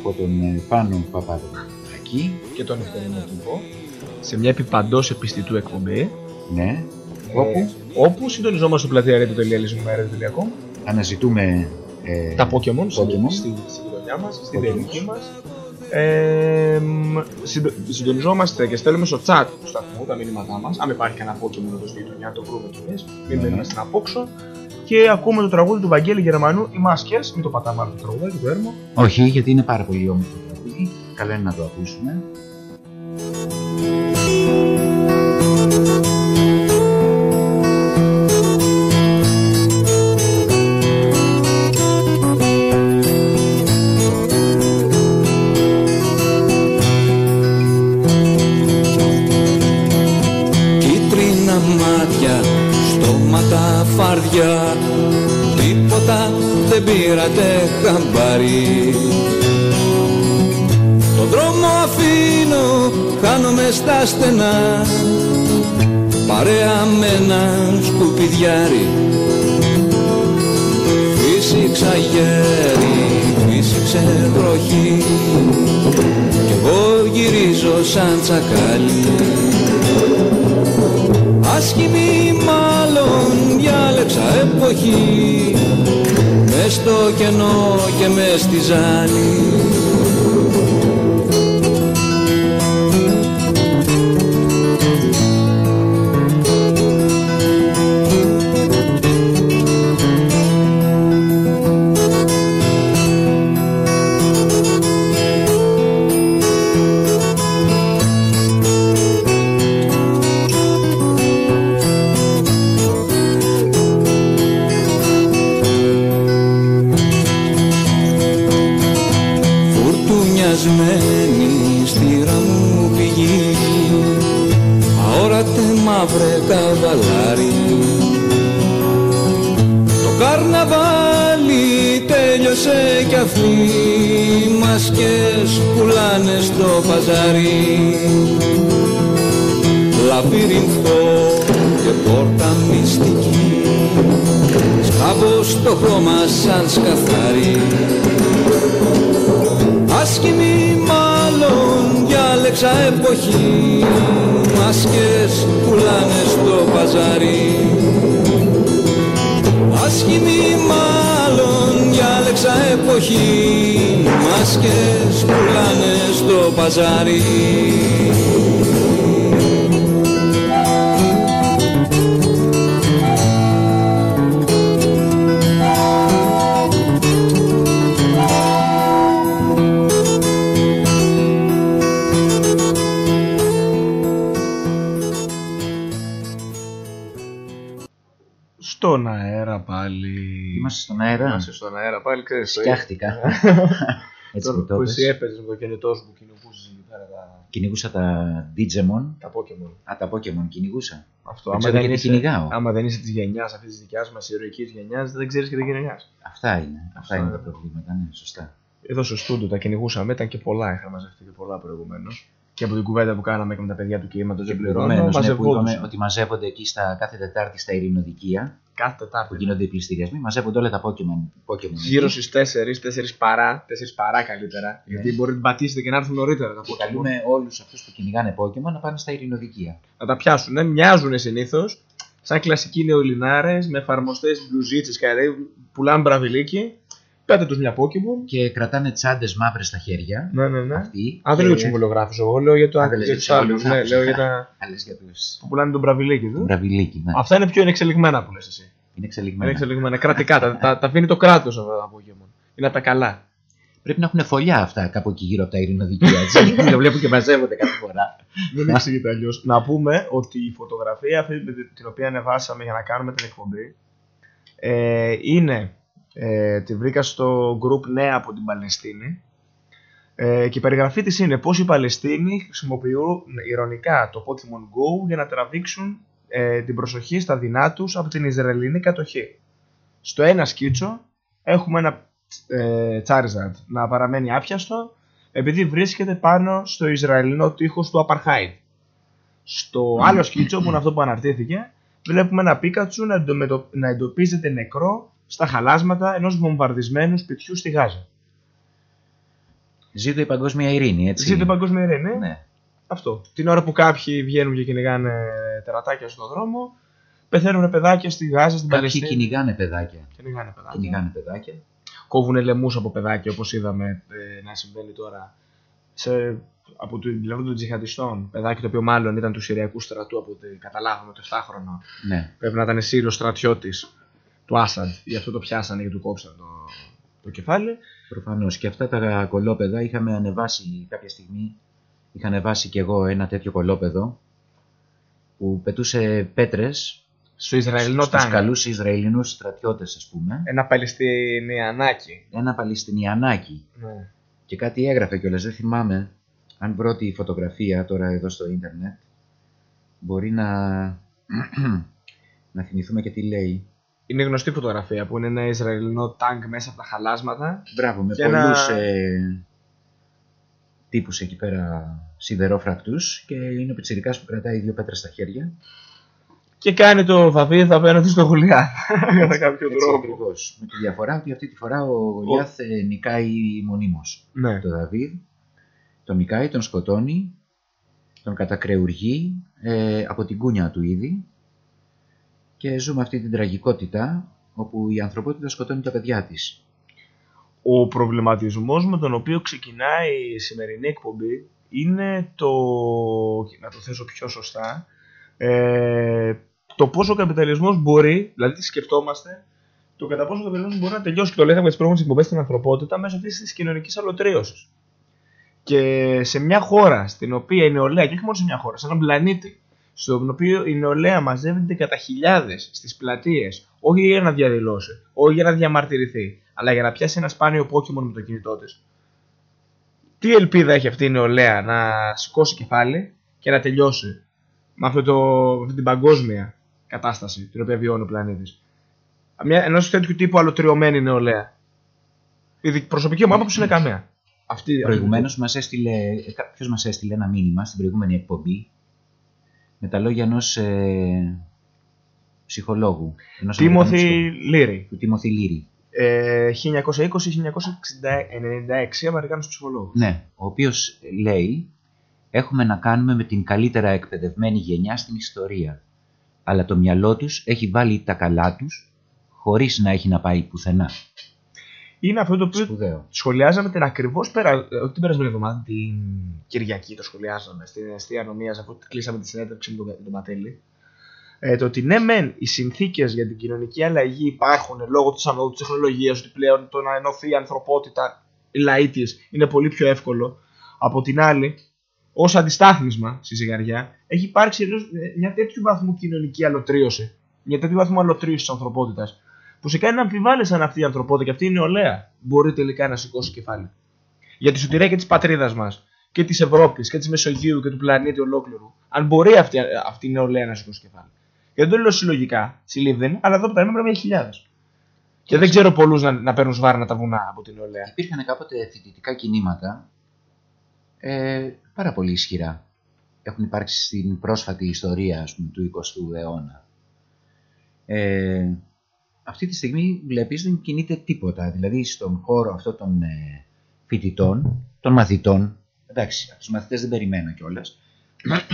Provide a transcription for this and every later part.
από τον ε, Πάνο Παπαδάκη. Και τον νυχτερινό τύπο. Σε μια επιπαντός επιστητού εκπομπή. Ναι. Όπου; Όπου συντονιζόμαστε στο πλατεία radio.com αναζητούμε ε, τα Pokemon, Pokemon. στη, στη γειτονιά μας, στην Pokemon. περιοχή μας. Ε, μ, συντο- συντονιζόμαστε και στέλνουμε στο chat του σταθμού τα μηνύματά μας. Αν υπάρχει κανένα Pokemon εδώ στη γειτονιά, το βρούμε κι εμείς. Μην Ναι. μένουμε στην απόξω. Και ακούμε το τραγούδι του Βαγγέλη Γερμανού, οι Μάσκες. Μην το πατάμε άλλο το τραγούδι, το έρμο. Όχι, γιατί είναι πάρα πολύ όμορφο το τραγούδι. Καλό είναι να το ακούσουμε. Στενά Παρέα με ένα σκουπιδιάρι. Φύσηξα γέρι, φύσηξε βροχή. Κι εγώ γυρίζω σαν τσακάλι. Άσχημη μάλλον διάλεξα εποχή. Μες στο κενό και μες στη ζάλη παζάρι Στον αέρα πάλι. Είμαστε στον αέρα. Είμαστε στον αέρα πάλι, ξέρεις. το- Φτιάχτηκα. Έτσι Τώρα που το που είπες. εσύ έπαιζες με το κινητός σου που κυνηγούσες εκεί πέρα τα, Κυνηγούσα τα Digimon. τα Pokemon. Α, τα Pokemon κυνηγούσα. Αυτό, Δεν άμα ξέρω δεν, γιατί είσαι, κυνηγάω. άμα δεν είσαι της γενιάς αυτής της δικιάς μας ηρωικής γενιάς, δεν ξέρεις και τι γενιάς. Αυτά είναι. Αυτά Αυτά είναι τα είναι. προβλήματα. Ναι, σωστά. Εδώ στο στούντο τα κυνηγούσαμε, ήταν και πολλά, είχα μαζευτεί και πολλά προηγουμένως. Και από την κουβέντα που κάναμε και με τα παιδιά του κύματος δεν πληρώνω, Προηγουμένως, ναι, που μαζευόντουσαν. είπαμε ότι μαζεύονται εκεί στα κάθε Τετάρτη στα ειρηνοδικεία Κάθε που Τετάρτη. γίνονται οι πληστηριασμοί. Μαζεύονται όλα τα Pokemon. Pokemon Γύρω εκεί. στις 4, 4 παρά, 4 παρά καλύτερα. Γιατί μπορεί να την πατήσετε και να έρθουν νωρίτερα τα Και Pokemon. καλούμε όλους αυτούς που κυνηγάνε Pokemon να πάνε στα ειρηνοδικεία. Να τα πιάσουν. Ε. Μοιάζουν συνήθως σαν κλασικοί νεολινάρε με εφαρμοστές μπλουζίτσες και αρέ, πουλάνε μπραβιλίκι. Πέτε τους μια Pokemon. Και κρατάνε τσάντες μαύρες στα χέρια. Ναι, ναι, ναι. Αυτοί. Α, δεν λέω τους συμβολογράφους. Εγώ λέω για, το, Α, δεν λες για για τους τους άλλου. Ναι, συμβολογράφους. λέω για τα. Άλλες για τους που πουλάνε τον μπραβιλίκι του. μπραβιλίκι. Ναι. Αυτά είναι πιο ενεξελιγμένα που λες εσύ. Είναι Είναι εξελιγμένα. εξελιγμένα. Κρατικά. τα, τα, τα αφήνει το κράτος αυτά τα Pokemon. Είναι από τα καλά. Πρέπει να έχουν φωλιά αυτά κάπου εκεί γύρω από τα ειρηνοδικεία. Έτσι. Γιατί το βλέπω και μαζεύονται κάθε φορά. Δεν εξηγείται αλλιώς. Να πούμε ότι η φωτογραφία αυτή με την οποία ανεβάσαμε για να κάνουμε την εκπομπή ε, είναι. Ε, τη βρήκα στο group Νέα από την Παλαιστίνη. Ε, και η περιγραφή της είναι πως οι Παλαιστίνοι χρησιμοποιούν ηρωνικά το Pokemon Go για να τραβήξουν ε, την προσοχή στα δεινά τους από την Ισραηλινή κατοχή. Στο ένα σκίτσο έχουμε ένα ε, Charizard να παραμένει άπιαστο επειδή βρίσκεται πάνω στο Ισραηλινό τείχος του Apartheid. Στο άλλο σκίτσο που είναι αυτό που αναρτήθηκε, βλέπουμε ένα Πίκατσου να, εντομετω- να εντοπίζεται νεκρό στα χαλάσματα ενός βομβαρδισμένου σπιτιού στη Γάζα. Ζήτω η παγκόσμια ειρήνη, έτσι. Ζήτω η παγκόσμια ειρήνη. Ναι. Αυτό. Την ώρα που κάποιοι βγαίνουν και κυνηγάνε τερατάκια στον δρόμο, πεθαίνουν παιδάκια στη Γάζα, στην Κάποιοι Παλαιστίνη. κυνηγάνε παιδάκια. Κυνηγάνε παιδάκια. Κυνηγάνε παιδάκια. Κόβουν λαιμούς από παιδάκια όπως είδαμε ε, να συμβαίνει τώρα. Σε, από την πλευρά των τζιχαντιστών. Παιδάκι το οποίο μάλλον ήταν του Συριακού στρατού από ό,τι καταλάβαμε το 7χρονο. Ναι. Πρέπει να ήταν Σύριο στρατιώτης του Άσαντ. Γι' αυτό το πιάσανε και του κόψαν το, το κεφάλι. Προφανώς. Και αυτά τα κολόπεδα είχαμε ανεβάσει κάποια στιγμή. Είχα ανεβάσει κι εγώ ένα τέτοιο κολόπεδο που πετούσε πέτρες Στο Ισραηλινό στους τάγκ. καλούς Ισραηλινούς στρατιώτες ας πούμε. Ένα Παλαιστινιανάκι. Ένα Παλαιστινιανάκι. Ναι. Και κάτι έγραφε κιόλας, δεν θυμάμαι. Αν βρω τη φωτογραφία τώρα εδώ στο ίντερνετ, μπορεί να, να θυμηθούμε και τι λέει. Είναι γνωστή φωτογραφία που είναι ένα Ισραηλινό τάγκ μέσα από τα χαλάσματα. Μπράβο, με Και ένα- πολλούς ε, τύπους εκεί πέρα σιδερόφρακτους και είναι ο πιτσιρικάς που κρατάει δύο πέτρες στα χέρια. Και κάνει το Δαβίδ απέναντι στο Γουλιάθ. Κατά κάποιο Έτσι τρόπο. ακριβώς. Με τη διαφορά ότι αυτή τη φορά ο Γολιάθ ε, νικάει μονίμως. Ναι. Το Δαβίδ τον νικάει, τον σκοτώνει, τον κατακρεουργεί ε, από την κούνια του ήδη και ζούμε αυτή την τραγικότητα όπου η ανθρωπότητα σκοτώνει τα παιδιά της. Ο προβληματισμός με τον οποίο ξεκινάει η σημερινή εκπομπή είναι το, να το θέσω πιο σωστά, ε, το πόσο ο καπιταλισμός μπορεί, δηλαδή τι σκεφτόμαστε, το κατά πόσο ο καπιταλισμός μπορεί να τελειώσει, και το λέγαμε τις προηγούμενες εκπομπές στην ανθρωπότητα, μέσω αυτής της κοινωνικής αλωτρίωσης. Και σε μια χώρα στην οποία η νεολαία, και όχι μόνο σε μια χώρα, σε έναν πλανήτη, στον οποίο η νεολαία μαζεύεται κατά χιλιάδες στις πλατείες, όχι για να διαδηλώσει, όχι για να διαμαρτυρηθεί, αλλά για να πιάσει ένα σπάνιο Pokémon με το κινητό της. Τι ελπίδα έχει αυτή η νεολαία να σηκώσει κεφάλι και να τελειώσει με, αυτό το, με αυτή την παγκόσμια κατάσταση την οποία βιώνει ο πλανήτης; Ενός τέτοιου τύπου αλωτριωμένη νεολαία. Η δι- προσωπική μου άποψη είναι καμία. Αυτή, Προηγουμένως μας έστειλε, ε, κάποιος μας έστειλε ένα μήνυμα στην προηγούμενη εκπομπή με τα λόγια ενός ε, ψυχολόγου. Ενός Τίμωθη Αμερικανού Λύρη. του Τίμωθη Λύρη. Ε, 1920-1996 Αμερικάνος ψυχολόγος. Ναι, ο οποίος λέει έχουμε να κάνουμε με την καλύτερα εκπαιδευμένη γενιά στην ιστορία. Αλλά το μυαλό τους έχει βάλει τα καλά τους χωρίς να έχει να πάει πουθενά. Είναι αυτό το οποίο Σπουδαίο. σχολιάζαμε την ακριβώς πέρα, ε, όχι την περασμένη εβδομάδα, την Κυριακή το σχολιάζαμε στην αστεία νομίας αφού κλείσαμε τη συνέντευξη με τον, τον Ματέλη. Ε, το ότι ναι, μεν οι συνθήκες για την κοινωνική αλλαγή υπάρχουν λόγω τη ανόδου της τεχνολογίας, ότι πλέον το να ενωθεί η ανθρωπότητα, οι λαοί της, είναι πολύ πιο εύκολο. Από την άλλη, ως αντιστάθμισμα στη ζυγαριά, έχει υπάρξει εντός, ε, μια τέτοιου βαθμού κοινωνική αλωτρίωση, μια τέτοιου βαθμού αλωτρίωσης της ανθρωπότητας, που σε κάνει να αμφιβάλλει αν αυτή η ανθρωπότητα και αυτή η νεολαία μπορεί τελικά να σηκώσει κεφάλι. Για τη σωτηρία και της πατρίδας μας και της Ευρώπης και της Μεσογείου και του πλανήτη ολόκληρου, αν μπορεί αυτή, αυτή η νεολαία να σηκώσει κεφάλι. Και δεν το λέω συλλογικά, συλλήβδεν, αλλά εδώ που τα νούμερα είναι χιλιάδες. Και δεν ξέρω πολλούς να, να παίρνουν σβάρνα τα βουνά από την νεολαία. Υπήρχαν κάποτε φοιτητικά κινήματα ε, πάρα πολύ ισχυρά. Έχουν υπάρξει στην πρόσφατη ιστορία ας πούμε, του 20ου αιώνα. Ε, αυτή τη στιγμή βλέπεις δεν κινείται τίποτα. Δηλαδή στον χώρο αυτό των ε, φοιτητών, των μαθητών, εντάξει, από τους μαθητές δεν περιμένω κιόλας.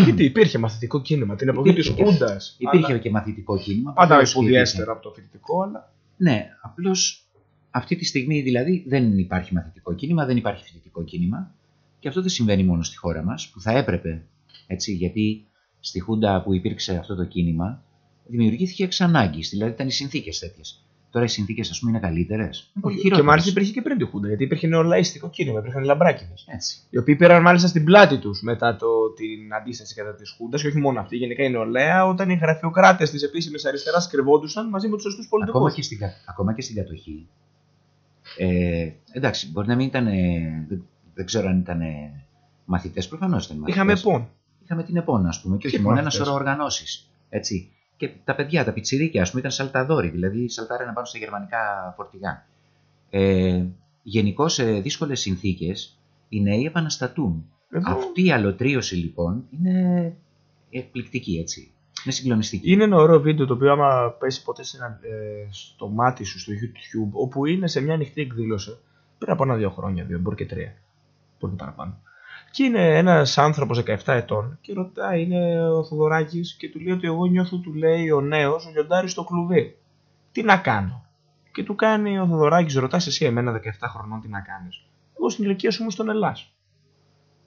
Γιατί υπήρχε μαθητικό κίνημα, την εποχή της Υπήρχε και- Χούντας. Υπήρχε και μαθητικό κίνημα. Πάντα βεβαίως και υπουδιέστερο υπήρχε. από το φοιτητικό, αλλά. Ναι, απλώς αυτή τη στιγμή δηλαδή δεν υπάρχει μαθητικό κίνημα, δεν υπάρχει φοιτητικό κίνημα και αυτό δεν συμβαίνει μόνο στη χώρα μας που θα έπρεπε, έτσι, γιατί στη Χούντα που υπήρξε αυτό το κίνημα δημιουργήθηκε εξ ανάγκης, δηλαδή ήταν οι συνθήκες τέτοιες. Τώρα οι συνθήκες ας πούμε είναι καλύτερες. Είναι πολύ Και χειρότερες. μάλιστα υπήρχε και πριν τη Χούντα, γιατί υπήρχε νεολαϊστικό κίνημα, υπήρχαν οι λαμπράκιδε. Έτσι. Οι οποίοι πήραν μάλιστα στην πλάτη τους μετά το, την αντίσταση κατά της Χούντας και όχι μόνο αυτή, γενικά η νεολαία, όταν οι γραφειοκράτες της επίσημης αριστεράς κρυβόντουσαν μαζί με τους σωστούς πολιτικούς. Ακόμα και, στην, κα- ακόμα και στην κατοχή. Ε, εντάξει, μπορεί να μην ήταν, ε, δεν, δεν ξέρω αν ήταν ε, μαθητές, προφανώς ήταν μαθητές. Είχαμε πόν. είχαμε την ΕΠΟΝ, ας πούμε, και όχι Και μόνο ένας μαθητές. σωρό οργανώσεις. Έτσι. Και τα παιδιά, τα πιτσιρίκια, ας πούμε, ήταν σαλταδόροι, δηλαδή σαλτάρανε πάνω στα γερμανικά φορτηγά. Ε, Γενικώ σε δύσκολες συνθήκες Οι νέοι επαναστατούν. Εδώ Αυτή η αλωτρίωση λοιπόν είναι εκπληκτική έτσι. Είναι συγκλονιστική. Είναι ένα ωραίο βίντεο το οποίο άμα πέσει ποτέ σε ένα, ε, στο μάτι σου στο YouTube όπου είναι σε μια ανοιχτή εκδήλωση πριν από ένα-δύο χρόνια, δύο, μπορεί και τρία, μπορεί και παραπάνω. Και είναι ένας άνθρωπος 17 ετών και ρωτάει, είναι ο Θοδωράκης και του λέει ότι εγώ νιώθω, του λέει ο νέος, ο λιοντάρι στο κλουβί. Τι να κάνω; Και του κάνει ο Θοδωράκης, ρωτάς εσύ εμένα 17 χρονών τι να κάνεις. Εγώ στην ηλικία σου ήμουν στον Ελλάς.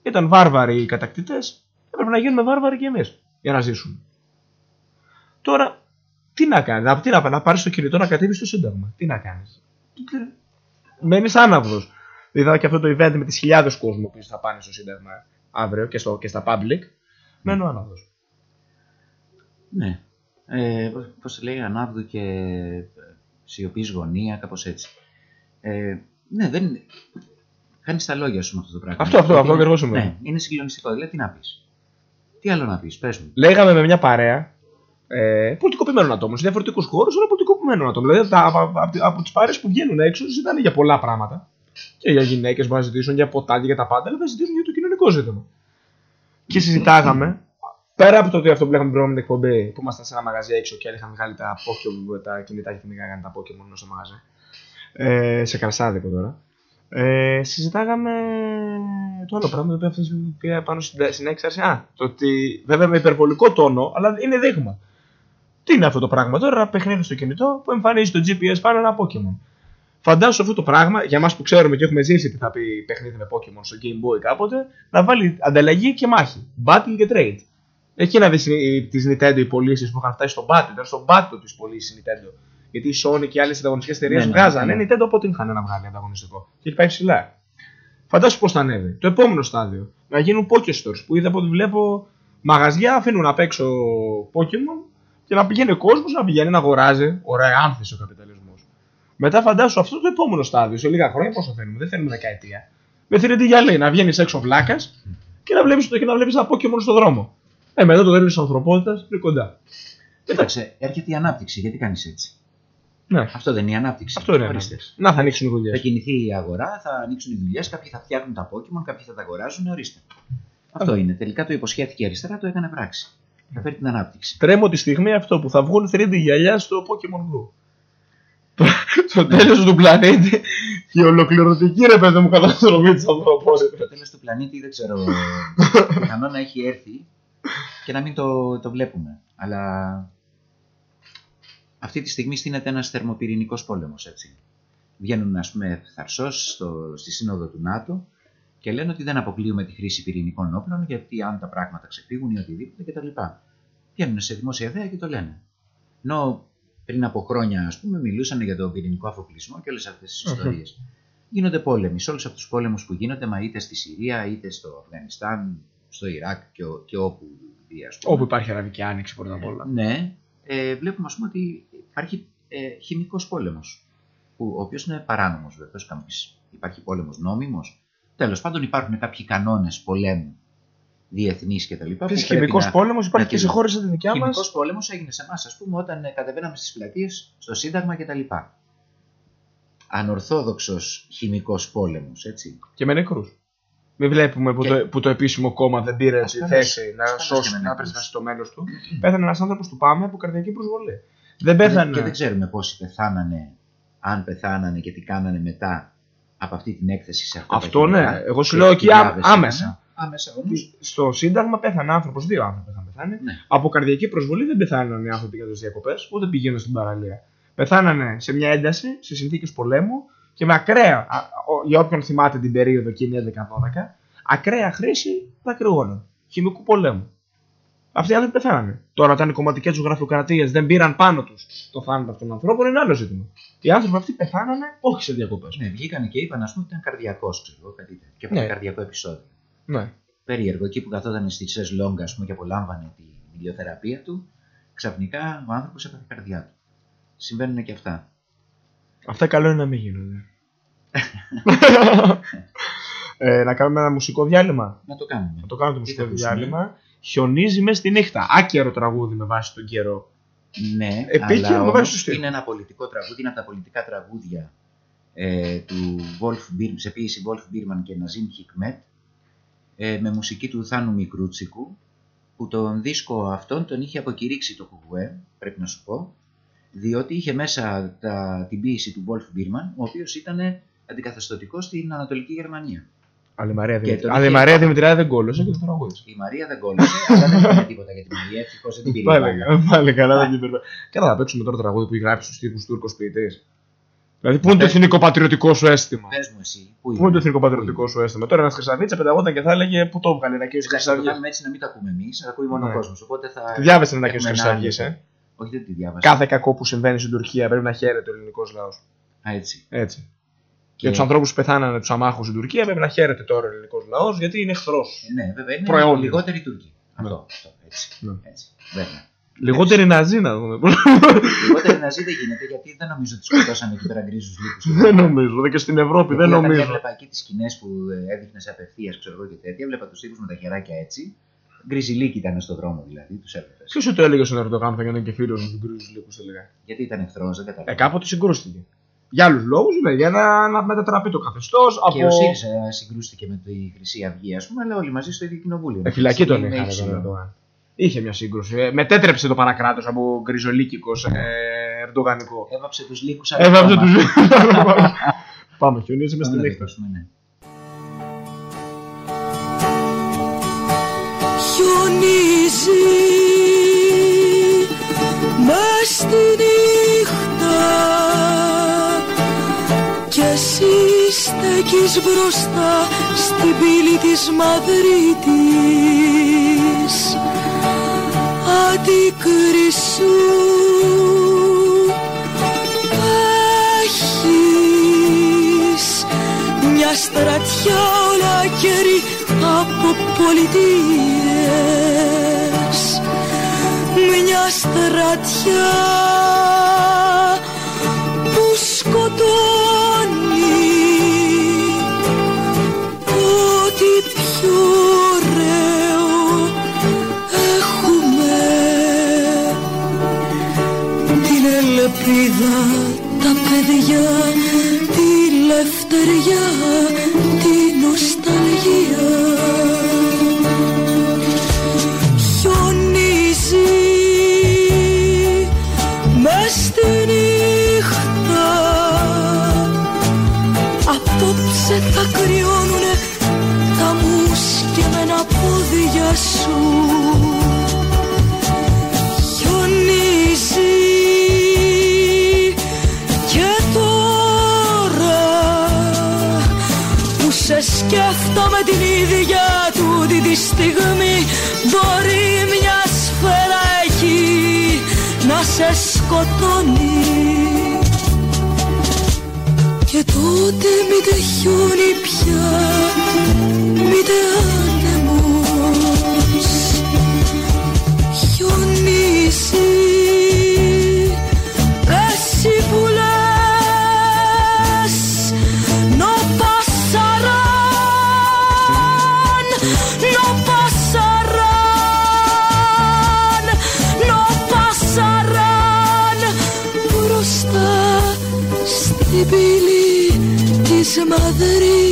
Ήταν βάρβαροι οι κατακτητές, έπρεπε να γίνουμε βάρβαροι κι εμείς για να ζήσουμε. Τώρα, τι να κάνεις, να, τι να, να πάρεις το κινητό να κατέβεις στο Σύνταγμα. Τι να κάνεις. Μένεις άναυδος. Είδα και αυτό το event με τις χιλιάδες κόσμου που θα πάνε στο Σύνταγμα αύριο και, στο, και στα public. Μένω άναυδο. Ναι. Ε, πώς το λέει, ανάβδου και ε, σιωπής γωνία, κάπως έτσι. Ε, ναι, δεν... Κάνεις τα λόγια σου με αυτό το πράγμα. Αυτό, αυτό, Γιατί αυτό είναι- ακριβώς συμβαίνει. Ναι, είναι συγκλονιστικό. Δηλαδή, τι να πεις; Τι άλλο να πεις, πες μου. Λέγαμε με μια παρέα ε, πολιτικοποιημένων ατόμων σε διαφορετικούς χώρους, αλλά πολιτικοποιημένων ατόμων. Δηλαδή τα, από, από, από τις παρέες που βγαίνουν έξω συζητάνε για πολλά πράγματα. Και για γυναίκες που να ζητήσουν, για ποτά και για τα πάντα, αλλά θα ζητήσουν για το κοινωνικό ζήτημα. Και συζητάγαμε, πέρα από το ότι αυτό που λέγαμε την προηγούμενη εκπομπή, που ήμασταν σε ένα μαγαζί έξω και είχαν βγάλει τα Pokémon, τα κινητά και κυνηγάγανε τα Pokémon στο μαγαζί. Ε, σε κρασάδικο τώρα. Ε, συζητάγαμε το άλλο πράγμα το οποίο αυτές πήγα πάνω στην, στην έξαρση. Α, το ότι βέβαια με υπερβολικό τόνο, αλλά είναι δείγμα. Τι είναι αυτό το πράγμα τώρα, ένα παιχνίδι στο κινητό που εμφανίζει το GPS πάνω ένα Pokémon. Φαντάσου αυτό το πράγμα, για εμά που ξέρουμε και έχουμε ζήσει τι θα πει παιχνίδι με Pokémon στο Game Boy κάποτε, να βάλει ανταλλαγή και μάχη. Battle και trade. Εκεί να δεις τις Nintendo οι πωλήσεις που είχαν φτάσει στον Battle. Ήταν στον Battle τη πωλήσεις η Nintendo. Γιατί η Sony και άλλες ανταγωνιστικές εταιρείες Ναι, ναι, βγάζανε. ναι. Η Nintendo πότε είχαν να βγάλει ανταγωνιστικό. Και έχει πάει ψηλά. Φαντάσου πώς θα ανέβει. Το επόμενο στάδιο. Να γίνουν Pokestores που είδα από ό,τι βλέπω μαγαζιά αφήνουν απ' έξω Pokemon και να πηγαίνει ο κόσμος να πηγαίνει να αγοράζει. Ωραία, άνθηση ο καπιταλισμός. Μετά φαντάσου αυτό το επόμενο στάδιο. Σε λίγα χρόνια πόσο θέλουμε. Δεν θέλουμε δεκαετία. Με 3D γυαλί να βγαίνεις έξω βλάκας και να βλέπεις και να βλέπεις ένα Pokemon στον δρόμο. Ε, μετά το τέλος της ανθρωπότητας είναι κοντά. Κοίταξε, έρχεται η ανάπτυξη. Γιατί κάνεις έτσι; Ναι, Αυτό δεν είναι η ανάπτυξη. αυτό είναι. Ορίστε. ανάπτυξη. Να θα ανοίξουν οι Θα δουλειέ. κινηθεί η αγορά, θα ανοίξουν οι δουλειέ, κάποιοι θα φτιάχνουν τα Pokémon, κάποιοι θα τα αγοράζουν, ορίστε. Αυτό είναι. Τελικά το υποσχέθηκε η αριστερά, το έκανε πράξη. Θα φέρει την ανάπτυξη. Τρέμω τη στιγμή αυτό που θα βγουν 3D γυαλιά στο Pokemon Go. Το, το τέλος του πλανήτη και η ολοκληρωτική ρε παιδί μου καταστροφή της Το ανθρωπότητα. τέλος του πλανήτη δεν ξέρω. Πιθανό να έχει έρθει και να μην το, το βλέπουμε. Αλλά αυτή τη στιγμή στείνεται ένας θερμοπυρηνικός πόλεμος, έτσι. Βγαίνουν, ας πούμε, θαρσός στη σύνοδο του ΝΑΤΟ και λένε ότι δεν αποκλείουμε τη χρήση πυρηνικών όπλων γιατί αν τα πράγματα ξεφύγουν ή οτιδήποτε κτλ. Βγαίνουν σε δημόσια ιδέα και το λένε. Ενώ πριν από χρόνια, ας πούμε, μιλούσαν για τον πυρηνικό αφοπλισμό και όλες αυτές τις Αχα. ιστορίες. Γίνονται πόλεμοι. Σε όλους αυτούς τους πόλεμους που γίνονται, μα είτε στη Συρία, είτε στο Αφγανιστάν, στο Ιράκ και, ο- και όπου δει, ας πούμε. Όπου υπάρχει αραβική άνοιξη πρώτα απ' όλα. Ναι, ε, βλέπουμε ας πούμε ότι υπάρχει ε, χημικός πόλεμος, που, ο οποίος είναι παράνομος βεβαίως, θα μου πεις, υπάρχει πόλεμος νόμιμος. Τέλος πάντων υπάρχουν κάποιοι κανόνες πολέμου διεθνείς και τα λοιπά. Επίση, που πρέπει χημικός να- πόλεμος υπάρχει να και σε τηρούν. χώρε σαν τη δικιά μας. Χημικός πόλεμος έγινε σε εμάς, ας πούμε, όταν ε, κατεβαίναμε στις πλατείες, στο Σύνταγμα και τα λοιπά. Ανορθόδοξος χημικός πόλεμος, έτσι. Και με νεκρούς. Μην βλέπουμε που, Και- το, που το επίσημο κόμμα δεν πήρε τη Ασφαλώς. θέση να Ασφαλώς σώσει, και με να νεκρούς. πρεσβεύσει το μέλος του. Πέθανε ένας άνθρωπος του Πάμε από καρδιακή προσβολή. Δεν πέθανε. Και δεν ξέρουμε πόσοι πεθάνανε, αν πεθάνανε και τι κάνανε μετά από αυτή την έκθεση σε αυτά Αυτό τα ναι. χημικά. Εγώ σου Και λέω εκεί χιλιάδες ά- άμεσα. Ήταν. Άμεσα όμως. Στο Σύνταγμα πέθανε άνθρωπος, δύο άνθρωποι είχαν πεθάνει. Ναι. Από καρδιακή προσβολή δεν πεθάνανε οι άνθρωποι για τις διακοπές, ούτε πηγαίνουν στην παραλία. Πεθάνανε σε μια ένταση, σε συνθήκες πολέμου και με ακραία, α, ο- για όποιον θυμάται την περίοδο εκείνη 11-12, ακραία χρήση δακρυγόνων. Χημικού πολέμου. Αυτοί οι άνθρωποι πεθάνανε. Τώρα, όταν οι κομματικές του γραφειοκρατίες δεν πήραν πάνω τους το θάνατο αυτών των ανθρώπων, είναι άλλο ζήτημα. Οι άνθρωποι αυτοί πεθάνανε όχι σε διακοπές. Ναι, βγήκαν και είπαν, ας πούμε, ότι ήταν καρδιακός, ξέρω εγώ, κάτι τέτοιο. Και από Ναι. καρδιακό επεισόδιο. Ναι. Περίεργο, εκεί που καθόταν στη Σεσλόγκα, ας πούμε, και απολάμβανε τη ηλιοθεραπεία του, ξαφνικά ο άνθρωπος έπαθε καρδιά του. Συμβαίνουν και αυτά. Αυτά καλό είναι να μην γίνονται. ε, να κάνουμε ένα μουσικό διάλειμμα; Να το κάνουμε. Να το κάνουμε το Τι μουσικό θα ακούσουμε; διάλειμμα. Χιονίζει μες στη νύχτα. Άκερο τραγούδι με βάση τον καιρό. Ναι, Επίκαιρο αλλά με βάση όμως το στίχο. είναι ένα πολιτικό τραγούδι, είναι από τα πολιτικά τραγούδια ε, του Wolf Beer, σε ποίηση Wolf Bierman και Nazim Hikmet ε, με μουσική του Θάνου Μικρούτσικου που τον δίσκο αυτόν τον είχε αποκηρύξει το Κουκουέ, πρέπει να σου πω, διότι είχε μέσα τα, την ποίηση του Wolf Bierman, ο οποίος ήταν αντικαθεστωτικός στην Ανατολική Γερμανία. Αλλά η Μαρία, Και Δημητριά... τον Αλλά η είχε- Μαρία Δημητριά δεν κόλλωσε και το τραγούδισε. Η Μαρία δεν κόλλησε, αλλά δεν έκανε τίποτα για τη Μαρία, ευτυχώς δεν την πήρε. η Πάλι, μπάλα. πάλι καλά, δεν την περνάει. Καλά, θα παίξουμε τώρα το τραγούδι που έχει γράψει στους τύπους Τούρκο ποιητή. Δηλαδή, πού είναι το Πες- εθνικοπατριωτικό σου αίσθημα; Πες μου εσύ, πού Πού είναι το εθνικοπατριωτικό σου αίσθημα; Τώρα ένας Χρυσαβίτσα πεταγόταν και θα έλεγε Πού το έβγαλε ένα κύριο Χρυσαυγή. Το Χρυσαυγή. κάνουμε έτσι να μην το ακούμε εμείς, θα ακούει μόνο Ναι. ο κόσμος. Οπότε θα. Διάβασες ένα κύριο έχουμε Χρυσαυγή, άλυτο. ε; Όχι, δεν τη διάβασα. Κάθε κακό που συμβαίνει στην Τουρκία πρέπει να χαίρεται ο ελληνικός λαός. Α, έτσι. Έτσι. Και- Για τους ανθρώπους που πεθάνανε, τους αμάχους στην Τουρκία, πρέπει να χαίρεται τώρα ο ελληνικός λαός γιατί είναι εχθρός. Ε, Ναι, βέβαια είναι Προαιώνιος. λιγότεροι Τούρκοι. Ναι. Αυτό, αυτό, έτσι. Ναι. έτσι. Βέβαια. Λιγότεροι ναζί να δούμε. Λιγότεροι ναζί δεν γίνεται γιατί δεν νομίζω ότι σκοτώσανε εκεί πέρα γκρίζους λύκου. δεν νομίζω. Δεν και στην Ευρώπη δεν νομίζω. Έβλεπα εκεί τις σκηνές που ε, έδειχνες απευθείας, ξέρω εγώ και τέτοια. Έβλεπα τους τύπους με τα χεράκια έτσι. Γκριζιλίκοι ήταν στον δρόμο δηλαδή, τους έβλεπες. Ποιος σου το έλεγε στον Ερντογάν θα γίνονταν και φίλος μου του γκρίζους λύκους τελικά. Γιατί ήταν εχθρός, δεν Ε, καταλαβαίνω. κάποτε συγκρούστηκε. Για άλλους λόγους, ναι, για να, να μετατραπεί το καθεστώς Και από. ο ΣΥΡΙΖΑ συγκρούστηκε με τη Χρυσή Αυγή, ας πούμε, αλλά όλοι μαζί στο ίδιο κοινοβούλιο. Ε, φυλακή τον Με είχαν ύψιλο. τον Ερντογάν. Είχε μια σύγκρουση. Ε, μετέτρεψε το παρακράτο από γκριζολίκικος ε, ερντογανικό. Έβαψε τους λύκους Έβαψε τους. Πάμε, χιονίζουμε στη νύχτα. Ναι. χιονίζει μες στη νύχτα κι εσύ στέκεις μπροστά στην πύλη της Μαδρίτης αντικρίσου έχεις μια στρατιά όλα κέρι από πολιτείες. Μια στρατιά που σκοτώνει ό,τι πιο παιδιά, τη λευτεριά, τη στιγμή μπορεί μια σφαίρα εκεί να σε σκοτώνει. Και τότε μήτε χιόνι πια μήτε άνεμος της Μαδρίτης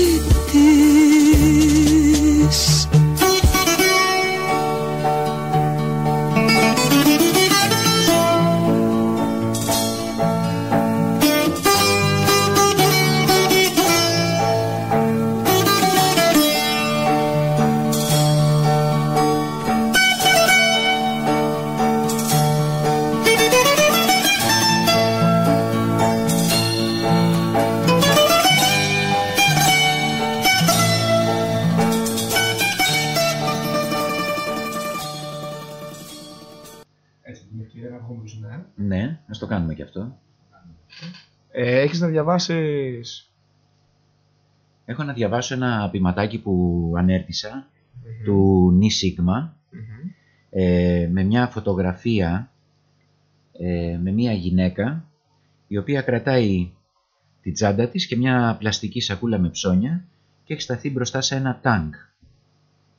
με κύριε να βγούμε πίσω, Ναι, ας το κάνουμε και αυτό. Ε, Έχεις να διαβάσει. Έχω να διαβάσω ένα ποιηματάκι που ανέρτησα του Νι Σίγμα ε, με μια φωτογραφία ε, με μια γυναίκα η οποία κρατάει τη τσάντα της και μια πλαστική σακούλα με ψώνια και έχει σταθεί μπροστά σε ένα τάγκ.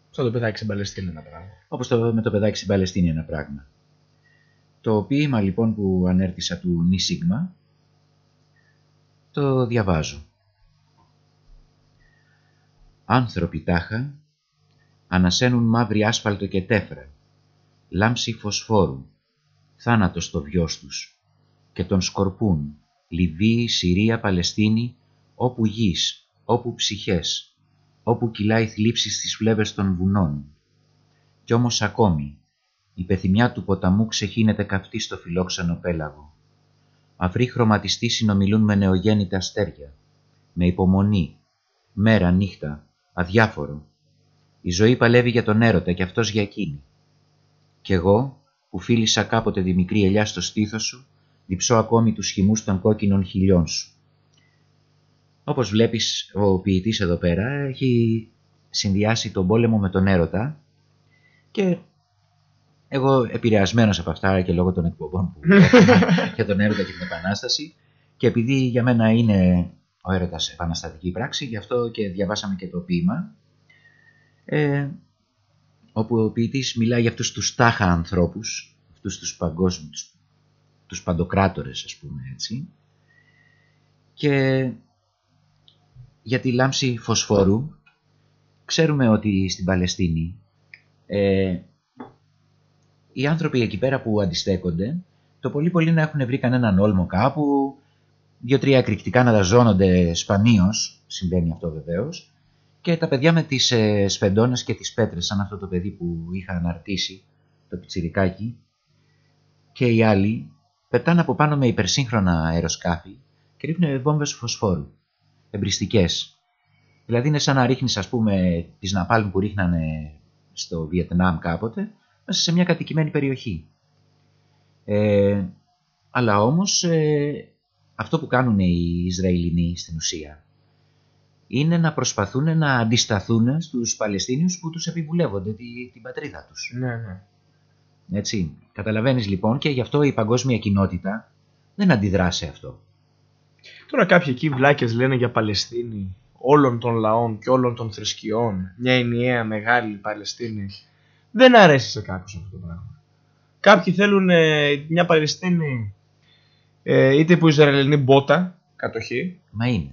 Σαν το παιδάκι στην Παλαιστίνη ένα πράγμα. Όπως το, με το παιδάκι στην Παλαιστίνη ένα πράγμα. Το ποίημα λοιπόν που ανέρτησα του Νι Σίγμα Το διαβάζω. Άνθρωποι τάχα ανασένουν μαύρη άσφαλτο και τέφρα, λάμψη φωσφόρου, θάνατο στο βιός τους, και τον σκορπούν Λιβύη, Συρία, Παλαιστίνη, όπου γης, όπου ψυχές, όπου κυλάει θλίψη στις φλέβες των βουνών. Κι όμως ακόμη, η πεθυμιά του ποταμού ξεχύνεται καυτή στο φιλόξενο πέλαγο. Αυροί χρωματιστοί συνομιλούν με νεογέννητα αστέρια, με υπομονή, μέρα, νύχτα, αδιάφορο. Η ζωή παλεύει για τον έρωτα και αυτός για εκείνη. Κι εγώ, που φίλησα κάποτε τη μικρή ελιά στο στήθος σου, διψώ ακόμη τους χυμούς των κόκκινων χιλιών σου. Όπως βλέπεις, ο ποιητής εδώ πέρα έχει συνδυάσει τον πόλεμο με τον έρωτα και εγώ επηρεασμένος από αυτά και λόγω των εκπομπών που για τον έρωτα και την επανάσταση και επειδή για μένα είναι ο έρωτας επαναστατική πράξη, γι' αυτό και διαβάσαμε και το ποίημα, ε, όπου ο ποιητής μιλάει για αυτούς τους τάχα ανθρώπους, αυτούς τους παγκόσμιους, τους παντοκράτορες ας πούμε έτσι, και για τη λάμψη φωσφόρου ξέρουμε ότι στην Παλαιστίνη ε, οι άνθρωποι εκεί πέρα που αντιστέκονται το πολύ πολύ να έχουν βρει κανέναν όλμο κάπου, δύο-τρία εκρηκτικά να δαζώνονται σπανίως, συμβαίνει αυτό βεβαίως, και τα παιδιά με τις ε, σφεντώνες και τις πέτρες, σαν αυτό το παιδί που είχα αναρτήσει, το πιτσιρικάκι, και οι άλλοι πετάνε από πάνω με υπερσύγχρονα αεροσκάφη και ρίχνουν βόμβες φωσφόρου, εμπριστικές. Δηλαδή είναι σαν να ρίχνεις ας πούμε τις ναπάλμ που ρίχνανε στο Βιετνάμ κάποτε, μέσα σε μια κατοικημένη περιοχή. Ε, αλλά όμως ε, αυτό που κάνουν οι Ισραηλινοί στην ουσία είναι να προσπαθούν να αντισταθούν στους Παλαιστίνιους που τους επιβουλεύονται τη, την πατρίδα τους. Ναι, ναι. Έτσι. Καταλαβαίνεις λοιπόν και γι' αυτό η παγκόσμια κοινότητα δεν αντιδρά σε αυτό. Τώρα κάποιοι εκεί βλάκες λένε για Παλαιστίνη όλων των λαών και όλων των θρησκειών, μια ενιαία μεγάλη Παλαιστίνη, δεν αρέσει σε κάποιους αυτό το πράγμα. Κάποιοι θέλουν ε, μια Παλαιστίνη ε, είτε που Ισραηλινή μπότα, κατοχή, Μα είναι.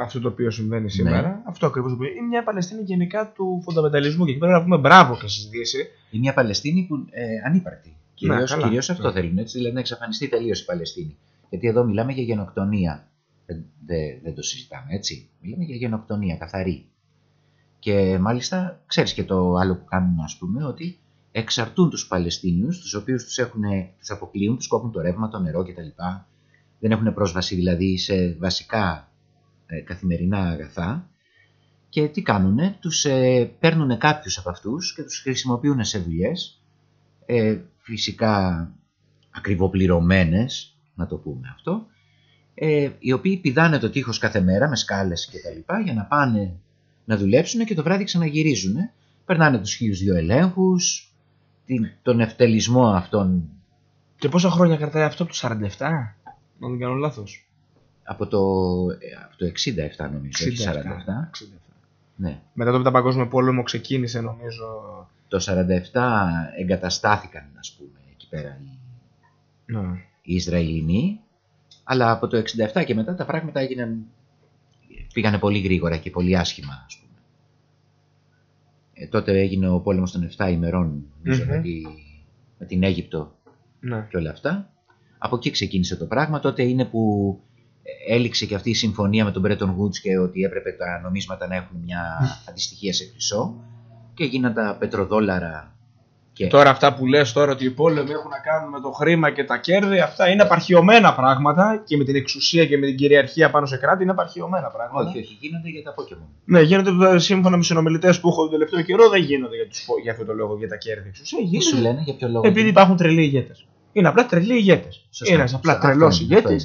αυτό το οποίο συμβαίνει Ναι. σήμερα, αυτό ακριβώς το οποίο είναι μια Παλαιστίνη γενικά του φονταμεταλισμού και εκεί πρέπει να πούμε μπράβο και στη Δύση. Είναι μια Παλαιστίνη που ε, ανύπαρκτη. Κυρίως, καλά. κυρίως αυτό Ναι. θέλουν, έτσι, δηλαδή να εξαφανιστεί τελείως η Παλαιστίνη. Γιατί εδώ μιλάμε για γενοκτονία. Δεν, δεν- δεν το συζητάμε, έτσι. Μιλάμε για γενοκτονία, καθαρή. Και μάλιστα, ξέρεις και το άλλο που κάνουν, ας πούμε, ότι εξαρτούν τους Παλαιστίνιους, τους οποίους τους, έχουν, τους αποκλείουν, τους κόβουν το ρεύμα, το νερό κτλ. Δεν έχουν πρόσβαση δηλαδή σε βασικά ε, καθημερινά αγαθά. Και τι κάνουνε, τους ε, παίρνουν κάποιους από αυτούς και τους χρησιμοποιούν σε δουλειές, ε, φυσικά ακριβοπληρωμένες, να το πούμε αυτό, ε, οι οποίοι πηδάνε το τείχος κάθε μέρα με σκάλες και τα λοιπά για να πάνε να δουλέψουν και το βράδυ ξαναγυρίζουν. Περνάνε τους χίλιους δύο ελέγχους, την, τον ευτελισμό αυτών Και πόσα χρόνια κρατάει αυτό από το 47, να δεν κάνω λάθος; από το, ε, από το 67 νομίζω, όχι 47. 67. Ναι. Μετά το Παγκόσμιο Πόλεμο ξεκίνησε νομίζω Το 47 εγκαταστάθηκαν, ας πούμε, εκεί πέρα οι, ναι. οι Ισραηλινοί, αλλά από το 67 και μετά τα πράγματα έγιναν, πήγανε πολύ γρήγορα και πολύ άσχημα, ας πούμε. Ε, τότε έγινε ο πόλεμος των 7 ημερών, νομίζω, Μμμ. με, τη- με την Αίγυπτο ναι. και όλα αυτά. Από εκεί ξεκίνησε το πράγμα. Τότε είναι που έληξε και αυτή η συμφωνία με τον Bretton Woods και ότι έπρεπε τα νομίσματα να έχουν μια αντιστοιχία σε χρυσό και έγιναν τα πετροδόλαρα και Τώρα αυτά που λες τώρα ότι οι πόλεμοι έχουν να κάνουν με το χρήμα και τα κέρδη, αυτά είναι απαρχιωμένα πράγματα και με την εξουσία και με την κυριαρχία πάνω σε κράτη είναι απαρχιωμένα πράγματα. όχι, όχι, γίνονται για τα Pokemon. Ναι, γίνονται σύμφωνα με συνομιλητές που έχω τον τελευταίο καιρό, δεν γίνονται για, τους, για αυτό το λόγο για τα κέρδη εξουσία. Τι σου Γίνονται λένε, για ποιο λόγο. επειδή υπάρχουν τρελοί ηγέτες. Είναι απλά τρελοί ηγέτες. Σωστά. Είναι ένας απλά Αυτό τρελός είναι, αυτό ηγέτη.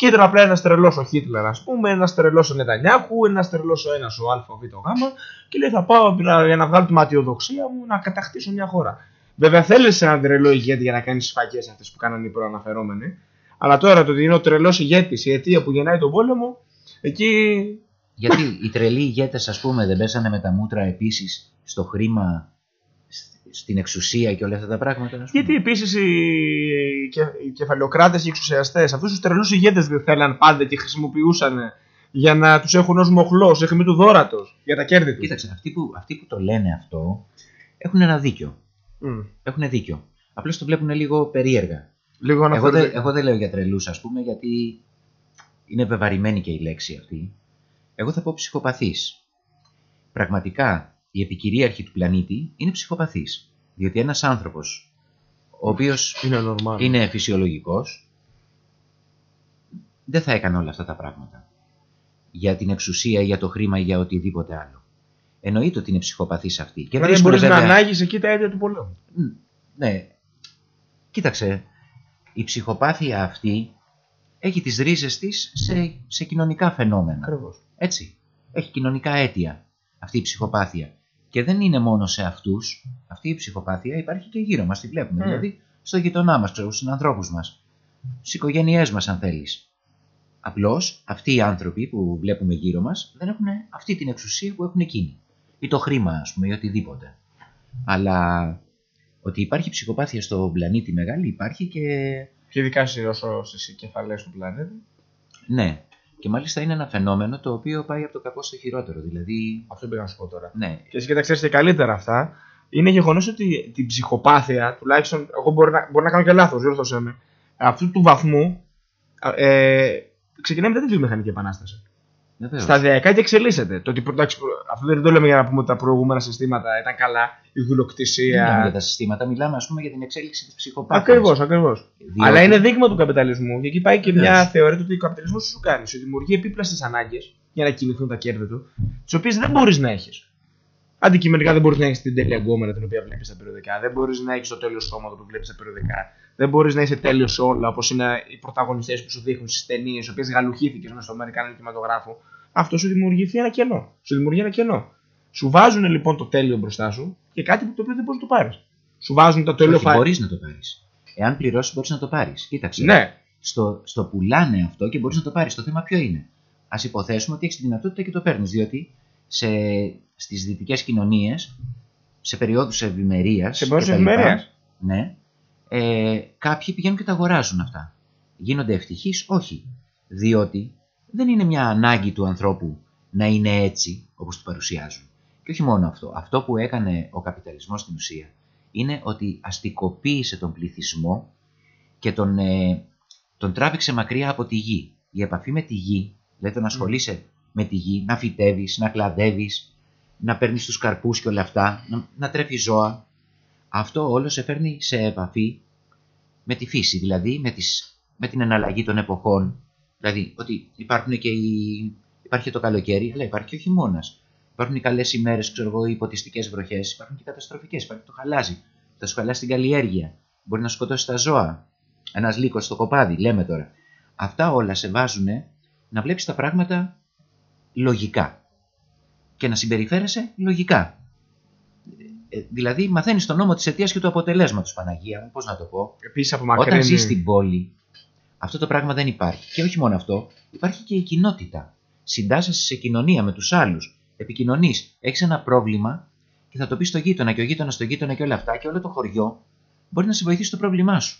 Είναι. Και ήταν απλά ένας τρελός ο Χίτλερ, ας πούμε, ένας τρελός ο Νετανιάχου, ένας τρελός ο ένας ο Α, ο Β, ο Γ. Και λέει: Θα πάω να- για να βγάλω τη ματιοδοξία μου να κατακτήσω μια χώρα. Βέβαια, θέλεις έναν τρελό ηγέτη για να κάνεις τι σφαγέ αυτές που κάνανε οι προαναφερόμενοι. Αλλά τώρα το ότι είναι ο τρελός ηγέτης, η αιτία που γεννάει τον πόλεμο, εκεί. Γιατί οι τρελοί ηγέτες ας πούμε δεν πέσανε με τα μούτρα επίσης στο χρήμα στην εξουσία και όλα αυτά τα πράγματα. ας πούμε. Γιατί επίσης οι, και- οι κεφαλαιοκράτε και οι εξουσιαστές, αυτούς τους τρελούς ηγέτες δεν θέλαν πάντα και χρησιμοποιούσαν για να τους έχουν ως μοχλός, σε αιχμή του δόρατος, για τα κέρδη τους. Κοίταξε, αυτοί που, αυτοί που το λένε αυτό έχουν ένα δίκιο. Μμ. Έχουν δίκιο. Απλώς το βλέπουν λίγο περίεργα. Λίγο να Εγώ, φέρω- δεν- εγώ δεν λέω για τρελούς, ας πούμε, γιατί είναι βεβαρημένη και η λέξη αυτή. Εγώ θα πω ψυχοπαθής. Πραγματικά η επικυρίαρχη του πλανήτη είναι ψυχοπαθής. Διότι ένας άνθρωπος, ο οποίος Είναι normal. είναι φυσιολογικός, δεν θα έκανε όλα αυτά τα πράγματα. Για την εξουσία, για το χρήμα ή για οτιδήποτε άλλο. Εννοείται ότι είναι ψυχοπαθής αυτή. Και δεν βρίσκουν μπορείς να βέβαια- ανάγεις εκεί τα αίτια του πολέμου. Μ, Ναι. Κοίταξε, η ψυχοπάθεια αυτή έχει τις ρίζες της σε, σε κοινωνικά φαινόμενα. Ακριβώς. Έτσι. Έχει κοινωνικά αίτια αυτή η ψυχοπάθεια. Και δεν είναι μόνο σε αυτούς. Αυτή η ψυχοπάθεια υπάρχει και γύρω μας, τη βλέπουμε. Mm. Δηλαδή στο γειτονά μας, ξέρω, στους ανθρώπους μας. Στις οικογένειές μας αν θέλεις. Απλώς αυτοί οι άνθρωποι που βλέπουμε γύρω μας δεν έχουν αυτή την εξουσία που έχουν εκείνοι. Ή το χρήμα ας πούμε ή οτιδήποτε. Αλλά ότι υπάρχει ψυχοπάθεια στον πλανήτη μεγάλη υπάρχει και Και ειδικά σε όσο στις κεφαλές του πλανήτη. ναι. Και μάλιστα είναι ένα φαινόμενο το οποίο πάει από το κακό στο χειρότερο. Δηλαδή, Αυτό πήγα να σου πω τώρα. ναι, Και εσύ και τα ξέρεις και καλύτερα αυτά. Είναι γεγονός ότι την ψυχοπάθεια, τουλάχιστον εγώ μπορεί να, μπορεί να κάνω και λάθος, διόρθωσέ με, αυτού του βαθμού ε, ξεκινάει μετά τη βιομηχανική επανάσταση. Βεβαίως. Σταδιακά και εξελίσσεται. Το ότι, εντάξει, αυτό δεν το λέμε για να πούμε ότι τα προηγούμενα συστήματα ήταν καλά, η Δεν μιλάμε για δουλοκτησία. τα συστήματα, μιλάμε ας πούμε για την εξέλιξη της ψυχοπάθειας. Ακριβώς, ακριβώς. Διότι- Αλλά είναι δείγμα του καπιταλισμού. Και εκεί πάει και Βεβαίως. μια θεωρία του ότι ο καπιταλισμός σου κάνει. Σου δημιουργεί επίπλαστες ανάγκες για να κινηθούν τα κέρδη του, τις οποίες δεν μπορείς να έχεις. Αντικειμενικά δεν μπορείς να έχεις την τέλεια γκόμενα την οποία βλέπεις στα περιοδικά. Δεν μπορείς να έχεις το τέλειο σώμα που βλέπεις στα περιοδικά. Δεν μπορείς να είσαι τέλειος σε όλα όπως είναι οι πρωταγωνιστές που σου δείχνουν στις ταινίες, οι οποίες γαλουχήθηκες μέσα στο Αμερικάνικο κινηματογράφο. Αυτό σου δημιουργηθεί ένα κενό. Σου δημιουργεί ένα κενό. Σου βάζουν λοιπόν το τέλειο μπροστά σου και κάτι που το οποίο δεν μπορείς να το πάρεις. Σου βάζουν το τέλειο Όχι, φα- μπορείς να το πάρεις. Εάν πληρώσεις μπορείς να το πάρεις. Κοίταξε. Ναι, Στο, στο πουλάνε αυτό και μπορείς να το πάρεις. Το θέμα ποιο είναι. Ας υποθέσουμε ότι έχεις τη δυνατότητα και το παίρνεις. Διότι σε, στις δυτικές κοινωνίες, σε περιόδους ευημερίας σε πόσο και τα λοιπά, ευημερίας. Ναι. Ε, κάποιοι πηγαίνουν και τα αγοράζουν αυτά. Γίνονται ευτυχείς, όχι. Διότι δεν είναι μια ανάγκη του ανθρώπου να είναι έτσι όπως το παρουσιάζουν. Και όχι μόνο αυτό. Αυτό που έκανε ο καπιταλισμός στην ουσία είναι ότι αστικοποίησε τον πληθυσμό και τον, ε, τον τράβηξε μακριά από τη γη. Η επαφή με τη γη, δηλαδή το να ασχολείσαι με τη γη, να φυτεύεις, να κλαδεύεις, να παίρνεις τους καρπούς και όλα αυτά, να, να τρέφεις ζώα, αυτό όλο σε φέρνει σε επαφή με τη φύση, δηλαδή με, τις, με την εναλλαγή των εποχών. Δηλαδή ότι υπάρχουν και οι, υπάρχει και το καλοκαίρι, αλλά υπάρχει και ο χειμώνας. Υπάρχουν οι καλές ημέρες, ξέρω εγώ, οι ποτιστικέ βροχές, υπάρχουν και οι καταστροφικές. Υπάρχει το χαλάζι. Θα σου χαλάσει την καλλιέργεια. Μπορεί να σκοτώσει τα ζώα. Ένας λύκος στο κοπάδι, λέμε τώρα. Αυτά όλα σε βάζουν να βλέπεις τα πράγματα λογικά. Και να συμπεριφέρεσαι λογικά. Ε, δηλαδή, μαθαίνεις τον νόμο της αιτίας και του αποτελέσματος, Παναγία μου, πώς να το πω. Επίσης από Όταν μακρύνει. ζεις στην πόλη, αυτό το πράγμα δεν υπάρχει. Και όχι μόνο αυτό, υπάρχει και η κοινότητα. Συντάσσεσαι σε κοινωνία με τους άλλους. Επικοινωνείς. Έχεις ένα πρόβλημα και θα το πεις στο γείτονα και ο γείτονας στο γείτονα και όλα αυτά και όλο το χωριό μπορεί να σε βοηθήσει το πρόβλημά σου.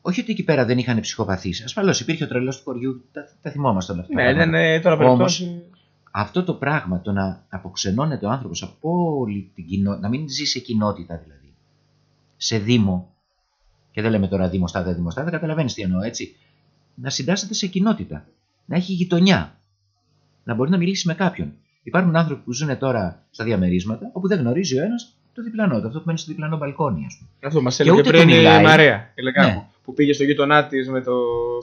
Όχι ότι εκεί πέρα δεν είχαν ψυχοπαθείς. Ασφαλώς υπήρχε ο τρελός του χωριού, τα, τα θυμόμαστε όλα αυτά. τα Ναι, πράγματα. δεν είναι τώρα Όμως, περιπτώσει. Αυτό το πράγμα, το να αποξενώνεται ο άνθρωπος από όλη την κοινότητα, να μην ζει σε κοινότητα δηλαδή, σε δήμο, και δεν λέμε τώρα δημοστάδε, δημοστάδε, καταλαβαίνεις τι εννοώ έτσι, να συντάσσεται σε κοινότητα, να έχει γειτονιά, να μπορεί να μιλήσει με κάποιον. Υπάρχουν άνθρωποι που ζουν τώρα στα διαμερίσματα, όπου δεν γνωρίζει ο ένας το διπλανό του, αυτό που μένει στο διπλανό μπαλκόνι, ας πούμε. Αυτό μας Και έλεγε ούτε πριν του η μιλάει. Μαρία. η Λεκάκου, Ναι. Που πήγε στο γείτονά της με το.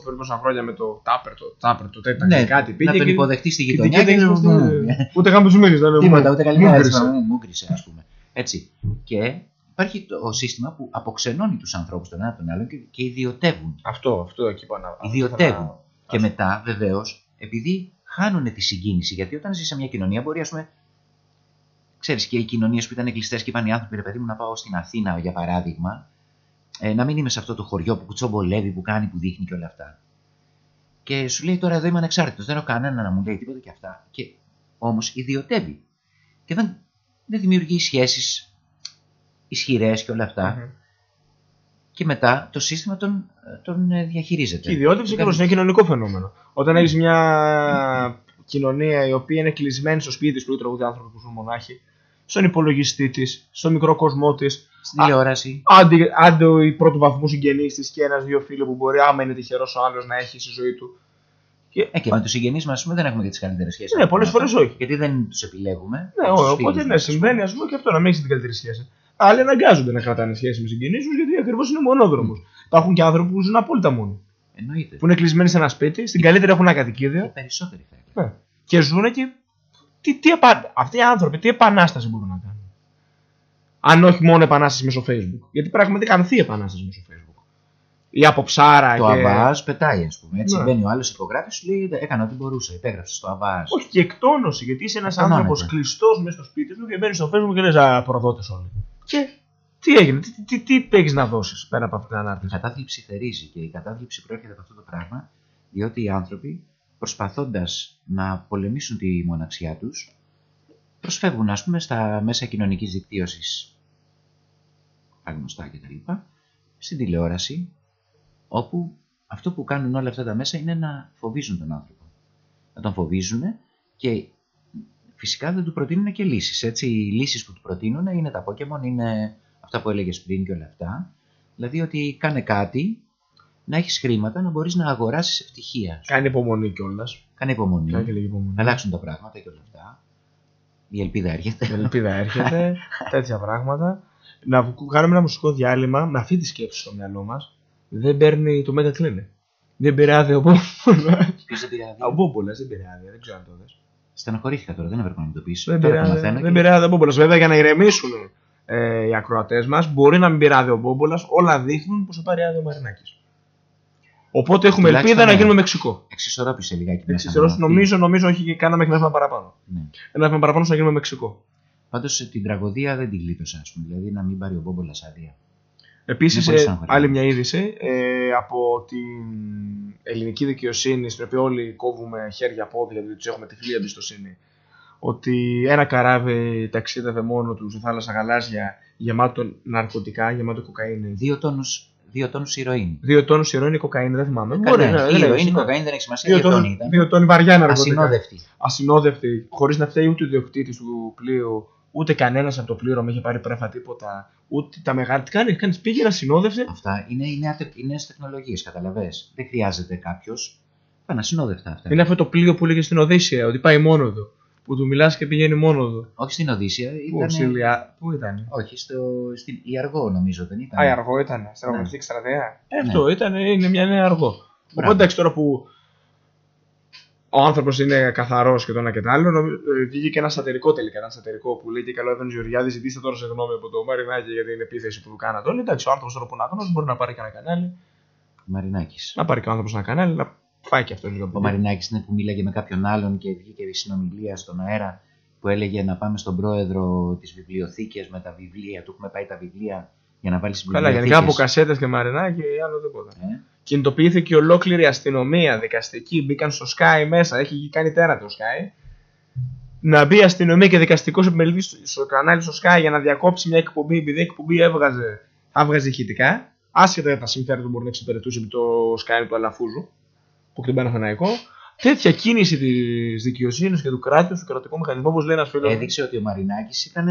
πριν πόσα χρόνια με το τάπερ, το τάπερ, το τέτοιο. Ναι, κάτι πήγε. να τον και- υποδεχτείς στη και γειτονιά την και κοίταξε να στο- Ούτε είχαμε του μίλησε. Τίποτα, ούτε καλημέρα. Μούγκρισε. Μου μου γκρισε, ας πούμε. Έτσι. Και υπάρχει το σύστημα που αποξενώνει τους ανθρώπους τον ένα τον άλλον και, και ιδιωτεύουν. Αυτό, αυτό εκεί πάνω. Ιδιωτεύουν. Και μετά, βεβαίως, επειδή χάνουν τη συγκίνηση, γιατί όταν ζει σε μια κοινωνία, μπορεί, ας πούμε, ξέρεις και οι κοινωνίες που ήταν κλειστέ και είπαν οι άνθρωποι, ρε παιδί μου, να πάω στην Αθήνα, για παράδειγμα, ε, να μην είμαι σε αυτό το χωριό που κουτσομπολεύει, που κάνει, που δείχνει και όλα αυτά. Και σου λέει τώρα εδώ είμαι ανεξάρτητος, δεν έχω κανένα να μου λέει τίποτα και αυτά. Και όμως ιδιωτεύει. Και δεν, δεν δημιουργεί σχέσεις ισχυρές και όλα αυτά. Μμμ. Και μετά το σύστημα τον, τον ε, διαχειρίζεται. Και η ιδιότευση Δεν ακριβώ είναι κάνει- κοινωνικό φαινόμενο. Όταν έχεις μια κοινωνία η οποία είναι κλεισμένη στο σπίτι τη, που τραγουδί άνθρωποι που ζουν μονάχοι, στον υπολογιστή της, στο μικρό κοσμό της, Στην τηλεόραση. άντε, άντε οι πρώτου βαθμού συγγενεί της και ένα-δύο φίλοι που μπορεί, άμα είναι τυχερός ο άλλος να έχει στη ζωή του. Και... Ε, και με τους συγγενείς μας, πούμε, δεν έχουμε και τις καλύτερες σχέσεις. Ναι, πολλές φορές όχι. Γιατί δεν τους επιλέγουμε. Ναι, τους ό, φίλους οπότε ναι, μας, ας πούμε. συμβαίνει ας πούμε και αυτό να μην έχεις την καλύτερη σχέση. Άλλοι αναγκάζονται να κρατάνε σχέση με συγγενείς τους γιατί ακριβώς είναι μονόδρομος. Υπάρχουν και άνθρωποι που ζουν απόλυτα μόνοι. Εννοείται. Που είναι κλεισμένοι σε ένα σπίτι, στην καλύτερη έχουν ένα Και κατοικίδιο περισσότεροι θα έλεγα. ναι. και ζουν και. Τι, τι επα... Αυτοί οι άνθρωποι τι επανάσταση μπορούν να κάνουν; Αν όχι μόνο επανάσταση μέσω Facebook. Γιατί πραγματικά ανθεί επανάσταση μέσω Facebook. Ή από ψάρα Το και. αβάζ πετάει, ας πούμε. Έτσι Ναι. μπαίνει ο άλλος υπογράφεις, σου λέει έκανα ό,τι μπορούσα. Υπέγραψες στο αβάζ. Όχι και εκτόνωση, γιατί είσαι ένας Εκτονώνεται. άνθρωπος κλειστός μέσα στο σπίτι σου και μπαίνεις στο Facebook και λες Α, προδότες όλοι. Και τι έγινε, τι, τι, τι, τι έχεις να δώσεις πέρα από αυτή την Η ανάρτηση. κατάθλιψη θερίζει και η κατάθλιψη προέρχεται από αυτό το πράγμα, διότι οι άνθρωποι προσπαθώντας να πολεμήσουν τη μοναξιά τους, προσφεύγουν, ας πούμε, στα μέσα κοινωνικής δικτύωσης, τα γνωστά κτλ., στην τηλεόραση, όπου αυτό που κάνουν όλα αυτά τα μέσα είναι να φοβίζουν τον άνθρωπο. Να τον φοβίζουν και φυσικά δεν του προτείνουν και λύσεις. Έτσι, οι λύσεις που του προτείνουν είναι τα Pokemon, είναι αυτά που έλεγες πριν και όλα αυτά. Δηλαδή ότι κάνε κάτι, να έχεις χρήματα, να μπορείς να αγοράσεις ευτυχία. Κάνει υπομονή κιόλας. Κάνε υπομονή, Κάνει και λίγη υπομονή. να αλλάξουν τα πράγματα και όλα αυτά. Η ελπίδα έρχεται. Η ελπίδα έρχεται, τέτοια πράγματα. Να βου- κάνουμε ένα μουσικό διάλειμμα με αυτή τη σκέψη στο μυαλό μας. Δεν παίρνει το Mega Cleaner. Δεν πήρε άδεια ο Μπόμπολας. Ποιος δεν πήρε άδεια. Ο Μπόμπολας δεν πήρε άδεια, δεν ξέρω αν το δες. Στενοχωρήθηκα τώρα, δεν έπρεπε να μου το πεις. Δεν Τώρα πήρε το άδεια, μαθαίνω δεν και- πήρε άδεια ο Μπόμπολας. Βέβαια για να ηρεμήσουν ε, οι ακροατές μας, μπορεί να μην πήρε άδεια ο Μπόμπολας, όλα δείχνουν πως θα πάρει άδεια ο Μαρινάκης. Οπότε έχουμε Τουλάχιστον, ελπίδα να ναι. γίνουμε Μεξικό. Εξισορρόπησε λιγάκι μέσα. Εξιστερός, με αυτή. νομίζω, νομίζω όχι, κάναμε και ένα βήμα παραπάνω. Ναι. Ένα βήμα παραπάνω στο να γίνουμε Μεξικό. Πάντως την τραγωδία δεν την γλίτωσα, ας πούμε. Δηλαδή να μην πάρει ο Μπόμπολα άδεια. Επίσης, Είναι πολύ στεναχωρημένο. άλλη μια είδηση ε, από την ελληνική δικαιοσύνη, στην οποία όλοι κόβουμε χέρια πόδια, γιατί τους έχουμε τυφλή εμπιστοσύνη. Ότι ένα καράβι ταξίδευε μόνο τους στη θάλασσα γαλάζια γεμάτο ναρκωτικά, γεμάτο κοκαίνη. Δύο τόνους δύο τόνους ηρωίνη. Δύο τόνους ηρωίνη κοκαίνη, δεν θυμάμαι. Ε, Μπορεί, ναι, ναι, η δεν ηρωίνη, έχει, η ναι. κοκαίνη δεν έχει σημασία. Δύο Δύο τόνοι τόνοι, ήταν. δύο τόνοι βαριά ναρκωτικά. Ασυνόδευτη. Ασυνόδευτη, χωρίς να φταίει ούτε ο ιδιοκτήτης του πλοίου, ούτε κανένας από το πλήρωμα είχε πάρει πρέφα τίποτα. Ούτε τα μεγάλα. Τι κάνει, κάνει πήγε ασυνόδευτε. Αυτά είναι, είναι, ατε- είναι τεχνολογίες, καταλαβέ. Δεν χρειάζεται κάποιος. Πάνε ασυνόδευτα αυτά. Είναι αυτό το πλοίο που έλεγε στην Οδύσσια, ότι πάει μόνο του. Που του μιλάς και πηγαίνει μόνος του. Όχι στην Οδύσσια, Πού, ήταν. Σιλιά, πού ήταν. Όχι, στο, στην Ιαργό νομίζω δεν ήταν. Α, η αργό ήταν. Στην αγωνιστική στρατεία. Ε, Ναι. αυτό ήταν, είναι μια νέα αργό. Οπότε εντάξει τώρα που ο άνθρωπος είναι καθαρός και το ένα και το άλλο, νομι- ε, βγήκε και ένα σατερικό τελικά. Ένα σατερικό που λέει και καλό Εύαν Γεωργιάδη, ζητήστε τώρα συγγνώμη από το Μαρινάκι για την επίθεση που του κάνατε όλοι. Εντάξει, ο άνθρωπος τώρα που είναι αγνός μπορεί να πάρει και ένα κανάλι. Μαρινάκης. Να πάρει και ο άνθρωπος ένα κανάλι, να φάει και αυτό λίγο. Ο παιδί. Μαρινάκης είναι που μίλαγε με κάποιον άλλον και βγήκε η συνομιλία στον αέρα που έλεγε να πάμε στον πρόεδρο της βιβλιοθήκης με τα βιβλία. Του έχουμε πάει τα βιβλία για να βάλει στις Καλά, γενικά από κασέτες και μαρινάκι, άλλο τίποτα. Ε, Κινητοποιήθηκε ολόκληρη αστυνομία, δικαστική, μπήκαν στο Sky μέσα, έχει κάνει τέρα το Sky. Να μπει αστυνομία και δικαστικός επιμελητής στο- στο κανάλι στο Sky για να διακόψει μια εκπομπή, επειδή η εκπομπή έβγαζε, θα έβγαζε ηχητικά. Άσχετα για τα συμφέροντα που μπορεί να εξυπηρετούσε επί το Sky του Αλαφούζου, που και τον Παναθηναϊκό. Τέτοια κίνηση της δικαιοσύνης και του κράτους, του κρατικού μηχανισμού, όπως λέει ένας φίλος. έδειξε ότι ο Μαρινάκης ήταν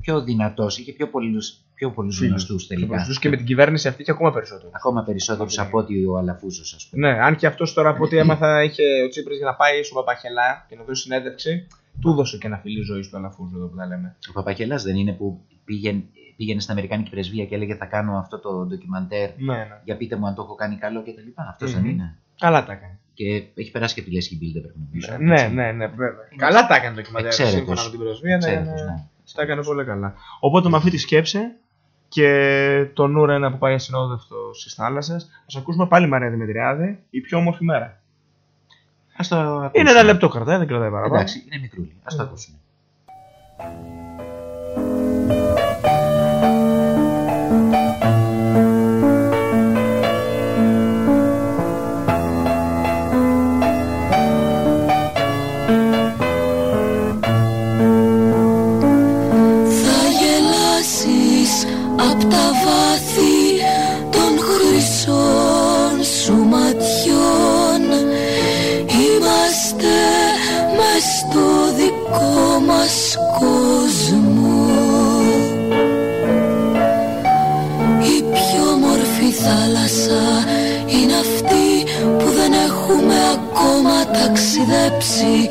πιο δυνατός, είχε πιο πολλούς πιο πολλούς γνωστούς τελικά. Και με την κυβέρνηση αυτή και ακόμα περισσότερο. Ακόμα περισσότερους από ότι ο Αλαφούζος, ας πούμε. Ναι, αν και αυτός τώρα από ό,τι έμαθα είχε ο Τσίπρας για να πάει στον Παπαχελά και να δώσει συνέντευξη, του έδωσε και ένα φιλί ζωής του Αλαφούζου εδώ που τα λέμε. Ο Παπακελά δεν είναι που πήγαινε, πήγαινε στην Αμερικάνικη πρεσβεία και έλεγε Θα κάνω αυτό το ντοκιμαντέρ. Ναι, ναι. Για πείτε μου αν το έχω κάνει καλό κτλ. Αυτός Μμμ. δεν είναι. Καλά τα έκανε. Και έχει περάσει και από τη Λέσχη Μπίλτερ νομίζω. Ναι, έτσι. ναι, ναι, βέβαια. Καλά τα έκανε το κειμαντέρ. Εξαίρετος. Σύμφωνα με την πρεσβεία, τα Εξαίρετος, έκανε, ναι. τα έκανε πολύ καλά. Οπότε με αυτή τη σκέψη και το νούρα ένα που πάει ασυνόδευτο στις θάλασσες, ας ακούσουμε πάλι Μαρία Δημητριάδη, η πιο όμορφη μέρα. Ας το ακούσουμε. Είναι ένα λεπτό κρατάει, δεν κρατάει παραπάνω. Εντάξει, είναι μικρούλι. Α το Ναι. ακούσουμε. Ταξιδέψει.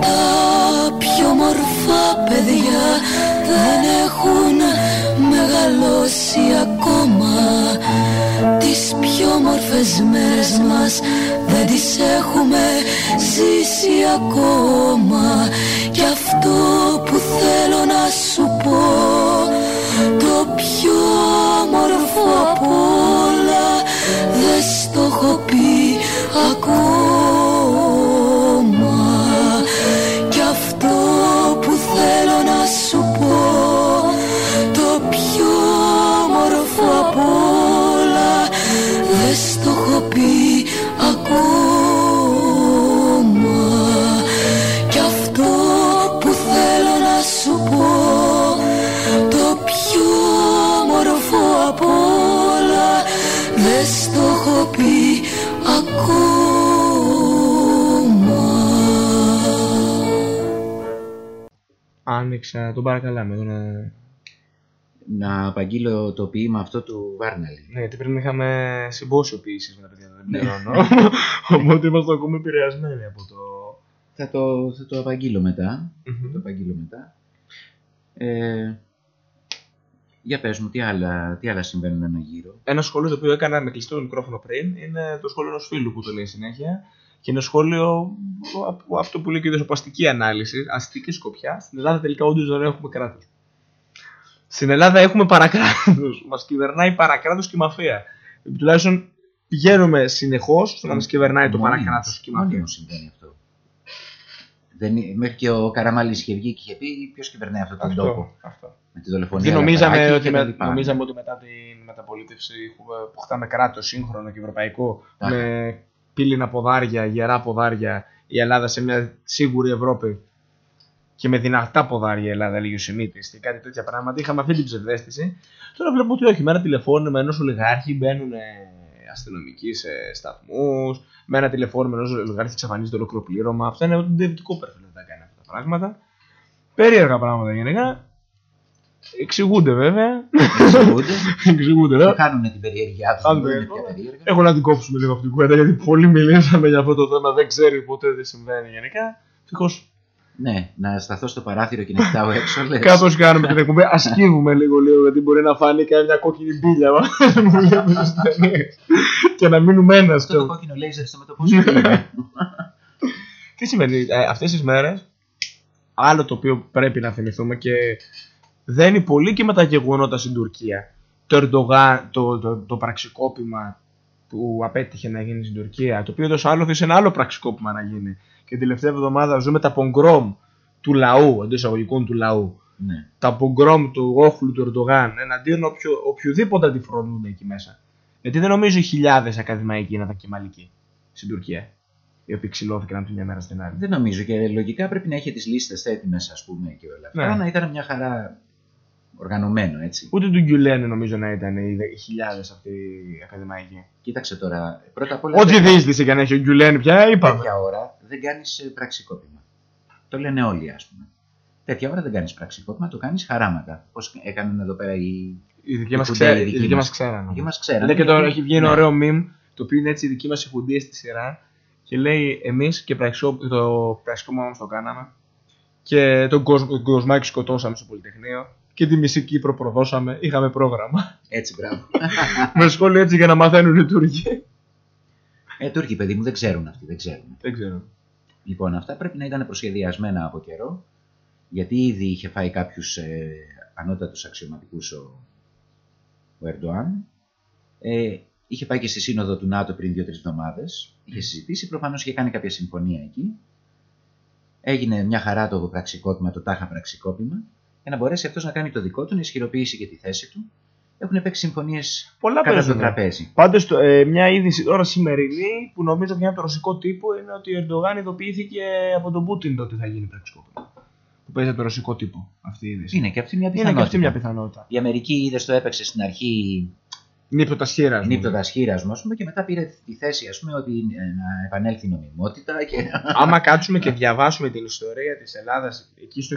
Τα πιο μορφά παιδιά δεν έχουν μεγαλώσει ακόμα. Τις πιο μορφές μέρες μας δεν τις έχουμε ζήσει ακόμα. Κι αυτό που θέλω να σου πω Το πιο μορφό απ' όλα δεν στο έχω πει ακόμα Άνοιξα, τον παρακαλάμε εδώ να... Να απαγγείλω το ποίημα αυτό του Βάρναλη. Ναι, γιατί πριν είχαμε συμπόσιο ποιήσεις με τα παιδιά, δεν Ναι. πληρώνω. Οπότε είμαστε ακόμα επηρεασμένοι από το... Θα το, θα το απαγγείλω μετά. Θα το Μμμ. απαγγείλω μετά. Ε, για πες μου, τι άλλα, τι άλλα συμβαίνουν ένα γύρο; Ένα σχόλιο το οποίο έκανα με κλειστό το μικρόφωνο πριν είναι το σχόλιο ενός φίλου που το λέει συνέχεια. Και είναι σχόλιο από αυτό που λέει και η δεσοπαστική ανάλυση, αστική σκοπιά. Στην Ελλάδα τελικά όντως δεν έχουμε κράτος. Στην Ελλάδα έχουμε παρακράτος. Μας κυβερνάει παρακράτος και η μαφία. Τουλάχιστον πηγαίνουμε συνεχώς στο να μας κυβερνάει το Μόνιμος. παρακράτος και η μαφία. Μόνιμος συμβαίνει αυτό. Δεν, είναι- μέχρι και ο Καραμάλης είχε βγει και είχε πει ποιος κυβερνάει αυτόν τον Αυτό, τόπο; αυτό. Με τη δολοφονία. Γιατί νομίζαμε Λαπαράκη ότι, και τα με, λοιπά. νομίζαμε ότι μετά την μεταπολίτευση έχουμε- που χτάμε κράτος σύγχρονο και ευρωπαϊκό Αχ. με πύληνα ποδάρια, γερά ποδάρια η Ελλάδα σε μια σίγουρη Ευρώπη και με δυνατά ποδάρια η Ελλάδα λιγοσημίτης και κάτι τέτοια πράγματα. Είχαμε αυτή την ψευδέστηση. Τώρα βλέπω ότι όχι. Με ένα τηλεφώνημα ενός ολιγάρχη μπαίνουν ε, αστυνομικοί σε σταθμούς. Με ένα τηλεφώνημα ενός ολιγάρχη εξαφανίζεται ολόκληρο πλήρωμα. Αυτά είναι το δυτικό perfil να τα κάνει αυτά τα πράγματα. Περίεργα πράγματα γενικά. Εξηγούνται βέβαια. Εξηγούνται. Εξηγούνται, Και ναι. Κάνουν την περιέργειά τους. Κάνουν δεν είναι περιέργεια. πια περίεργα. Έχω να την κόψουμε λίγο αυτή την κουβέντα γιατί πολύ μιλήσαμε για αυτό το θέμα. Δεν ξέρει ποτέ δεν συμβαίνει γενικά. Ευτυχώς Ναι, να σταθώ στο παράθυρο και να κοιτάω έξω. λες. κάπως κάνουμε την εκπομπή. Ασκύβουμε λίγο λίγο γιατί μπορεί να φάνει καμιά κόκκινη μπίλια μα. που βλέπουμε στις ταινίες. και να μείνουμε ένα. Αυτό το κόκκινο λέιζερ στο μετωπόσιο είναι. Τι σημαίνει, ε, αυτές τις μέρες, άλλο το οποίο πρέπει να θυμηθούμε και δένει πολύ και με τα γεγονότα στην Τουρκία. Το Ερντογάν, το, το, το πραξικόπημα που απέτυχε να γίνει στην Τουρκία, το οποίο έδωσε άλλο σε ένα άλλο πραξικόπημα να γίνει. Και την τελευταία εβδομάδα ζούμε τα πογκρόμ του λαού, εντός εισαγωγικών του λαού. Ναι. Τα πογκρόμ του όχλου του Ερντογάν εναντίον οποιο, οποιοδήποτε αντιφρονούνται εκεί μέσα. Γιατί δεν νομίζω οι χιλιάδες ακαδημαϊκοί να ήταν κεμαλικοί στην Τουρκία. Οι οποίοι ξυλώθηκαν από τη μια μέρα στην άλλη. Δεν νομίζω και λογικά πρέπει να έχει τις λίστες έτοιμες ας πούμε και όλα αυτά. Ναι. Να ήταν μια χαρά οργανωμένο έτσι. Ούτε του Γκιουλένε νομίζω να ήταν οι δε- οι χιλιάδες αυτοί οι ακαδημαϊκοί. Κοίταξε τώρα. Πρώτα απ' όλα. Ό,τι τέτοια- διείσδυση και αν έχει ο Γκιουλένε πια, είπαμε. Τέτοια ώρα δεν κάνεις πραξικόπημα. Το λένε όλοι, ας πούμε. Τέτοια ώρα δεν κάνεις πραξικόπημα, το κάνεις χαράματα. Πώ έκαναν εδώ πέρα οι. Οι δικοί Οι μας Χουντέοι, οι ξέραν. δικοί Οι δικοί μας. μας ξέραν. δικοί μας ξέραν. Λέει και τώρα γιατί- έχει βγει ένα ναι. ωραίο meme το οποίο είναι έτσι οι δικοί μας οι χουντίε στη σειρά και λέει εμείς και πραξικό- το πραξικόπημα μας το κάναμε και τον κόσμο, τον Κοσμάκη σκοτώσαμε στο Πολυτεχνείο και τη μισή Κύπρο προδώσαμε. Είχαμε πρόγραμμα. Έτσι, μπράβο. Με σχόλιο έτσι για να μαθαίνουν οι Τούρκοι. ε, Τούρκοι, παιδί μου, δεν ξέρουν αυτοί, δεν ξέρουν. Δεν ξέρω. Λοιπόν, αυτά πρέπει να ήταν προσχεδιασμένα από καιρό, γιατί ήδη είχε φάει κάποιους ε, ανώτατους αξιωματικούς ο, ο Ερντοάν. Ε, είχε πάει και στη σύνοδο του ΝΑΤΟ πριν δύο-τρεις εβδομάδες. Είχε συζητήσει, προφανώς είχε κάνει κάποια συμφωνία εκεί. Έγινε μια χαρά το πραξικόπημα, το τάχα πραξικόπημα, για να μπορέσει αυτός να κάνει το δικό του, να ισχυροποιήσει και τη θέση του. Έχουν παίξει συμφωνίες Πολλά κατά το παίζουν. τραπέζι. Πάντως, ε, μια είδηση τώρα σημερινή που νομίζω βγαίνει από το ρωσικό τύπο είναι ότι ο Ερντογάν ειδοποιήθηκε από τον Πούτιν το ότι θα γίνει πραξικόπημα. που παίζει το ρωσικό τύπο αυτή η είδηση. Είναι και αυτή μια Είναι πιθανότητα. και αυτή μια πιθανότητα. Η Αμερική είδε το έπαιξε στην αρχή Νύπτωτα χείρα. νύπτοντα χείρα μου, ας πούμε, και μετά πήρε τη θέση ας πούμε, ότι ε, να επανέλθει η νομιμότητα. Και... Άμα κάτσουμε και διαβάσουμε την ιστορία της Ελλάδας εκεί στο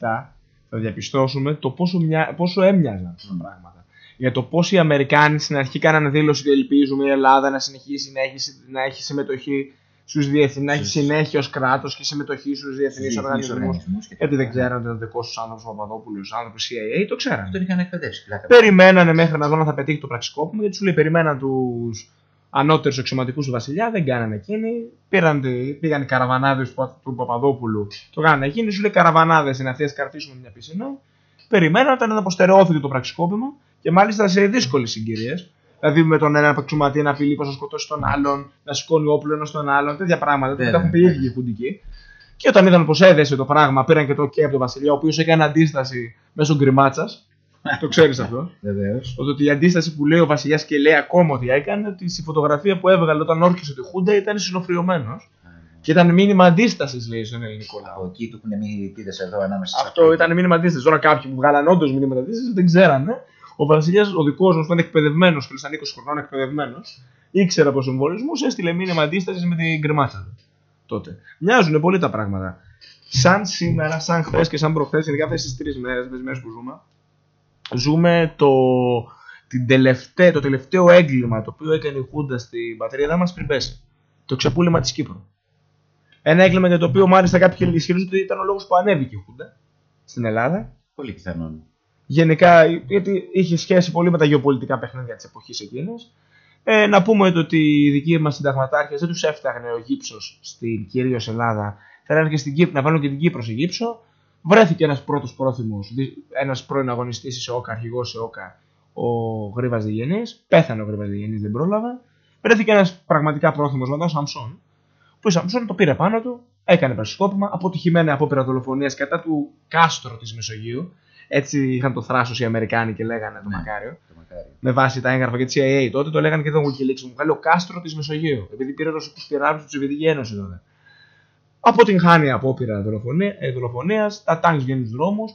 67, θα διαπιστώσουμε το πόσο, μια, πόσο έμοιαζαν αυτά τα πράγματα. Για το πώς οι Αμερικάνοι στην αρχή κάνανε δήλωση ότι ελπίζουμε η Ελλάδα να συνεχίσει να έχει, να έχει συμμετοχή στους διεθνείς, να έχει Στους- συνέχεια ως κράτος και συμμετοχή στους διεθνείς Διεθνείς οργανισμούς. οργανισμούς και Γιατί δεν τα- ξέραν ότι ήταν δικός τους άνθρωπος ο Παπαδόπουλος, ο άνθρωπος CIA, το ξέραν. Τον είχαν εκπαιδεύσει. πλάκα. Περιμένανε μέχρι να δουν αν θα πετύχει το πραξικόπημα, γιατί σου λέει: Περιμέναν τους ανώτερους αξιωματικού του Βασιλιά, δεν κάνανε εκείνοι. Πήραν, τη- πήγαν οι καραβανάδες του, Πα- του Παπαδόπουλου, το κάνανε εκείνοι. Σου λέει: Καραβανάδες είναι αυτέ, καρτίσουμε μια πισινό. Περιμέναν, ήταν να αποστερεώθηκε το πραξικόπημα και μάλιστα σε δύσκολες συγκυρίες. Δηλαδή με τον έναν αξιωματή να απειλεί πως θα σκοτώσει τον άλλον, να σηκώνει όπλο ένας στον άλλον, τέτοια πράγματα. Βέβαια, Τα έχουν πει οι βέβαια. ίδιοι οι χουντικοί. Και όταν είδαν πως έδεσε το πράγμα, πήραν και το OK από τον Βασιλιά, ο οποίος έκανε αντίσταση μέσω γκριμάτσας. Το ξέρεις αυτό. Βεβαίως. Ότι η αντίσταση που λέει ο Βασιλιάς και λέει ακόμα ότι έκανε, ότι στη φωτογραφία που έβγαλε όταν όρκησε τη Χούντα ήταν συνοφριωμένο. Και ήταν μήνυμα αντίστασης, λέει στον ελληνικό λαό. Από εκεί του έχουν μείνει πίδε εδώ ανάμεσα σε Αυτό ήταν μήνυμα αντίστασης. Τώρα κάποιοι που βγάλαν όντως μήνυμα αντίστασης δεν ξέρανε. Ο Βασιλιάς, ο δικός μα, που ήταν εκπαιδευμένος, και ήταν 20 χρονών εκπαιδευμένος, ήξερε από συμβολισμού, έστειλε μήνυμα αντίστασης με την γκρεμάτσα του. Τότε. Μοιάζουν πολύ τα πράγματα. Σαν σήμερα, σαν χθες και σαν προχθές, ειδικά αυτές τις τρεις μέρες, τις μέρες που ζούμε, ζούμε το, την τελευταία, το τελευταίο έγκλημα το οποίο έκανε η Χούντα στην πατρίδα μα πριν πέσει. Το ξεπούλημα της Κύπρου. Ένα έγκλημα για το οποίο μάλιστα κάποιοι ισχυρίζονται ότι ήταν ο λόγος που ανέβηκε η Χούντα στην Ελλάδα. Πολύ πιθανόν. Γενικά, γιατί είχε σχέση πολύ με τα γεωπολιτικά παιχνίδια της εποχής εκείνης. Ε, να πούμε το ότι οι δικοί μας συνταγματάρχε δεν τους έφταγνε ο γύψος στην κυρίως Ελλάδα. Θέλανε και στην Κύπρο, να βάλουν και την Κύπρο σε γύψο. Βρέθηκε ένας πρώτος πρόθυμος, ένας πρώην αγωνιστής σε ΟΚΑ, αρχηγός σε ΟΚΑ, ο Γρήβα Διγενής. Πέθανε ο Γρήβα Διγενής, δεν πρόλαβε. Βρέθηκε ένας πραγματικά πρόθυμος μετά, ο Σαμψόν. Που ο Σαμψόν το πήρε πάνω του, έκανε πραξικόπημα, αποτυχημένη απόπειρα δολοφονίας κατά του κάστρο της Μεσογείου. Έτσι είχαν το θράσος οι Αμερικάνοι και λέγανε το Ναι. μακάριο. Το μακάρι. Με βάση τα έγγραφα και τη CIA τότε το λέγανε και τον Wikileaks. Μου βγάλει ο κάστρο της Μεσογείου. Επειδή πήρε ρωσικούς πυράβλου τους Σοβιετική Ένωση τότε. Αποτυγχάνει η απόπειρα δολοφονίας, τα τανκς βγαίνουν στους δρόμους.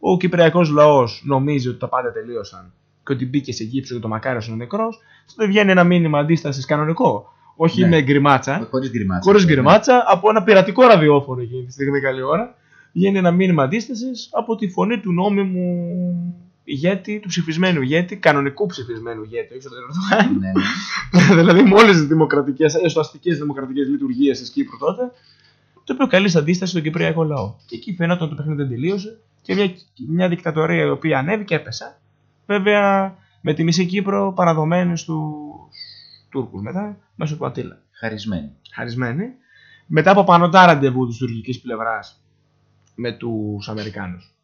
Ο Κυπριακός λαός νομίζει ότι τα πάντα τελείωσαν και ότι μπήκε σε γύψο και ο Μακάριος είναι νεκρός. Τότε βγαίνει ένα μήνυμα αντίστασης κανονικό. Όχι Ναι. με γκριμάτσα. Χωρίς γκριμάτσα. Χωρίς γκριμάτσα, από ένα πειρατικό ραδιόφωνο εκείνη τη στιγμή καλή ώρα. Βγαίνει ένα μήνυμα αντίστασης από τη φωνή του νόμιμου ηγέτη, του ψηφισμένου ηγέτη, κανονικού ψηφισμένου ηγέτη, όχι του Ερντογάν. Ναι, ναι. δηλαδή με όλες τις δημοκρατικές, έστω αστικές δημοκρατικές λειτουργίες της Κύπρου τότε, το οποίο καλεί σε αντίσταση στον Κυπριακό λαό. Και εκεί φαίνεται ότι το παιχνίδι δεν τελείωσε και μια, μια δικτατορία η οποία ανέβηκε έπεσε. Βέβαια με τη μισή Κύπρο παραδομένη στους Τούρκους μετά μέσω του Ατήλα Χαρισμένη. χαρισμένη, μετά από πανωτά ραντεβού της τουρκικής πλευράς με τους Αμερικάνους.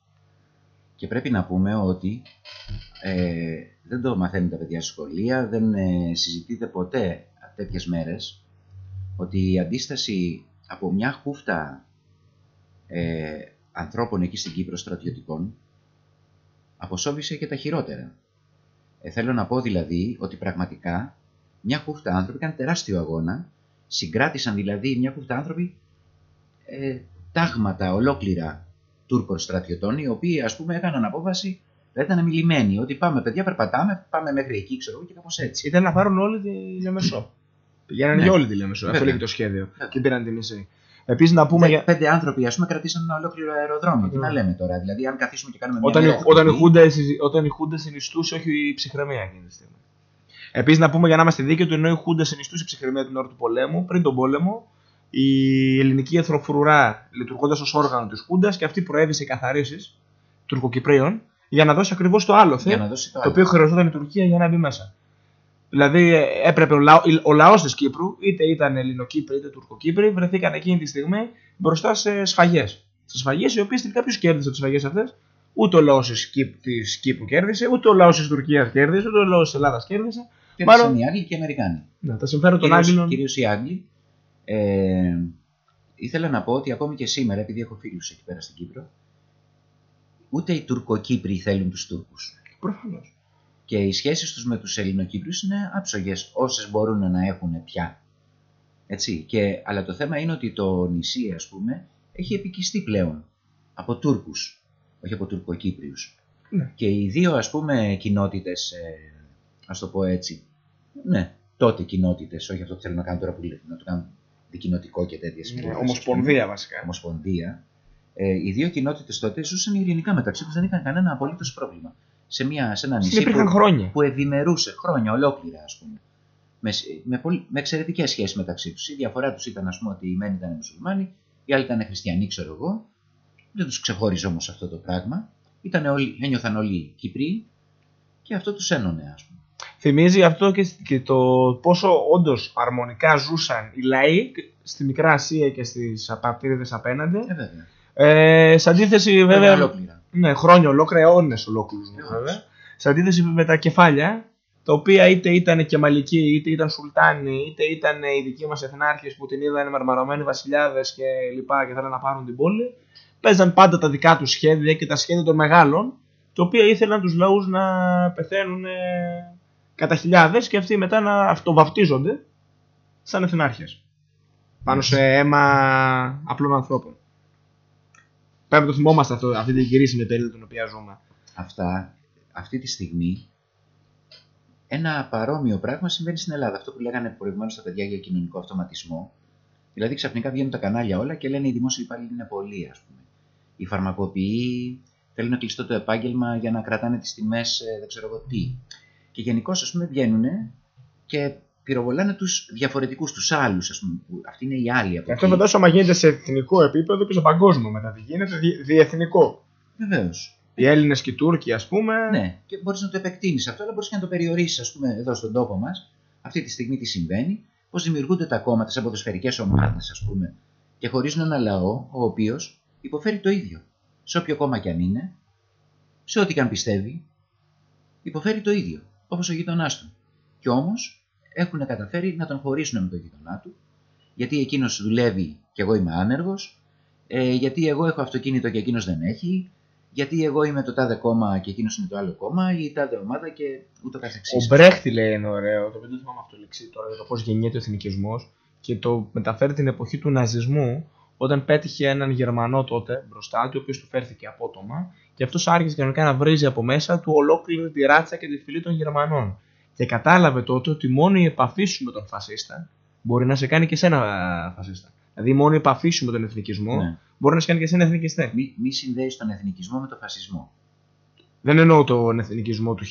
Και πρέπει να πούμε ότι ε, δεν το μαθαίνουν τα παιδιά στη σχολεία, δεν ε, συζητείται ποτέ τέτοιες μέρες ότι η αντίσταση από μια χούφτα ε, ανθρώπων εκεί στην Κύπρο στρατιωτικών αποσόβησε και τα χειρότερα. Ε, θέλω να πω δηλαδή ότι πραγματικά μια χούφτα άνθρωποι έκανε τεράστιο αγώνα, συγκράτησαν δηλαδή μια χούφτα άνθρωποι ε, τάγματα ολόκληρα Τούρκων στρατιωτών, οι οποίοι ας πούμε έκαναν απόφαση, δεν ήταν μιλημένοι, ότι πάμε παιδιά, περπατάμε, πάμε μέχρι εκεί, ξέρω εγώ και κάπως έτσι. Ήταν να πάρουν όλη τη Λεμεσό. Πηγαίνανε Ναι. για όλη τη Λεμεσό. Αυτό Βέβαια. λέγει το σχέδιο. Βέβαια. Και πήραν τη μισή. Επίσης να πούμε Δε- για. Πέντε άνθρωποι, ας πούμε, κρατήσαν ένα ολόκληρο αεροδρόμιο. Τι Ναι. να λέμε τώρα, δηλαδή, αν καθίσουμε και κάνουμε μια Όταν, η, μέρα όταν, η εκπομπή, Χούντα, συζη- όταν η Χούντα συνιστούσε, όχι η ψυχραιμία εκείνη τη στιγμή. Επίσης να πούμε για να είμαστε δίκαιοι ότι ενώ η Χούντα συνιστούσε η ψυχραιμία την ώρα του πολέμου, πριν τον πόλεμο, η ελληνική εθροφρουρά λειτουργώντας ως όργανο της Χούντας και αυτή προέβη σε καθαρίσει τουρκοκυπρίων για να δώσει ακριβώς το άλλο για να δώσει το το άλλο. οποίο χρειαζόταν η Τουρκία για να μπει μέσα. Δηλαδή ε, έπρεπε ο, λαό, ο λαός της Κύπρου, είτε ήταν Ελληνοκύπροι είτε Τουρκοκύπροι, βρεθήκαν εκείνη τη στιγμή μπροστά σε σφαγές. Σε σφαγές οι οποίες τελικά ποιος κέρδισε τις σφαγές αυτές; Ούτε ο λαός της, Κύπ, της Κύπρου κέρδισε, ούτε ο λαός της Τουρκίας κέρδισε, ούτε ο λαός της Ελλάδας κέρδισε. Κέρδισαν μάλλον- οι Άγγλοι και οι Αμερικάνοι. Να, τα συμφέρον των Κυρίως, Άγγλων. κυρίως οι Άγγλοι. Ε, ήθελα να πω ότι ακόμη και σήμερα, επειδή έχω φίλους εκεί πέρα στην Κύπρο, ούτε οι Τουρκοκύπροι θέλουν τους Τούρκους. Προφανώς. Και οι σχέσεις τους με τους Ελληνοκύπριους είναι άψογες, όσες μπορούν να έχουν πια. Έτσι. Και, αλλά το θέμα είναι ότι το νησί, ας πούμε, έχει επικιστεί πλέον από Τούρκους, όχι από Τουρκοκύπριους. Ναι. Και οι δύο ας πούμε κοινότητες, ε, ας το πω έτσι, ναι, τότε κοινότητες, όχι αυτό που θέλω να κάνω τώρα που λέω, να το κάνω δικοινοτικό και τέτοιες Ναι, Ομοσπονδία βασικά. Ομοσπονδία. Ε, οι δύο κοινότητες τότε ζούσαν ειρηνικά μεταξύ τους, δεν είχαν κανένα απολύτως πρόβλημα. Σε, μια, σε ένα νησί Υπήρχαν που, χρόνια. που ευημερούσε χρόνια ολόκληρα, ας πούμε. Με, με, πολύ, με εξαιρετικές σχέσεις μεταξύ τους. Η διαφορά τους ήταν, ας πούμε, ότι οι μένοι ήταν μουσουλμάνοι, οι άλλοι ήταν χριστιανοί, ξέρω εγώ. Δεν τους ξεχώριζε όμως αυτό το πράγμα. Ήταν όλοι, ένιωθαν όλοι Κύπροι και αυτό τους ένωνε, ας πούμε. Θυμίζει αυτό και, και το πόσο όντως αρμονικά ζούσαν οι λαοί στη Μικρά Ασία και στις απαρτίδες απέναντι. Ε, βέβαια. Ε, σε αντίθεση Χρόνια βέβαια. Ολόκληρα. Ναι, χρόνια ολόκληρα, αιώνες ολόκληρους Αιώνες. βέβαια. Σε αντίθεση με τα κεφάλια, τα οποία είτε ήταν κεμαλικοί, είτε ήταν σουλτάνοι, είτε ήταν οι δικοί μας εθνάρχες που την είδαν μαρμαρωμένοι βασιλιάδες και λοιπά και θέλαν να πάρουν την πόλη, παίζαν πάντα τα δικά τους σχέδια και τα σχέδια των μεγάλων, τα οποία ήθελαν τους λαούς να πεθαίνουν ε, κατά χιλιάδες και αυτοί μετά να αυτοβαπτίζονται σαν εθνάρχες. Πάνω σε αίμα απλών ανθρώπων. Πρέπει να το θυμόμαστε αυτό, αυτή την κυρίσιμη περίοδο την οποία ζούμε. Αυτά, αυτή τη στιγμή, ένα παρόμοιο πράγμα συμβαίνει στην Ελλάδα. Αυτό που λέγανε προηγουμένως τα παιδιά για κοινωνικό αυτοματισμό. Δηλαδή ξαφνικά βγαίνουν τα κανάλια όλα και λένε οι δημόσιοι υπάλληλοι είναι πολλοί, ας πούμε. Οι φαρμακοποιοί θέλουν να κλειστώ το επάγγελμα για να κρατάνε τις τιμές, δεν ξέρω εγώ τι. Και γενικώς, ας πούμε, βγαίνουν και πυροβολάνε τους διαφορετικούς, τους άλλους, ας πούμε. Που αυτοί είναι οι άλλοι από Και αυτό εκεί. φαντάζομαι άμα γίνεται σε εθνικό επίπεδο και στο παγκόσμιο μετά. Τι γίνεται δι- διεθνικό. Βεβαίως. Οι Έλληνες και οι Τούρκοι, ας πούμε. Ναι, και μπορείς να το επεκτείνεις αυτό, αλλά μπορείς και να το περιορίσεις, ας πούμε, εδώ στον τόπο μας. Αυτή τη στιγμή τι συμβαίνει, πώς δημιουργούνται τα κόμματα σε ποδοσφαιρικές ομάδες, ας πούμε, και χωρίζουν ένα λαό ο οποίος υποφέρει το ίδιο. Σε όποιο κόμμα κι αν είναι, σε ό,τι κι αν πιστεύει, υποφέρει το ίδιο, όπως ο γείτονά του. Κι όμως έχουν καταφέρει να τον χωρίσουν με τον γείτονά του, γιατί εκείνος δουλεύει και εγώ είμαι άνεργος, ε, γιατί εγώ έχω αυτοκίνητο και εκείνος δεν έχει, γιατί εγώ είμαι το τάδε κόμμα και εκείνος είναι το άλλο κόμμα, ή η τάδε ομάδα και ούτω Ο καθεξής. Μπρέχτη λέει είναι ωραίο, το οποίο δεν θυμάμαι αυτό το λεξί τώρα για το πώς γεννιέται ο εθνικισμός και το μεταφέρει την εποχή του ναζισμού όταν πέτυχε έναν Γερμανό τότε μπροστά του, ο οποίος του φέρθηκε απότομα και αυτός άρχισε κανονικά να βρίζει από μέσα του ολόκληρη τη ράτσα και τη φυλή των Γερμανών. Και κατάλαβε τότε ότι μόνο η επαφή σου με τον φασίστα μπορεί να σε κάνει και σένα α, φασίστα. Δηλαδή, μόνο η επαφή σου με τον εθνικισμό Ναι. μπορεί να σε κάνει και εσένα εθνικιστέ. Μη, μη συνδέεις τον εθνικισμό με τον φασισμό. Δεν εννοώ τον εθνικισμό του 1800,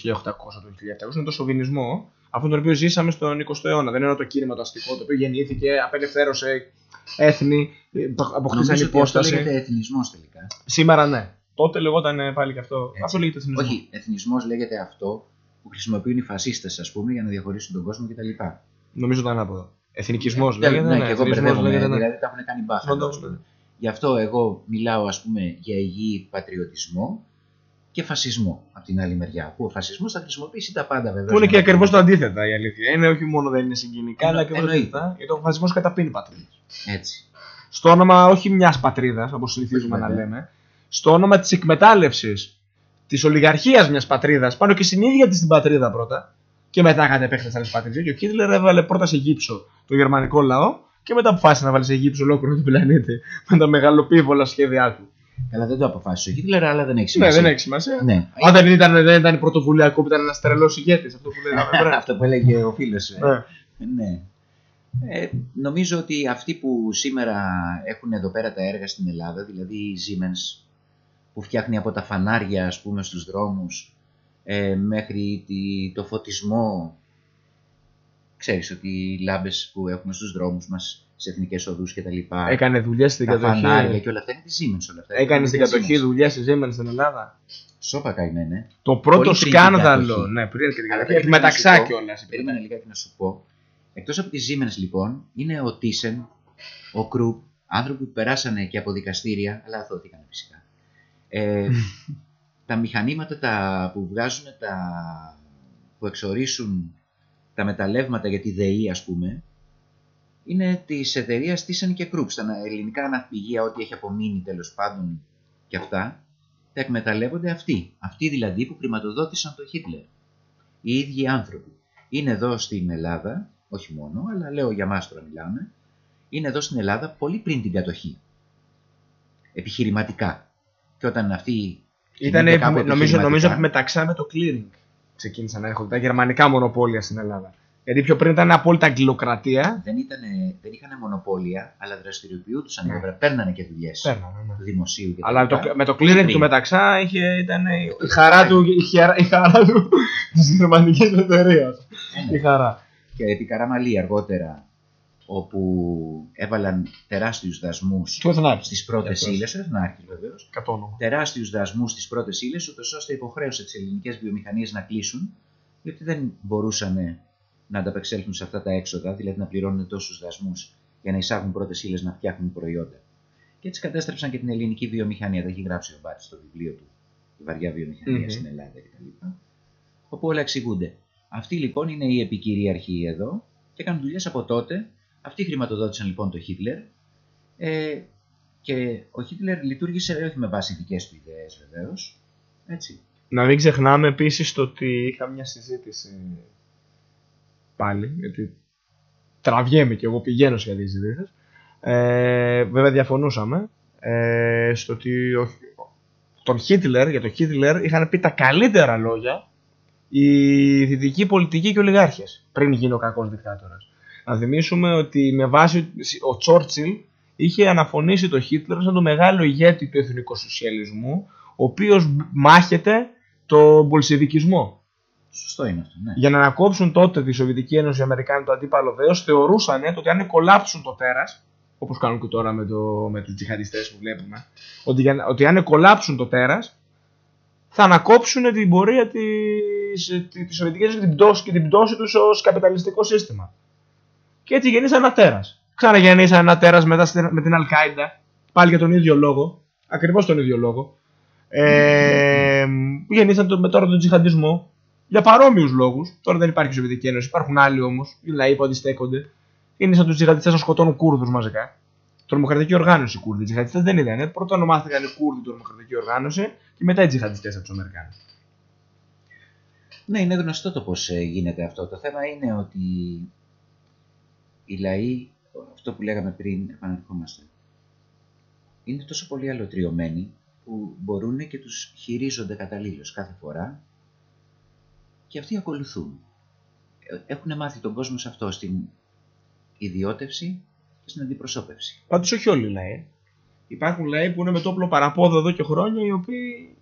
του 1700, είναι το σοβινισμό, αυτόν τον οποίο ζήσαμε στον 20ο αιώνα. Δεν εννοώ το κίνημα το αστικό, το οποίο γεννήθηκε, απελευθέρωσε έθνη, ε, αποκτήσαν Νομίζω ότι αυτό υπόσταση. λέγεται εθνισμός τελικά. Σήμερα ναι. Τότε λεγόταν ε, πάλι και αυτό. Έτσι. Αυτό λέγεται εθνισμός. Όχι, εθνισμός λέγεται αυτό που χρησιμοποιούν οι φασίστες, ας πούμε, για να διαχωρίσουν τον κόσμο κτλ. Νομίζω το ανάποδο. Εθνικισμός Ναι, λέγεται. ναι, ναι, και εγώ εθνισμός μπερδεύομαι, λέγεται, ναι. δηλαδή τα έχουν κάνει μπάχα. Όντως, τέλος πάντων. ναι. Γι' αυτό εγώ μιλάω, ας πούμε, για υγιή πατριωτισμό και φασισμό από την άλλη μεριά. Που ο φασισμός θα χρησιμοποιήσει τα πάντα βέβαια. Που είναι και ακριβώς το αντίθετα η αλήθεια. Είναι όχι μόνο δεν είναι συγκινικά, αλλά και το Εννοείται. αντίθετα. Γιατί ο φασισμός καταπίνει πατρίδες. Έτσι. Στο όνομα όχι μιας πατρίδας, όπως συνηθίζουμε Όχι, να βέβαια. λέμε, στο όνομα της εκμετάλλευσης της ολιγαρχίας μιας πατρίδας πάνω και στην ίδια της την πατρίδα πρώτα, και μετά κατά επέκταση άλλες πατρίδες. Και ο Χίτλερ έβαλε πρώτα σε γύψο το γερμανικό λαό και μετά αποφάσισε να βάλει σε γύψο ολόκληρο τον πλανήτη με τα μεγαλοπίβολα σχέδιά του. Καλά, δεν το αποφάσισε ο Χίτλερ, αλλά δεν έχει Ναι, σημασία. δεν έχει σημασία. Ναι. Αν δεν ήταν, δεν ήταν η πρωτοβουλία που ήταν ένας τρελός ηγέτης, αυτό που λέγαμε πριν. Αυτό που έλεγε ο φίλος σου. Ναι. Ναι. Ε, νομίζω ότι αυτοί που σήμερα έχουν εδώ πέρα τα έργα στην Ελλάδα, δηλαδή η Siemens που φτιάχνει από τα φανάρια ας πούμε στους δρόμους ε, μέχρι τη, το φωτισμό ξέρεις ότι οι λάμπες που έχουμε στους δρόμους μας σε εθνικές οδούς και τα λοιπά Έκανε δουλειές στην τα φανάρια κατοχή. και όλα αυτά είναι τη Siemens όλα αυτά. Έκανε Είναι στην της κατοχή Siemens. δουλειές στη Siemens στην Ελλάδα. Σώπα καημένε. Το πρώτο Πολύ πριν την σκάνδαλο. κατοχή. Ναι, πριν και την Αλλά κατοχή. περίμενε Μεταξά να σου πω. κιόλα. Περίμενα λιγάκι να σου πω. Εκτός από τη Siemens λοιπόν, είναι ο Thyssen, ο Krupp, άνθρωποι που περάσανε και από δικαστήρια, αλλά αθώθηκαν φυσικά. Ε, τα μηχανήματα τα, που βγάζουν, τα, που εξορίσουν τα μεταλλεύματα για τη ΔΕΗ ας πούμε, είναι της εταιρείας Thyssen και Krupp. Στα ελληνικά ναυπηγεία, ό,τι έχει απομείνει τέλος πάντων και αυτά, τα εκμεταλλεύονται αυτοί. Αυτοί δηλαδή που χρηματοδότησαν το Χίτλερ. Οι ίδιοι άνθρωποι. Είναι εδώ στην Ελλάδα, όχι μόνο, αλλά λέω για μας τώρα μιλάμε, είναι εδώ στην Ελλάδα πολύ πριν την κατοχή. Επιχειρηματικά. Και όταν αυτοί. Ήταν, κινούνται κάπου νομίζω, νομίζω επιχειρηματικά, ότι μεταξά με το clearing ξεκίνησαν να έρχονται τα γερμανικά μονοπόλια στην Ελλάδα. Γιατί πιο πριν ήταν απόλυτα αγγλοκρατία. Δεν, ήτανε, δεν είχαν μονοπόλια, αλλά δραστηριοποιούνταν. Ναι. Ναι. Παίρνανε και δουλειές Παίρνανε, ναι. του δημοσίου. Και τα Αλλά λοιπά. το, με το Πολύ clearing πριν. του μεταξά είχε, ήταν η χαρά του, η χαρά, η χαρά του της γερμανικής εταιρείας. Ε, ναι. Η χαρά. Και επί Καραμαλή αργότερα, όπου έβαλαν τεράστιους δασμούς Του Εθνάρχης. στις πρώτες Αυτός. ύλες, ο Εθνάρχης βεβαίως, Κατόνομα. τεράστιους δασμούς στις πρώτες ύλες, ούτως ώστε υποχρέωσε τις ελληνικές βιομηχανίες να κλείσουν, γιατί δεν μπορούσαν να ανταπεξέλθουν σε αυτά τα έξοδα, δηλαδή να πληρώνουν τόσους δασμούς για να εισάγουν πρώτες ύλες να φτιάχνουν προϊόντα. Και έτσι κατέστρεψαν και την ελληνική βιομηχανία. Τα έχει γράψει ο Μπάτης στο βιβλίο του, η βαριά βιομηχανία Μμμ. στην Ελλάδα κτλ. Όπου όλα εξηγούνται. Αυτοί λοιπόν είναι οι επικυρίαρχοι εδώ και κάνουν δουλειές από τότε. Αυτοί χρηματοδότησαν λοιπόν τον Χίτλερ. Ε, και ο Χίτλερ λειτουργήσε όχι με βάση δικές του ιδέες βεβαίως. Έτσι. Να μην ξεχνάμε επίσης το ότι είχα μια συζήτηση πάλι, γιατί τραβιέμαι και εγώ πηγαίνω σε τέτοιες συζητήσεις. Ε, βέβαια διαφωνούσαμε ε, στο ότι ο, τον Χίτλερ, για τον Χίτλερ είχαν πει τα καλύτερα λόγια οι δυτικοί πολιτικοί και ολιγάρχες πριν γίνει ο κακός δικτάτορας. Να θυμίσουμε ότι με βάση ο Τσόρτσιλ είχε αναφωνήσει τον Χίτλερ σαν το μεγάλο ηγέτη του εθνικοσοσιαλισμού ο οποίος μάχεται τον πολσεβικισμό. Σωστό είναι αυτό. Ναι. Για να ανακόψουν τότε τη Σοβιετική Ένωση οι Αμερικάνοι το αντίπαλο δέος θεωρούσαν ε, το ότι αν κολλάψουν το τέρας όπως κάνουν και τώρα με, το, με τους τζιχαντιστές που βλέπουμε ότι, για, ότι αν κολλάψουν το τέρας θα ανακόψουν την πορεία της, της, της Σοβιετικής Ένωσης και την πτώση, και την πτώση τους ως καπιταλιστικό σύστημα. Και έτσι γεννήσαν ένα τέρας. Ξαναγεννήσαν ένα τέρας μετά στην- με την Αλκάιντα πάλι για τον ίδιο λόγο, ακριβώς τον ίδιο λόγο. Ε, που γεννήσαν το, με τώρα τον τζιχαντισμό για παρόμοιους λόγους. Τώρα δεν υπάρχει Σοβιετική Ένωση, υπάρχουν άλλοι όμως, οι λαοί που αντιστέκονται. Γεννήσαν τους τζιχαντιστές να σκοτώνουν Κούρδους μαζικά. Τρομοκρατική οργάνωση οι Κούρδοι. Οι τζιχαντιστές δεν ήταν. Πρώτα ονομάστηκαν οι Κούρδοι τρομοκρατική οργάνωση και μετά οι τζιχαντιστές από τους Αμερικάνους. ναι, είναι γνωστό το πώς γίνεται αυτό. Το θέμα είναι ότι οι λαοί, αυτό που λέγαμε πριν, επαναρχόμαστε, είναι τόσο πολύ αλωτριωμένοι που μπορούν και τους χειρίζονται καταλήλως κάθε φορά και αυτοί ακολουθούν. Ε, Έχουν μάθει τον κόσμο σε αυτό, στην ιδιώτευση και στην αντιπροσώπευση. Πάντως όχι όλοι οι λαοί. Υπάρχουν λαοί που είναι με το όπλο παραπόδο εδώ και χρόνια οι οποίοι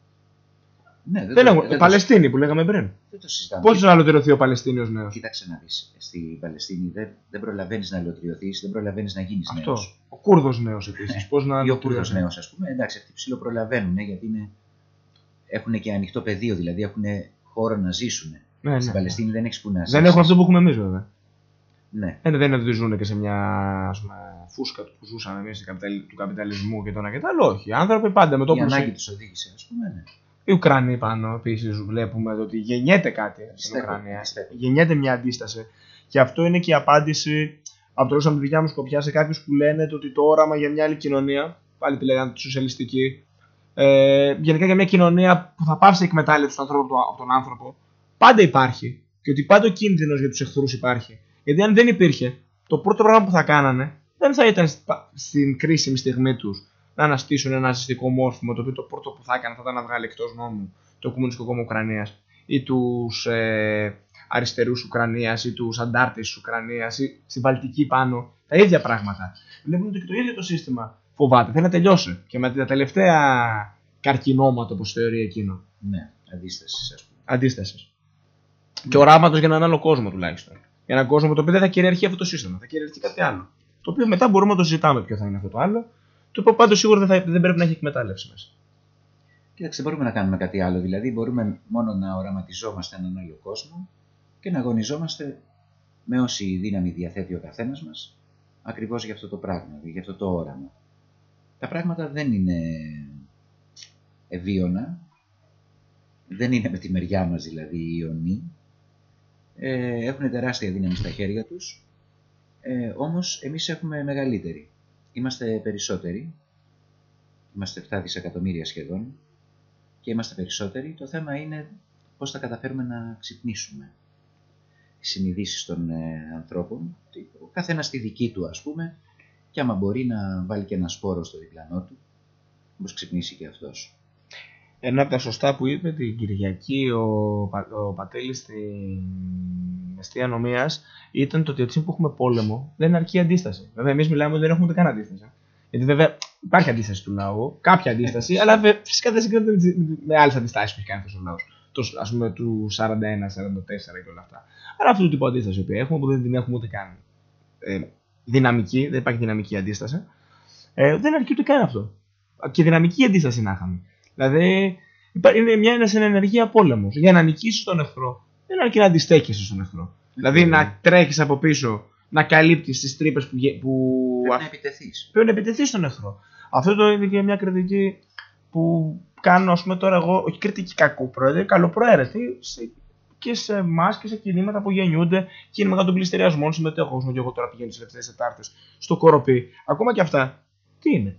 Ναι, δεν το- έχουν. το- Παλαιστίνη που λέγαμε πριν. δεν το συζητάμε. Πώς να αλωτριωθεί ο Παλαιστίνιος νέος; Κοίταξε να δεις, στην Παλαιστίνη δεν, δεν προλαβαίνεις να αλωτριωθείς, δεν προλαβαίνεις να γίνεις Αυτό. νέος. Ο Κούρδος νέος επίσης. Πώς να Ή ο Κούρδος αλωτριωθεί. νέος, ας πούμε, εντάξει, αυτοί ψιλοπρολαβαίνουν, γιατί είναι, έχουν και ανοιχτό πεδίο, δηλαδή έχουν χώρο να ζήσουν. Ναι, ναι. Στην Παλαιστίνη δεν έχεις που να ζήσεις. Δεν έχουν αυτό που έχουμε εμείς βέβαια. Ναι, Ε, δεν είναι ότι ζουν και σε μια ας πούμε, φούσκα του που ζούσαμε εμείς του καπιταλισμού και το ένα και το άλλο. Όχι. Οι άνθρωποι πάντα με το η που ανάγκη ζει- τους οδήγησε, ας πούμε, ναι. Οι Ουκρανοί πάνω επίσης βλέπουμε ότι γεννιέται κάτι στην Πιστεύω, Ουκρανία. πιστεύω. Γεννιέται μια αντίσταση. Και αυτό είναι και η απάντηση από το από τη δικιά μου σκοπιά σε κάποιους που λένε το ότι το όραμα για μια άλλη κοινωνία, πάλι τη λέγανε τη σοσιαλιστική, ε, γενικά για μια κοινωνία που θα πάψει η εκμετάλλευση τους ανθρώπους από το- από τον άνθρωπο, πάντα υπάρχει. Και ότι πάντα ο κίνδυνος για τους εχθρούς υπάρχει. Γιατί αν δεν υπήρχε, το πρώτο πράγμα που θα κάνανε δεν θα ήταν στα- στην κρίσιμη στιγμή τους να αναστήσουν ένα ναζιστικό μόρφωμα, το οποίο το πρώτο που θα έκανε θα ήταν να βγάλει εκτός νόμου το Κομμουνιστικό Κόμμα Ουκρανίας ή τους ε, αριστερούς Ουκρανίας ή τους αντάρτε τη Ουκρανίας ή στη Βαλτική πάνω. Τα ίδια πράγματα. Βλέπουμε ότι και το ίδιο το σύστημα φοβάται. Θέλει να τελειώσει. Και με τα τελευταία καρκινώματα, όπως θεωρεί εκείνο. Ναι, αντίστασης, ας πούμε. Αντίστασης. Και οράματο για έναν άλλο κόσμο τουλάχιστον. Για έναν κόσμο το οποίο δεν θα κυριαρχεί αυτό το σύστημα, θα κυριαρχεί κάτι άλλο. Το οποίο μετά μπορούμε να το συζητάμε ποιο θα είναι αυτό το άλλο. Το οποίο πάντως σίγουρα δεν, θα, δεν πρέπει να έχει εκμετάλλευση μέσα. Κοίταξε, δεν μπορούμε να κάνουμε κάτι άλλο. Δηλαδή, μπορούμε μόνο να οραματιζόμαστε έναν άλλο κόσμο και να αγωνιζόμαστε με όση δύναμη διαθέτει ο καθένας μας ακριβώς για αυτό το πράγμα, για αυτό το όραμα. Τα πράγματα δεν είναι ευίωνα, δεν είναι με τη μεριά μας δηλαδή οι Ιωνοί, ε, έχουν τεράστια δύναμη στα χέρια τους, ε, όμως εμείς έχουμε μεγαλύτερη. Είμαστε περισσότεροι, είμαστε 7 δισεκατομμύρια σχεδόν και είμαστε περισσότεροι. Το θέμα είναι πώς θα καταφέρουμε να ξυπνήσουμε τις συνειδήσεις των ε, ανθρώπων, ο καθένας στη δική του ας πούμε, και άμα μπορεί να βάλει και ένα σπόρο στο διπλανό του, όπως ξυπνήσει και αυτός. Ένα από τα σωστά που είπε την Κυριακή ο, Πα- ο Πατέλης στην αιστεία νομίας ήταν το ότι έτσι που έχουμε πόλεμο δεν αρκεί αντίσταση. Βέβαια, εμείς μιλάμε ότι δεν έχουμε ούτε καν αντίσταση. Γιατί βέβαια υπάρχει αντίσταση του λαού, κάποια αντίσταση, αλλά βε- φυσικά δεν συγκρίνεται με, τις- με άλλες αντιστάσεις που έχει κάνει αυτός ο λαός. Α πούμε του 41, 44 και όλα αυτά. Άρα αυτού του τύπου αντίσταση που έχουμε που δεν την έχουμε ούτε καν ε, δυναμική, δεν υπάρχει δυναμική αντίσταση, ε, δεν αρκεί ούτε καν αυτό. Και δυναμική αντίσταση να είχαμε. Δηλαδή υπά- είναι μια είναι σε ενεργεία πόλεμος. Για να νικήσεις τον εχθρό, δεν αρκεί να αντιστέκεσαι στον εχθρό. Δηλαδή να τρέχεις από πίσω, να καλύπτεις τις τρύπες που, γε- που Πρέπει να επιτεθείς. πρέπει να επιτεθείς στον εχθρό. Αυτό το είναι και μια κριτική που κάνω, ας πούμε, τώρα εγώ, όχι κριτική κακού πρόεδρε, καλοπροαίρετη σε, και σε εμάς και σε κινήματα που γεννιούνται. Κίνημα για τον πληστηριασμό, συμμετέχω εγώ και εγώ τώρα πηγαίνω τι τελευταίε Τετάρτε στο κοροπή. Ακόμα και αυτά, τι είναι;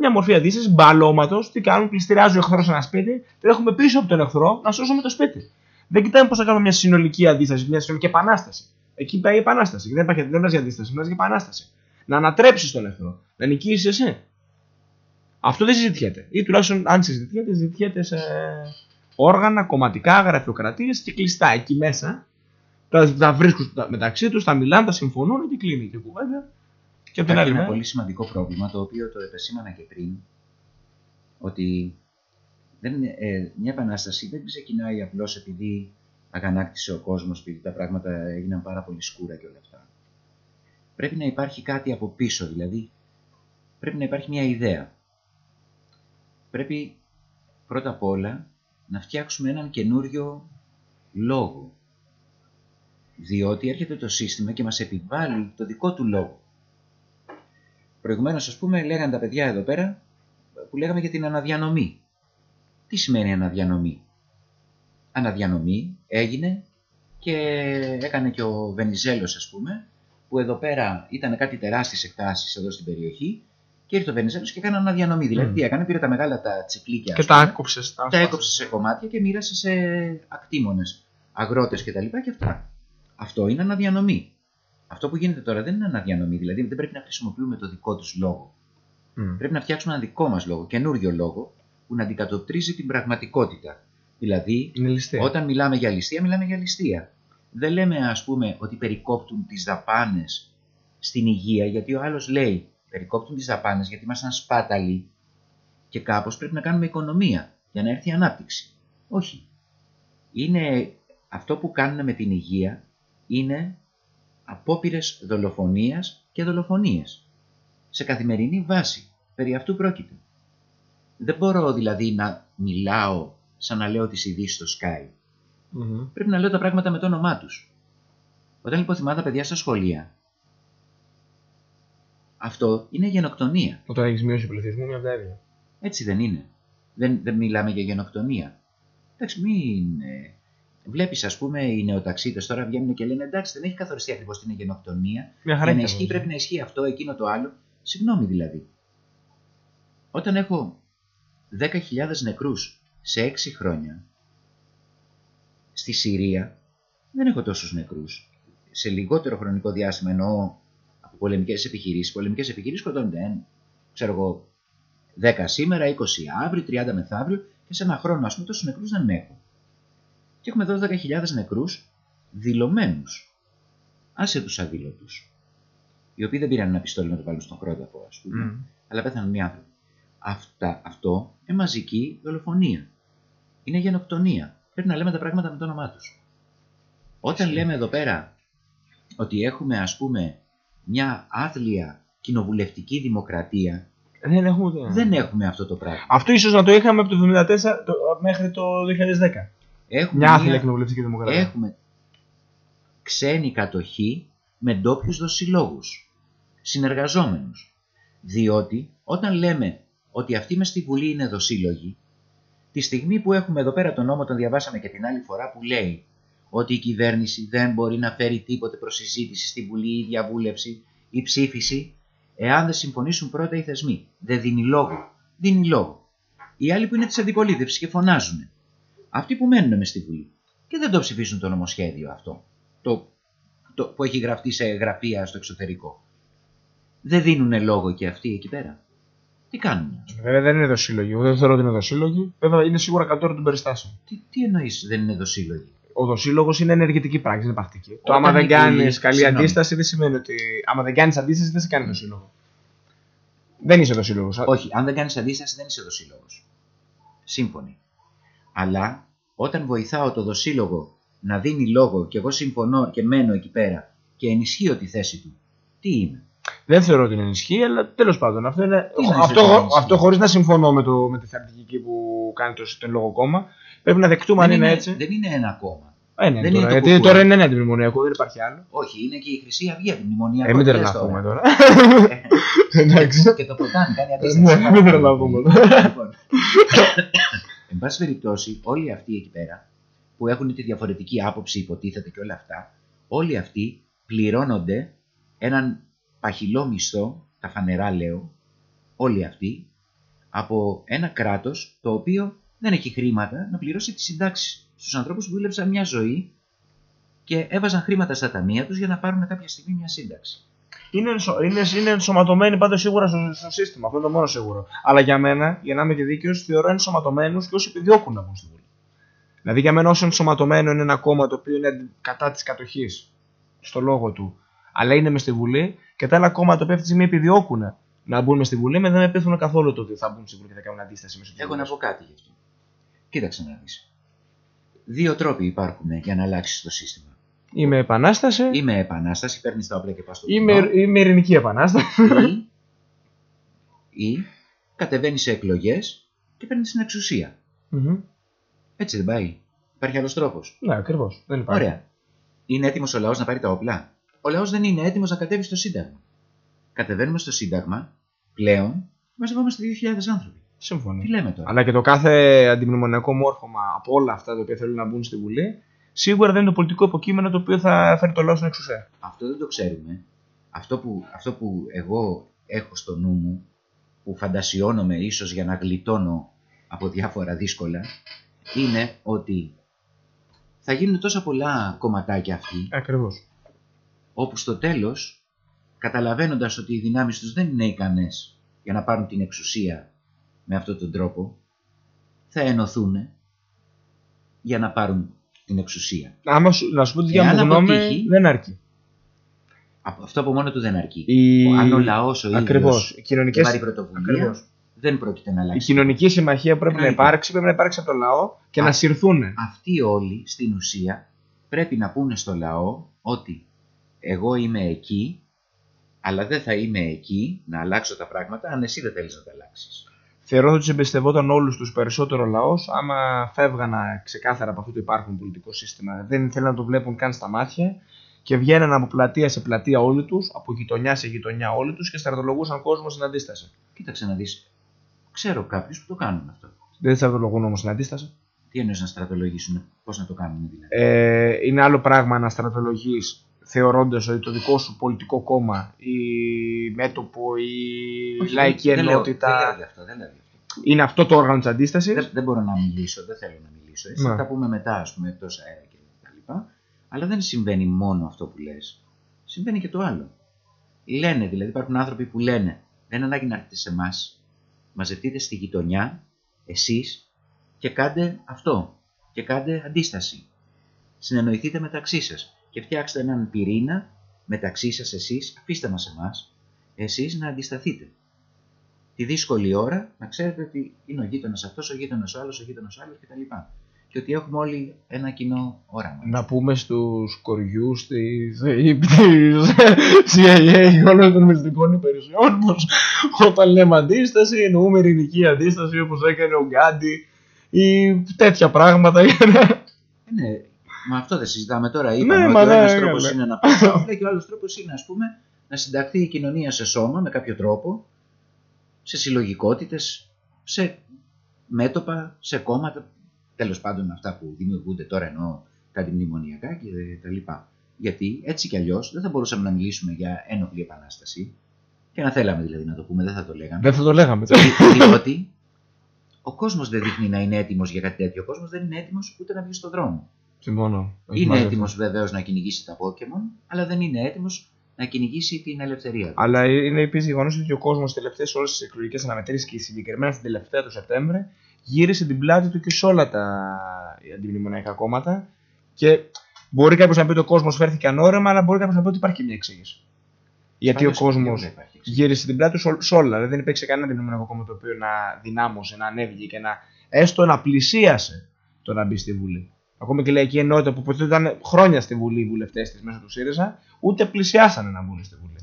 Μια μορφή αντίσταση, μπαλώματος, τι κάνουν, πληστηριάζει ο εχθρό ένα σπίτι, τρέχουμε πίσω από τον εχθρό να σώσουμε το σπίτι. Δεν κοιτάμε πώς θα κάνουμε μια συνολική αντίσταση, μια συνολική επανάσταση. Εκεί πάει η επανάσταση. Δεν υπάρχει δεν μιλάς για αντίσταση, μιλάς για επανάσταση. Να ανατρέψεις τον εχθρό, να νικήσεις εσύ. Αυτό δεν συζητιέται. Ή τουλάχιστον αν συζητιέται, συζητιέται σε όργανα, κομματικά, γραφειοκρατίες και κλειστά εκεί μέσα. Τα, τα βρίσκουν τα- μεταξύ τους, τα μιλάνε, τα συμφωνούν και κλείνει και η κουβέντα. Και από την Υπάρχει άλλη ένα μέρα. πολύ σημαντικό πρόβλημα το οποίο το επεσήμανα και πριν ότι δεν, είναι- ε, μια επανάσταση δεν ξεκινάει απλώς επειδή αγανάκτησε ο κόσμος, επειδή τα πράγματα έγιναν πάρα πολύ σκούρα και όλα αυτά. Πρέπει να υπάρχει κάτι από πίσω, δηλαδή πρέπει να υπάρχει μια ιδέα. Πρέπει πρώτα απ' όλα να φτιάξουμε έναν καινούριο λόγο. Διότι έρχεται το σύστημα και μας επιβάλλει το δικό του λόγο. Προηγουμένως, ας πούμε, λέγανε τα παιδιά εδώ πέρα που λέγαμε για την αναδιανομή. Τι σημαίνει αναδιανομή; Αναδιανομή έγινε και έκανε και ο Βενιζέλος, ας πούμε, που εδώ πέρα ήταν κάτι τεράστιες εκτάσεις εδώ στην περιοχή και ήρθε ο Βενιζέλος και έκανε αναδιανομή. Δηλαδή, Μμ. τι έκανε, πήρε τα μεγάλα τα τσικλίκια, Και ας τα πούμε, άκουψε. τα έκοψε σε κομμάτια και μοίρασε σε ακτήμονες, αγρότες κτλ. Και αυτά. Αυτό είναι αναδιανομή. Αυτό που γίνεται τώρα δεν είναι αναδιανομή, δηλαδή δεν πρέπει να χρησιμοποιούμε το δικό τους λόγο. Πρέπει να φτιάξουμε ένα δικό μας λόγο, καινούριο λόγο, που να αντικατοπτρίζει την πραγματικότητα. Δηλαδή, Είναι ληστεία. όταν μιλάμε για ληστεία, μιλάμε για ληστεία. Δεν λέμε, ας πούμε, ότι περικόπτουν τις δαπάνες στην υγεία, γιατί ο άλλος λέει, περικόπτουν τις δαπάνες γιατί ήμασταν σπάταλοι και κάπως πρέπει να κάνουμε οικονομία για να έρθει η ανάπτυξη. Όχι. Είναι αυτό που κάνουν με την υγεία είναι απόπειρες δολοφονίας και δολοφονίες. Σε καθημερινή βάση. Περί αυτού πρόκειται. Δεν μπορώ δηλαδή να μιλάω σαν να λέω τις ειδήσεις στο Sky. Μμμ. Πρέπει να λέω τα πράγματα με το όνομά τους. Όταν λοιπόν θυμάμαι τα παιδιά στα σχολεία, αυτό είναι γενοκτονία. Όταν έχεις μείωση πληθυσμού, μια από τα ίδια. Έτσι δεν είναι. Δεν, δεν μιλάμε για γενοκτονία. Εντάξει, μην... Ε, βλέπεις ας πούμε οι νεοταξίτες τώρα βγαίνουν και λένε εντάξει δεν έχει καθοριστεί ακριβώς τι είναι γενοκτονία. Μια χαρά Για να έχει ισχύει πρέπει να ισχύει αυτό, εκείνο το άλλο. Συγγνώμη δηλαδή. Όταν έχω 10.000 νεκρούς σε 6 χρόνια στη Συρία δεν έχω τόσους νεκρούς. Σε λιγότερο χρονικό διάστημα εννοώ από πολεμικές επιχειρήσεις. Πολεμικές επιχειρήσεις σκοτώνονται εν, ξέρω εγώ 10 σήμερα, 20 αύριο, 30 μεθαύριο και σε ένα χρόνο ας πούμε τόσους νεκρούς δεν έχω. Και έχουμε εδώ 10.000 νεκρούς δηλωμένους. Άσε τους αδήλωτους. Οι οποίοι δεν πήραν ένα πιστόλι να το βάλουν στον κρόταφο, ας πούμε, Μμ. αλλά πέθαναν οι άνθρωποι. Αυτά, αυτό είναι μαζική δολοφονία. Είναι γενοκτονία. Πρέπει να λέμε τα πράγματα με το όνομά τους. Όταν λέμε εδώ πέρα ότι έχουμε ας πούμε μια άθλια κοινοβουλευτική δημοκρατία, Δεν έχουμε ούτε. δεν έχουμε αυτό το πράγμα. Αυτό ίσως να το είχαμε από το 1974 το- μέχρι το 2010. Έχουμε Μια άθλια κοινοβουλευτική δημοκρατία. έχουμε ξένη κατοχή με ντόπιους δοσιλόγους, συνεργαζόμενους. Διότι όταν λέμε ότι αυτοί μες στη Βουλή είναι δοσύλλογοι, τη στιγμή που έχουμε εδώ πέρα τον νόμο, τον διαβάσαμε και την άλλη φορά, που λέει ότι η κυβέρνηση δεν μπορεί να φέρει τίποτε προς συζήτηση στη Βουλή ή διαβούλευση ή ψήφιση, εάν δεν συμφωνήσουν πρώτα οι θεσμοί. Δεν δίνει λόγο. Δίνει λόγο. Οι άλλοι που είναι της αντιπολίτευσης και φωνάζουν. Αυτοί που μένουν με στη Βουλή και δεν το ψηφίζουν το νομοσχέδιο αυτό, το, το, που έχει γραφτεί σε γραφεία στο εξωτερικό. Δεν δίνουν λόγο και αυτοί εκεί πέρα. Τι κάνουν. Βέβαια δεν είναι δοσύλλογοι. Εγώ δεν θεωρώ ότι είναι δοσύλλογοι. Βέβαια είναι σίγουρα κατόρθω των περιστάσεων. Τι, τι εννοείς δεν είναι δοσύλλογοι. Ο δοσύλλογο είναι ενεργητική πράξη, δεν είναι πρακτική. Το Όταν άμα δεν η- κάνεις καλή συγγνώμη. αντίσταση δεν σημαίνει ότι. Άμα δεν κάνεις αντίσταση δεν σε κάνει δοσύλλογο. Δεν είσαι δοσύλλογο. Όχι, αν δεν κάνεις αντίσταση δεν είσαι δοσύλλογο. Σύμφωνοι. Αλλά όταν βοηθάω το δοσύλλογο να δίνει λόγο και εγώ συμφωνώ και μένω εκεί πέρα και ενισχύω τη θέση του, τι είμαι; Δεν θεωρώ ότι είναι ενισχύει, αλλά τέλος πάντων. Αυτό, είναι... Τι να αυτό, ισχύει. αυτό χωρίς να συμφωνώ με, το, με τη στρατηγική που κάνει το, το εν λόγω κόμμα. Πρέπει να δεκτούμε αν δεν, είναι, είναι, έτσι. δεν είναι ένα κόμμα. Ε, ναι, δεν τώρα, είναι το γιατί κουκουέ. τώρα είναι ένα αντιμνημονιακό, δεν υπάρχει άλλο. Όχι, είναι και η Χρυσή Αυγή αντιμνημονιακό. Ε, μην τι λες τρελαθούμε τώρα. Ε, Εντάξει. και το ποτάμι κάνει Ναι, αντίσταση. μην τρελαθούμε τώρα. Λοιπόν, Εν πάση περιπτώσει, όλοι αυτοί εκεί πέρα που έχουν τη διαφορετική άποψη, υποτίθεται και όλα αυτά, όλοι αυτοί πληρώνονται έναν παχυλό μισθό, τα φανερά λέω, όλοι αυτοί, από ένα κράτος το οποίο δεν έχει χρήματα να πληρώσει τις συντάξεις στους ανθρώπους που δούλεψαν μια ζωή και έβαζαν χρήματα στα ταμεία τους για να πάρουν κάποια στιγμή μια σύνταξη. Είναι, ενσω- είναι, είναι ενσωματωμένοι πάντως σίγουρα στο, στο σύστημα. Αυτό είναι το μόνο σίγουρο. Αλλά για μένα, για να είμαι και δίκαιος, θεωρώ ενσωματωμένους και όσοι επιδιώκουν να βγουν στη Βουλή. Δηλαδή για μένα, όσο ενσωματωμένο είναι ένα κόμμα το οποίο είναι κατά της κατοχής, στο λόγο του, αλλά είναι μες στη Βουλή, και τα άλλα κόμματα τα οποία αυτή τη στιγμή επιδιώκουν να μπουν μες στη Βουλή, με δεν με πείθουν καθόλου το ότι θα μπουν στη Βουλή και θα κάνουν αντίσταση μέσω της Έχω να Βουλής. πω κάτι γι' αυτό. Κοίταξε να δεις. Δύο τρόποι υπάρχουν για να αλλάξεις το σύστημα. Είμαι επανάσταση, Ή με επανάσταση, παίρνεις τα όπλα και πας στο είμαι, είμαι ειρηνική επανάσταση. ή, ή κατεβαίνεις σε εκλογές και παίρνεις την εξουσία. Μμμ. Έτσι δεν πάει. Υπάρχει άλλος τρόπος. ναι, ακριβώς. Δεν υπάρχει. Ωραία. Είναι έτοιμος ο λαός να πάρει τα όπλα; Ο λαός δεν είναι έτοιμος να κατέβει στο Σύνταγμα. Κατεβαίνουμε στο Σύνταγμα πλέον μαζευόμαστε 2.000 άνθρωποι. Σύμφωνοι. Τι λέμε τώρα; Αλλά και το κάθε αντιμνημονιακό μόρφωμα από όλα αυτά τα οποία θέλουν να μπουν στη Βουλή, σίγουρα δεν είναι το πολιτικό υποκείμενο το οποίο θα φέρει το λαό στην εξουσία. Αυτό δεν το ξέρουμε. Αυτό που, αυτό που εγώ έχω στο νου μου, που φαντασιώνομαι ίσως για να γλιτώνω από διάφορα δύσκολα, είναι ότι θα γίνουν τόσα πολλά κομματάκια αυτοί, Ακριβώς. όπου στο τέλος, καταλαβαίνοντας ότι οι δυνάμεις τους δεν είναι ικανές για να πάρουν την εξουσία με αυτόν τον τρόπο, θα ενωθούν για να πάρουν την εξουσία. Άμα σου, να σου πω τη δικιά Εάν μου γνώμη, αποτύχει- δεν αρκεί. Από- Αυτό από μόνο του δεν αρκεί. Η... Ο- Αν ο λαός ο Ακριβώς. ίδιος Οι, δεν κοινωνικές... πάρει πρωτοβουλία, Ακριβώς. δεν πρόκειται να η αλλάξει. κοινωνική συμμαχία που πρέπει να Εννοείται. υπάρξει, πρέπει να υπάρξει από το λαό και Α. να συρθούν. Αυτοί όλοι στην ουσία πρέπει να πούνε στο λαό ότι εγώ είμαι εκεί, αλλά δεν θα είμαι εκεί να αλλάξω τα πράγματα αν εσύ δεν θέλεις να τα αλλάξεις. Θεωρώ ότι του εμπιστευόταν όλους τους περισσότερο λαός άμα φεύγανα ξεκάθαρα από αυτό το υπάρχον πολιτικό σύστημα. Δεν θέλουν να το βλέπουν καν στα μάτια και βγαίναν από πλατεία σε πλατεία όλοι τους, από γειτονιά σε γειτονιά όλοι τους και στρατολογούσαν κόσμος στην αντίσταση. Κοίταξε να δεις. Ξέρω κάποιους που το κάνουν αυτό. Δεν στρατολογούν όμως στην αντίσταση. Τι εννοείς να στρατολογήσουν, πώς να το κάνουν δηλαδή; Ε, είναι άλλο πράγμα να στρατολογείς θεωρώντας ότι το δικό σου πολιτικό κόμμα, η μέτωπο, η Όχι, λαϊκή δεν- δεν λέω- ενότητα Δεν λέω γι' αυτό, δεν λέω γι' αυτό. είναι αυτό το όργανο της αντίστασης; Δεν, δεν μπορώ να μιλήσω, δεν θέλω να μιλήσω. Έτσι, Ναι. θα τα πούμε μετά, ας πούμε, εκτός αέρα και τα λοιπά. Αλλά δεν συμβαίνει μόνο αυτό που λες. Συμβαίνει και το άλλο. Λένε, δηλαδή υπάρχουν άνθρωποι που λένε δεν ανάγκη να έρθετε σε εμάς. Μαζευτείτε στη γειτονιά, εσείς, και κάντε αυτό. Και κάντε αντίσταση. Συνεννοηθείτε μεταξύ σας. Και φτιάξτε έναν πυρήνα μεταξύ σας εσείς, αφήστε μας εμάς, εσείς να αντισταθείτε τη δύσκολη ώρα να ξέρετε ότι είναι ο γείτονας αυτός, ο γείτονας ο άλλος, ο γείτονας ο άλλος κτλ. Και ότι έχουμε όλοι ένα κοινό όραμα. να πούμε στους κοριούς της ΕΕΠ, της CIA και όλων των μυστικών υπηρεσιών πως όταν λέμε αντίσταση εννοούμε ειρηνική αντίσταση όπως έκανε ο Γκάντι ή τέτοια πράγματα για να... Ναι, μα αυτό δεν συζητάμε τώρα. Είπαμε Ναι, ότι μα ο ναι, ένας ναι, τρόπος ναι. είναι να πάρει τα όπλα και ο άλλος τρόπος είναι, ας πούμε, να συνταχθεί η κοινωνία σε σώμα με κάποιο τρόπο, σε συλλογικότητες, σε μέτωπα, σε κόμματα. Τέλος πάντων, αυτά που δημιουργούνται τώρα ενώ τα αντιμνημονιακά και τα λοιπά. Γιατί έτσι κι αλλιώς δεν θα μπορούσαμε να μιλήσουμε για ένοπλη επανάσταση. Και να θέλαμε δηλαδή να το πούμε, δεν θα το λέγαμε. Δεν θα το λέγαμε. Δι- Διότι ο κόσμος δεν δείχνει να είναι έτοιμος για κάτι τέτοιο. Ο κόσμος δεν είναι έτοιμος ούτε να βγει στον δρόμο. Συμφωνώ. Όχι Είναι μαζί έτοιμος αυτό. βεβαίως να κυνηγήσει τα Pokémon, αλλά δεν είναι έτοιμος να κυνηγήσει την ελευθερία του. Αλλά είναι επίσης γεγονός ότι ο κόσμος στι τελευταίες όλες τις εκλογικές αναμετρήσεις και συγκεκριμένα στην τελευταία του Σεπτέμβρη γύρισε την πλάτη του και σε όλα τα αντιμνημονιακά κόμματα. Και μπορεί κάποιος να πει ότι ο κόσμος φέρθηκε ανώρεμα, αλλά μπορεί κάποιος να πει ότι υπάρχει και μια εξήγηση. Γιατί ο Πάντως, κόσμος δεν υπάρχει εξήγηση. γύρισε την πλάτη του σε ό- σε όλα. Δηλαδή δεν υπήρξε κανένα αντιμνημονιακό κόμμα το οποίο να δυνάμωσε, να ανέβηκε και να έστω να πλησίασε το να μπει στη Βουλή. Ακόμα και η Λαϊκή Ενότητα που ποτέ ήταν χρόνια στη Βουλή οι βουλευτές της μέσω του ΣΥΡΙΖΑ, ούτε πλησιάσανε να μπουν στη Βουλή.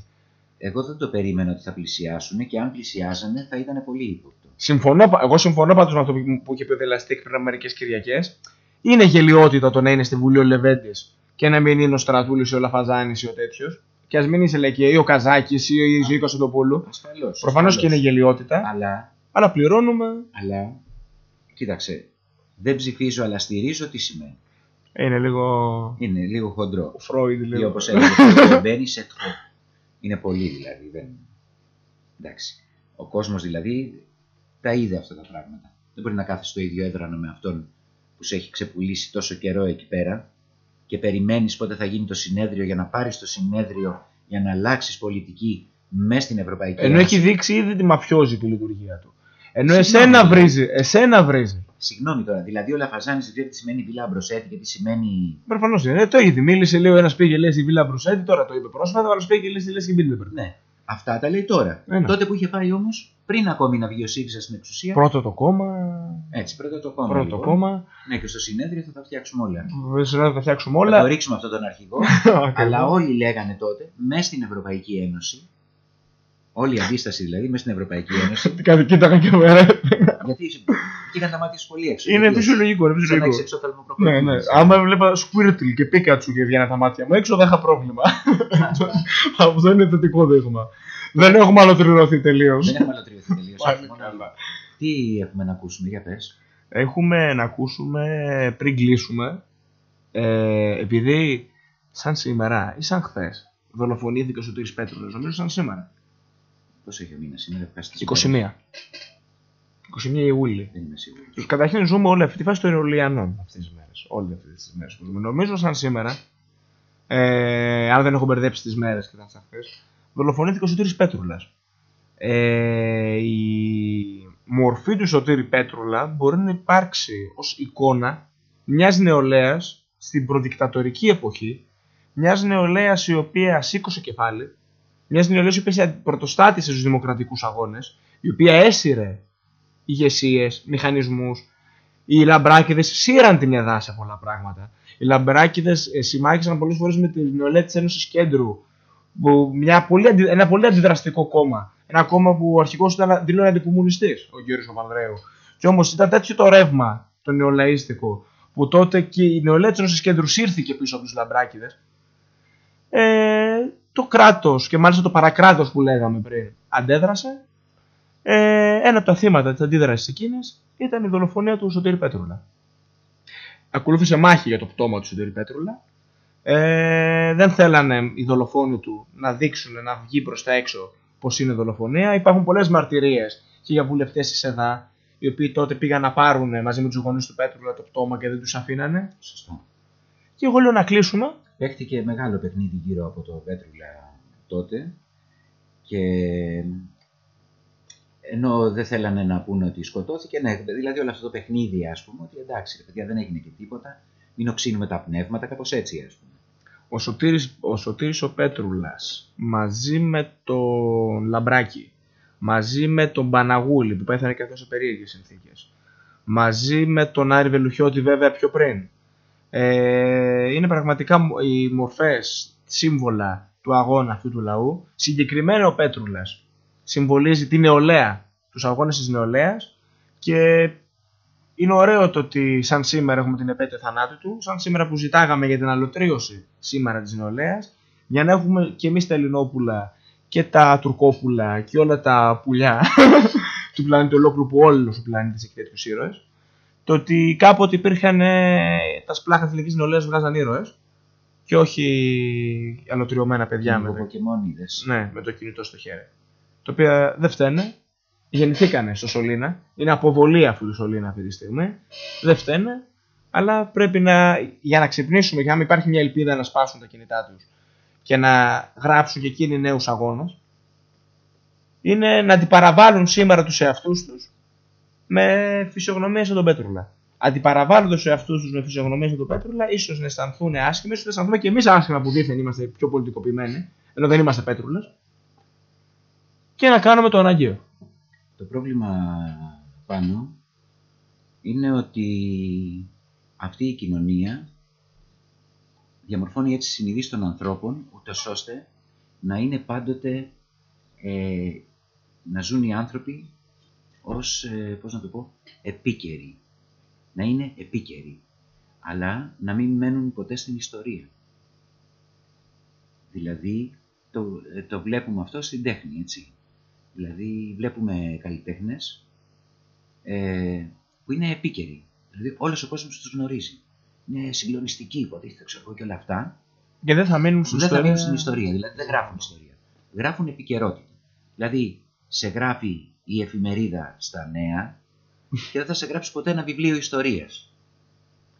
Εγώ δεν το περίμενα ότι θα πλησιάσουν και αν πλησιάζανε θα ήταν πολύ ύποπτο. Συμφωνώ, πα- εγώ συμφωνώ πάντως με αυτό που που είχε πει ο Δελαστίκ πριν από μερικές Κυριακές. Είναι γελιότητα το να είναι στη Βουλή ο Λεβέντης και να μην είναι ο Στρατούλης ή ο Λαφαζάνης ή ο τέτοιος. Και ας μην είσαι λαϊκή ή ο Καζάκης ή ο Ζωή Κωνσταντοπούλου. Ασφαλώς. Προφανώς και είναι γελιότητα, Αλλά, αλλά πληρώνουμε. αλλά, κοίταξε, δεν ψηφίζω αλλά στηρίζω τι σημαίνει. Είναι λίγο. Είναι λίγο χοντρό. Ο Φρόιντ, Ή λίγο. όπως έλεγε, μπαίνει σε τχό. Είναι πολύ δηλαδή. Δεν... Εντάξει. Ο κόσμος δηλαδή τα είδε αυτά τα πράγματα. Δεν μπορεί να κάθεσαι στο ίδιο έδρανο με αυτόν που σε έχει ξεπουλήσει τόσο καιρό εκεί πέρα και περιμένεις πότε θα γίνει το συνέδριο για να πάρεις το συνέδριο για να αλλάξεις πολιτική μέσα στην Ευρωπαϊκή Ενώ Ένωση. έχει δείξει ήδη τη μαφιόζικη λειτουργία του. Ενώ Συγγνώμη, εσένα δηλαδή. βρίζει, εσένα βρίζει. Συγγνώμη τώρα, δηλαδή ο Λαφαζάνης ξέρει τι σημαίνει βίλα Μπροσέτη και τι σημαίνει. Προφανώς είναι. Ε, το ήδη μίλησε, λέει ο ένας πήγε λέει στη Βίλα Μπρουσέτη, τώρα το είπε πρόσφατα, ο άλλος πήγε λέει στη Λέσχη Μπίλντεμπεργκ. Ναι, αυτά τα λέει τώρα. Ε, ναι. Τότε που είχε πάει όμως, πριν ακόμη να βγει ο ΣΥΡΙΖΑ στην εξουσία. Πρώτο το κόμμα, Έτσι, πρώτα το κόμμα. πρώτο λοιπόν. κόμμα. Ναι, και στο συνέδριο θα τα φτιάξουμε όλα. Βέβαια θα τα φτιάξουμε Θα το όλα. ρίξουμε αυτόν τον αρχηγό. Ακριβώς. αλλά όλοι λέγανε τότε, μέσα στην Ευρωπαϊκή Ένωση, όλη η αντίσταση δηλαδή, μέσα στην Ευρωπαϊκή Ένωση, Τι κάτι κοίταγα και μέρα. γιατί πήγαν τα μάτια σου πολύ έξω. Είναι Γιατί φυσιολογικό, είναι Σαν να φυσιολογικό. έχεις εξώφθαλμο Ναι, προχωρητή. ναι. Άμα έβλεπα Squirtle και Pikachu και βγαίνουν τα μάτια μου έξω, δεν είχα πρόβλημα. Αυτό είναι θετικό δείγμα. Δεν έχουμε αλωτριωθεί τελείως. Δεν έχουμε αλωτριωθεί τελείως. Πάλι Μόνο- καλά. Τι έχουμε να ακούσουμε, για πες. Έχουμε να ακούσουμε πριν κλείσουμε, ε, επειδή σαν σήμερα ή σαν χθες δολοφονήθηκε ο Σωτήρης Πέτρος, νομίζω σαν σήμερα. Πώς έχει ο μήνας σήμερα, ευχαριστώ. 21. 21 Ιούλη. Δεν είμαι σίγουρος. Τους καταρχήν ζούμε όλη αυτή τη φάση των Ιωλιανών αυτές τις μέρες. Όλες αυτές τις μέρες που ζούμε. Νομίζω σαν σήμερα, ε, αν δεν έχω μπερδέψει τις μέρες και ήταν σαν χθες, δολοφονήθηκε ο Σωτήρης Πέτρουλας. Ε, η μορφή του Σωτήρη Πέτρουλα μπορεί να υπάρξει ως εικόνα μιας νεολαίας στην προδικτατορική εποχή, μιας νεολαίας η οποία σήκωσε κεφάλι, μιας νεολαίας η οποία πρωτοστάτησε στους δημοκρατικούς αγώνες, η οποία έσυρε ηγεσίες, μηχανισμούς. Οι λαμπράκιδε σύραν την ΕΔΑ σε πολλά πράγματα. Οι λαμπράκιδε συμμάχησαν πολλές φορές με την νεολαία της Ένωσης Κέντρου. Που μια πολύ, αντι- ένα πολύ αντιδραστικό κόμμα. Ένα κόμμα που ο αρχηγός ήταν δηλώνει αντικομουνιστής, ο κ. Παπανδρέου. Και όμως ήταν τέτοιο το ρεύμα το νεολαίστικο, που τότε και η νεολαία της Ένωσης Κέντρου σύρθηκε πίσω από τους λαμπράκιδε. Ε, το κράτος και μάλιστα το παρακράτος που λέγαμε πριν αντέδρασε ε, ένα από τα θύματα της αντίδρασης εκείνης ήταν η δολοφονία του Σωτήρη Πέτρουλα. Ακολούθησε μάχη για το πτώμα του Σωτήρη Πέτρουλα. Ε, δεν θέλανε οι δολοφόνοι του να δείξουν, να βγει προς τα έξω πως είναι δολοφονία. Υπάρχουν πολλές μαρτυρίες και για βουλευτές της ΕΔΑ, οι οποίοι τότε πήγαν να πάρουν μαζί με τους γονείς του Πέτρουλα το πτώμα και δεν τους αφήνανε. Σωστό. Και εγώ λέω να κλείσουμε. Παίχτηκε μεγάλο παιχνίδι γύρω από το Πέτρουλα τότε και ενώ δεν θέλανε να πούνε ότι σκοτώθηκε, ναι, δηλαδή όλο αυτό το παιχνίδι ας πούμε, ότι εντάξει ρε παιδιά δεν έγινε και τίποτα, μην οξύνουμε τα πνεύματα, κάπως έτσι ας πούμε. Ο Σωτήρης ο, Σωτήρης ο Πέτρουλας μαζί με τον Λαμπράκη μαζί με τον Παναγούλη που πέθανε και αυτός σε περίεργες συνθήκες μαζί με τον Άρη Βελουχιώτη βέβαια πιο πριν ε, είναι πραγματικά μο- οι μορφές σύμβολα του αγώνα αυτού του λαού συγκεκριμένα ο Πέτρουλας συμβολίζει τη νεολαία τους αγώνες της νεολαίας και είναι ωραίο το ότι σαν σήμερα έχουμε την επέτειο θανάτου του, σαν σήμερα που ζητάγαμε για την αλωτρίωση σήμερα της νεολαίας, για να έχουμε και εμείς τα Ελληνόπουλα και τα Τουρκόπουλα και όλα τα πουλιά του πλανήτη ολόκληρου που όλος ο πλανήτης έχει τέτοιους ήρωες, το ότι κάποτε υπήρχαν ε, τα σπλάχα της ελληνικής νεολαίας βγάζαν ήρωες και όχι αλωτριωμένα παιδιά με, Λίγο Pokemon είδες. ναι, με το κινητό στο χέρι. Το οποίο δεν φταίνε. Γεννηθήκανε στο Σολίνα. Είναι αποβολή αφού του Σολίνα αυτή τη στιγμή. Δεν φταίνε. Αλλά πρέπει να, για να ξυπνήσουμε, για να μην υπάρχει μια ελπίδα να σπάσουν τα κινητά τους και να γράψουν και εκείνοι νέους αγώνες είναι να αντιπαραβάλουν σήμερα τους εαυτούς τους με φυσιογνωμία σαν τον Πέτρουλα. Αντιπαραβάλλοντας τους εαυτούς τους με φυσιογνωμία σαν τον Πέτρουλα, ίσως να αισθανθούν άσχημα, ίσως να αισθανθούμε και εμείς άσχημα που δίθεν είμαστε πιο πολιτικοποιημένοι, ενώ δεν είμαστε Πέτρουλες, και να κάνουμε το αναγκαίο. Το πρόβλημα πάνω είναι ότι αυτή η κοινωνία διαμορφώνει έτσι συνειδήσεις των ανθρώπων, ούτως ώστε να είναι πάντοτε ε, να ζουν οι άνθρωποι ως, ε, πώς να το πω, επίκαιροι. Να είναι επίκαιροι, αλλά να μην μένουν ποτέ στην ιστορία. Δηλαδή, το, ε, το βλέπουμε αυτό στην τέχνη, έτσι. Δηλαδή, βλέπουμε καλλιτέχνες ε, που είναι επίκαιροι. Δηλαδή, όλος ο κόσμος τους γνωρίζει. Είναι συγκλονιστικοί, υποτίθεται, ξέρω εγώ και όλα αυτά. Και δεν θα μείνουν στην δεν ιστορία. θα μείνουν στην ιστορία, δηλαδή δεν γράφουν ιστορία. Γράφουν επικαιρότητα. Δηλαδή, σε γράφει η εφημερίδα στα νέα και δεν θα σε γράψει ποτέ ένα βιβλίο ιστορίας.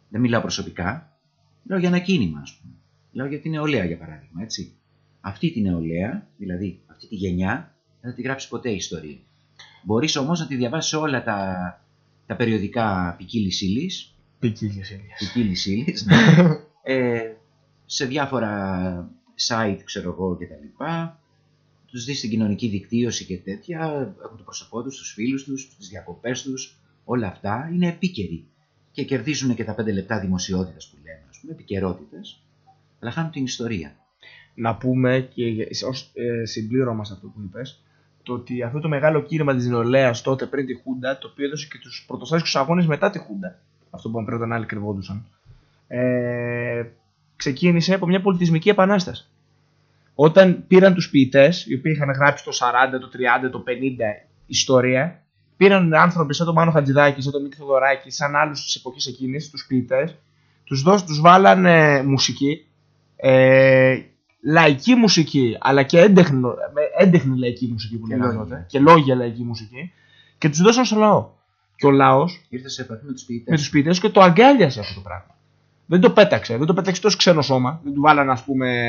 Δεν μιλάω προσωπικά, μιλάω για ένα κίνημα, ας πούμε. Μιλάω για την νεολαία, για παράδειγμα, έτσι. Αυτή τη νεολαία, δηλαδή αυτή τη γενιά, δεν θα τη γράψει ποτέ η ιστορία. Μπορείς όμως να τη διαβάσεις όλα τα, τα περιοδικά ποικίλης ύλης, Ποικίλες ήλιες. ποικίλης ύλης, ε, σε διάφορα site, ξέρω εγώ, κτλ. Τους δεις στην κοινωνική δικτύωση και τέτοια, έχουν το πρόσωπό τους, τους φίλους τους, τις διακοπές τους, όλα αυτά είναι επίκαιροι. Και κερδίζουν και τα πέντε λεπτά δημοσιότητας που λέμε, ας πούμε, επικαιρότητες, αλλά χάνουν την ιστορία. να πούμε και ως ε, συμπλήρωμα σε αυτό που είπες το ότι αυτό το μεγάλο κίνημα της νεολαίας τότε πριν τη Χούντα το οποίο έδωσε και τους πρωτοστάσιους αγώνες μετά τη Χούντα. Αυτό που είπαμε πριν όταν άλλοι κρυβόντουσαν. Ε, ξεκίνησε από μια πολιτισμική επανάσταση. Όταν πήραν τους ποιητές οι οποίοι είχαν γράψει το 40, το 30, το 50 ιστορία πήραν άνθρωποι σαν τον Μάνο Χατζηδάκη, σαν τον Μίκη Θοδωράκη, σαν άλλους της εποχής εκείνης, τους ποιητές τους, δώσ, τους βάλαν ε, μουσική ε, λαϊκή μουσική, αλλά και έντεχνη, με έντεχνη λαϊκή μουσική που Και λέγανε λόγια. τότε, και λόγια λαϊκή μουσική, και τους δώσαν στο λαό. Και ο λαός Ήρθε σε επαφή με τους ποιητές. με τους ποιητές και το αγκάλιασε αυτό το πράγμα. Δεν το πέταξε, δεν το πέταξε τόσο ξένο σώμα. Δεν του βάλανε, ας πούμε,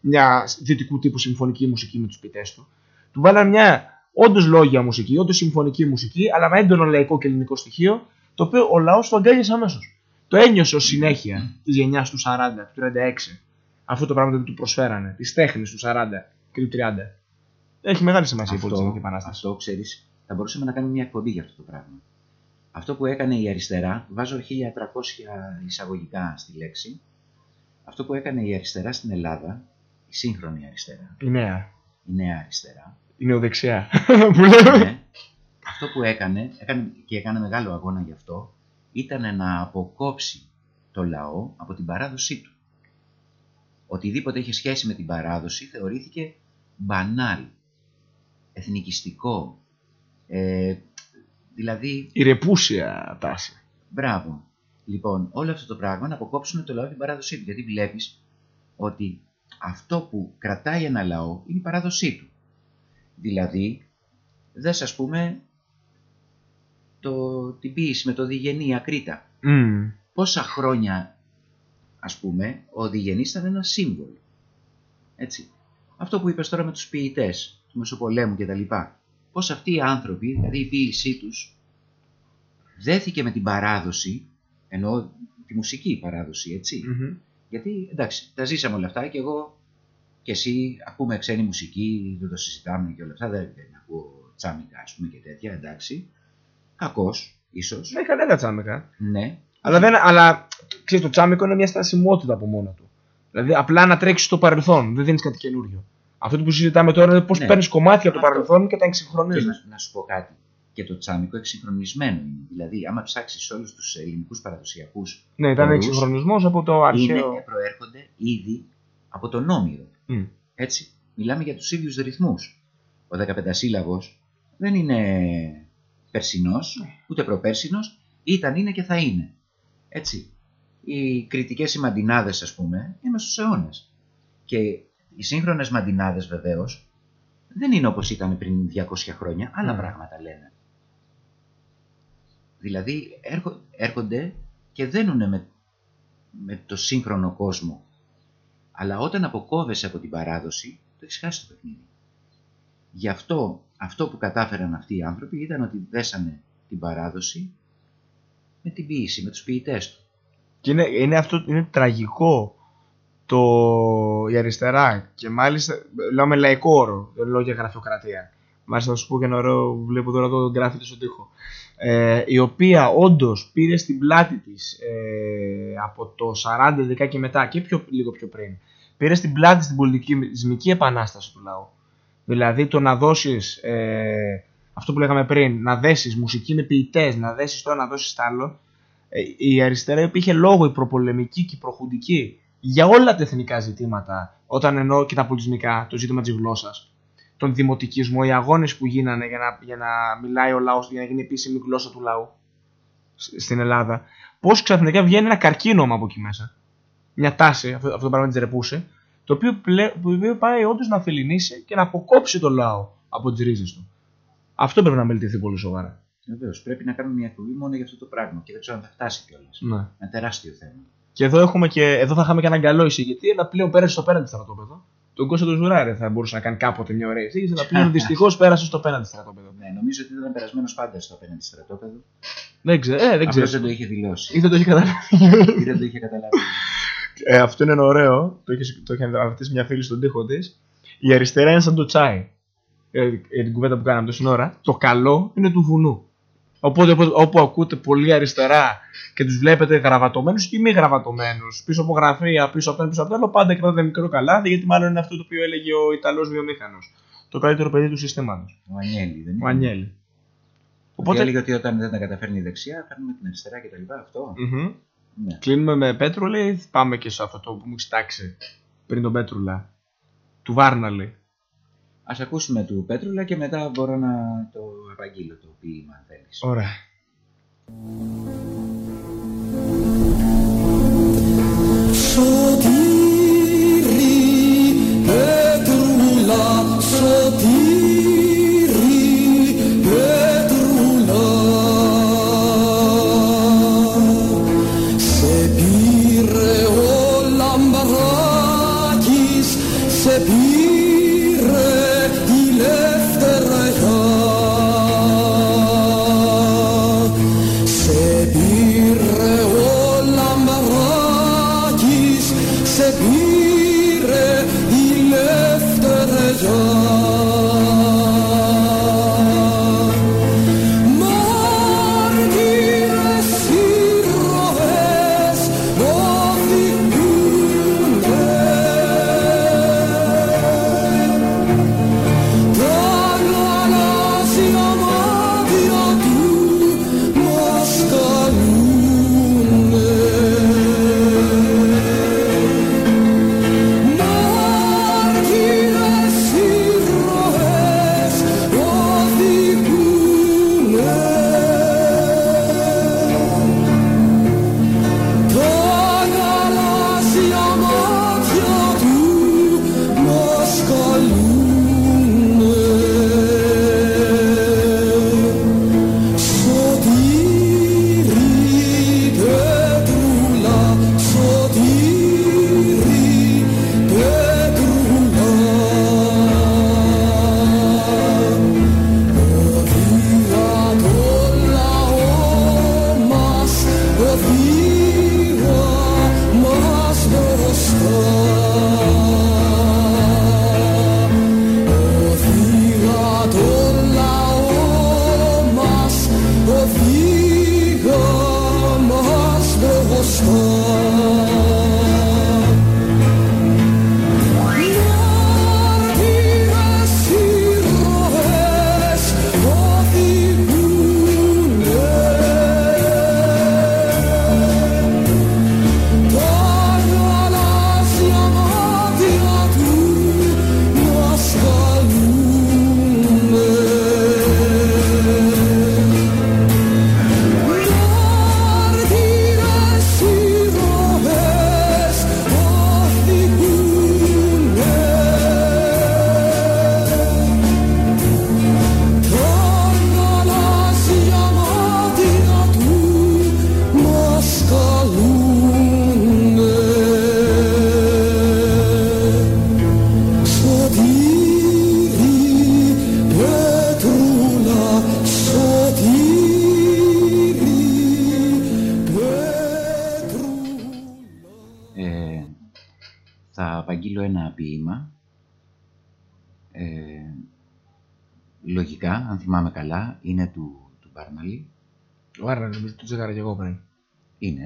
μια δυτικού τύπου συμφωνική μουσική με τους ποιητές του. Του βάλανε μια όντως λόγια μουσική, όντως συμφωνική μουσική, αλλά με έντονο λαϊκό και ελληνικό στοιχείο, το οποίο ο λαός το αγκάλιασε αμέσως. Το ένιωσε ως συνέχεια της γενιάς του 40, του 36. Αυτό το πράγμα που του προσφέρανε, της τέχνης του 40 και του 30. Έχει μεγάλη σημασία η Αυτό, πολιτισμική επανάσταση. αυτό ξέρεις, θα μπορούσαμε να κάνουμε μια εκπομπή για αυτό το πράγμα. Αυτό που έκανε η αριστερά, βάζω 1300 εισαγωγικά στη λέξη, αυτό που έκανε η αριστερά στην Ελλάδα, η σύγχρονη αριστερά, Η νέα. η νέα αριστερά, Η νεοδεξιά. που λέμε. ναι, αυτό που έκανε, έκανε και έκανε μεγάλο αγώνα γι' αυτό, ήταν να αποκόψει το λαό από την παράδοσή του. Οτιδήποτε είχε σχέση με την παράδοση θεωρήθηκε μπανάλ, εθνικιστικό, ε, δηλαδή Η ρεπούσια τάση. Μπράβο. Λοιπόν, όλο αυτό το πράγμα να αποκόψουν το λαό από την παράδοσή του. Γιατί βλέπεις ότι αυτό που κρατάει ένα λαό είναι η παράδοσή του. Δηλαδή, δες ας πούμε το, την ποίηση με το Διγενή Ακρίτα. Mm. Πόσα χρόνια, ας πούμε, ο Διγενής ήταν ένα σύμβολο. Έτσι. Αυτό που είπες τώρα με τους ποιητές του Μεσοπολέμου κτλ. Πώς αυτοί οι άνθρωποι, δηλαδή η ποίησή τους, δέθηκε με την παράδοση, εννοώ τη μουσική παράδοση, έτσι. Mhm. Γιατί, εντάξει, τα ζήσαμε όλα αυτά και εγώ και εσύ ακούμε ξένη μουσική, δεν το συζητάμε και όλα αυτά, δεν, δεν ακούω τσάμικα, ας πούμε, και τέτοια, εντάξει. Κακός, ίσως, Δεν είχα λέγα τσάμικα. ναι. Αλλά, δεν, αλλά ξέρεις, το τσάμικο είναι μια στασιμότητα από μόνο του. Δηλαδή απλά να τρέξεις στο παρελθόν, δεν δίνεις κάτι καινούριο. Αυτό που συζητάμε τώρα είναι πώς Ναι. παίρνεις κομμάτια από το Αυτό. παρελθόν και τα Και εξυγχρονίζει. να, να σου πω κάτι. Και το τσάμικο εξυγχρονισμένο είναι. Δηλαδή, άμα ψάξεις όλους τους ελληνικούς παραδοσιακούς, Ναι, ήταν Ορούς. εξυγχρονισμός από το είναι, αρχαίο. προέρχονται ήδη από τον Όμηρο. Μμ. Έτσι. Μιλάμε για τους ίδιους ρυθμούς. Ο 15 σύλλαβο δεν είναι περσινός, Ναι. ούτε προπέρσινος, ήταν, είναι και θα είναι. Έτσι. Οι κριτικές οι μαντινάδες, ας πούμε, είναι στους αιώνες. Και οι σύγχρονες μαντινάδες, βεβαίως, δεν είναι όπως ήταν πριν 200 χρόνια, άλλα Mm. πράγματα λένε. Δηλαδή, έρχο- έρχονται και δένουν με, με το σύγχρονο κόσμο. Αλλά όταν αποκόβεσαι από την παράδοση, το έχεις χάσει το παιχνίδι. Γι' αυτό, αυτό που κατάφεραν αυτοί οι άνθρωποι ήταν ότι δέσανε την παράδοση με την ποιήση, με τους ποιητές του. Και είναι, είναι αυτό είναι τραγικό το, η αριστερά και μάλιστα λέω με λαϊκό όρο, δεν λέω για γραφειοκρατία. Μάλιστα θα σου πω και ένα ωραίο, βλέπω τώρα εδώ γράφεται στον τοίχο. Ε, η οποία όντως πήρε στην πλάτη της ε, από το 40 και μετά και πιο, λίγο πιο πριν. Πήρε στην πλάτη στην πολιτική επανάσταση του λαού. Δηλαδή το να δώσεις ε, αυτό που λέγαμε πριν, να δέσεις μουσική με ποιητές, να δέσεις το ένα, να δώσεις το άλλο. Ε, η αριστερά είχε λόγο η προπολεμική και η προχουντική για όλα τα εθνικά ζητήματα, όταν εννοώ και τα πολιτισμικά, το ζήτημα της γλώσσας, τον δημοτικισμό, οι αγώνες που γίνανε για να, για να μιλάει ο λαός, για να γίνει επίσημη γλώσσα του λαού στην Ελλάδα, πώς ξαφνικά βγαίνει ένα καρκίνωμα από εκεί μέσα. Μια τάση, αυτό, αυτό το πράγμα τη ρεπούσε, το οποίο, πλε, οποίο πάει όντως να φιληνίσει και να αποκόψει το λαό από τις ρίζες του. Αυτό πρέπει να μελετηθεί πολύ σοβαρά. Βεβαίως. Πρέπει να κάνουμε μια εκπομπή μόνο για αυτό το πράγμα και δεν ξέρω αν θα φτάσει κιόλας. Ναι. Ένα τεράστιο θέμα. Και εδώ, έχουμε και, εδώ θα είχαμε και έναν καλό εισηγητή, αλλά πλέον πέρασε στο πέναντι στρατόπεδο. Τον Κώστα του Ζουράρε θα μπορούσε να κάνει κάποτε μια ωραία εισήγηση, αλλά πλέον δυστυχώς πέρασε στο πέναντι στρατόπεδο. Ναι, νομίζω ότι ήταν περασμένος πάντα στο απέναντι στρατόπεδο. Δεν ξέρω. Ε, δεν ξέρω. δεν το είχε δηλώσει. Ή δεν το είχε καταλάβει. Ή δεν το είχε καταλάβει. Ε, αυτό είναι ωραίο. Το είχε, το είχε αναρτήσει μια φίλη στον τοίχο της. Η αριστερά είναι σαν το τσάι. Ε, ε, την κουβέντα που κάναμε τόση ώρα. Το καλό είναι του βουνού. Οπότε όπου ακούτε πολύ αριστερά και τους βλέπετε γραβατωμένους και μη γραβατωμένους, πίσω από γραφεία, πίσω από ένα, πίσω από το άλλο, πάντα κρατάτε μικρό καλάθι, γιατί μάλλον είναι αυτό το οποίο έλεγε ο Ιταλός βιομήχανος. Το καλύτερο παιδί του συστήματος. Ο Ανιέλη, δεν είναι; Ο Ανιέλη. Οπότε έλεγε ότι όταν δεν τα καταφέρνει η δεξιά, φέρνουμε την αριστερά κτλ. Αυτό. Mm-hmm. Ναι. Κλείνουμε με Πέτρουλα ή πάμε και σε αυτό το που μου έχει τάξει πριν τον Πέτρουλα. Του Βάρναλη. Ας ακούσουμε του Πέτρουλα και μετά μπορώ να το επαγγείλω το ποίημα αν θέλεις. Ωραία. Σωτήρι, Πέτρουλα, σωτήρι,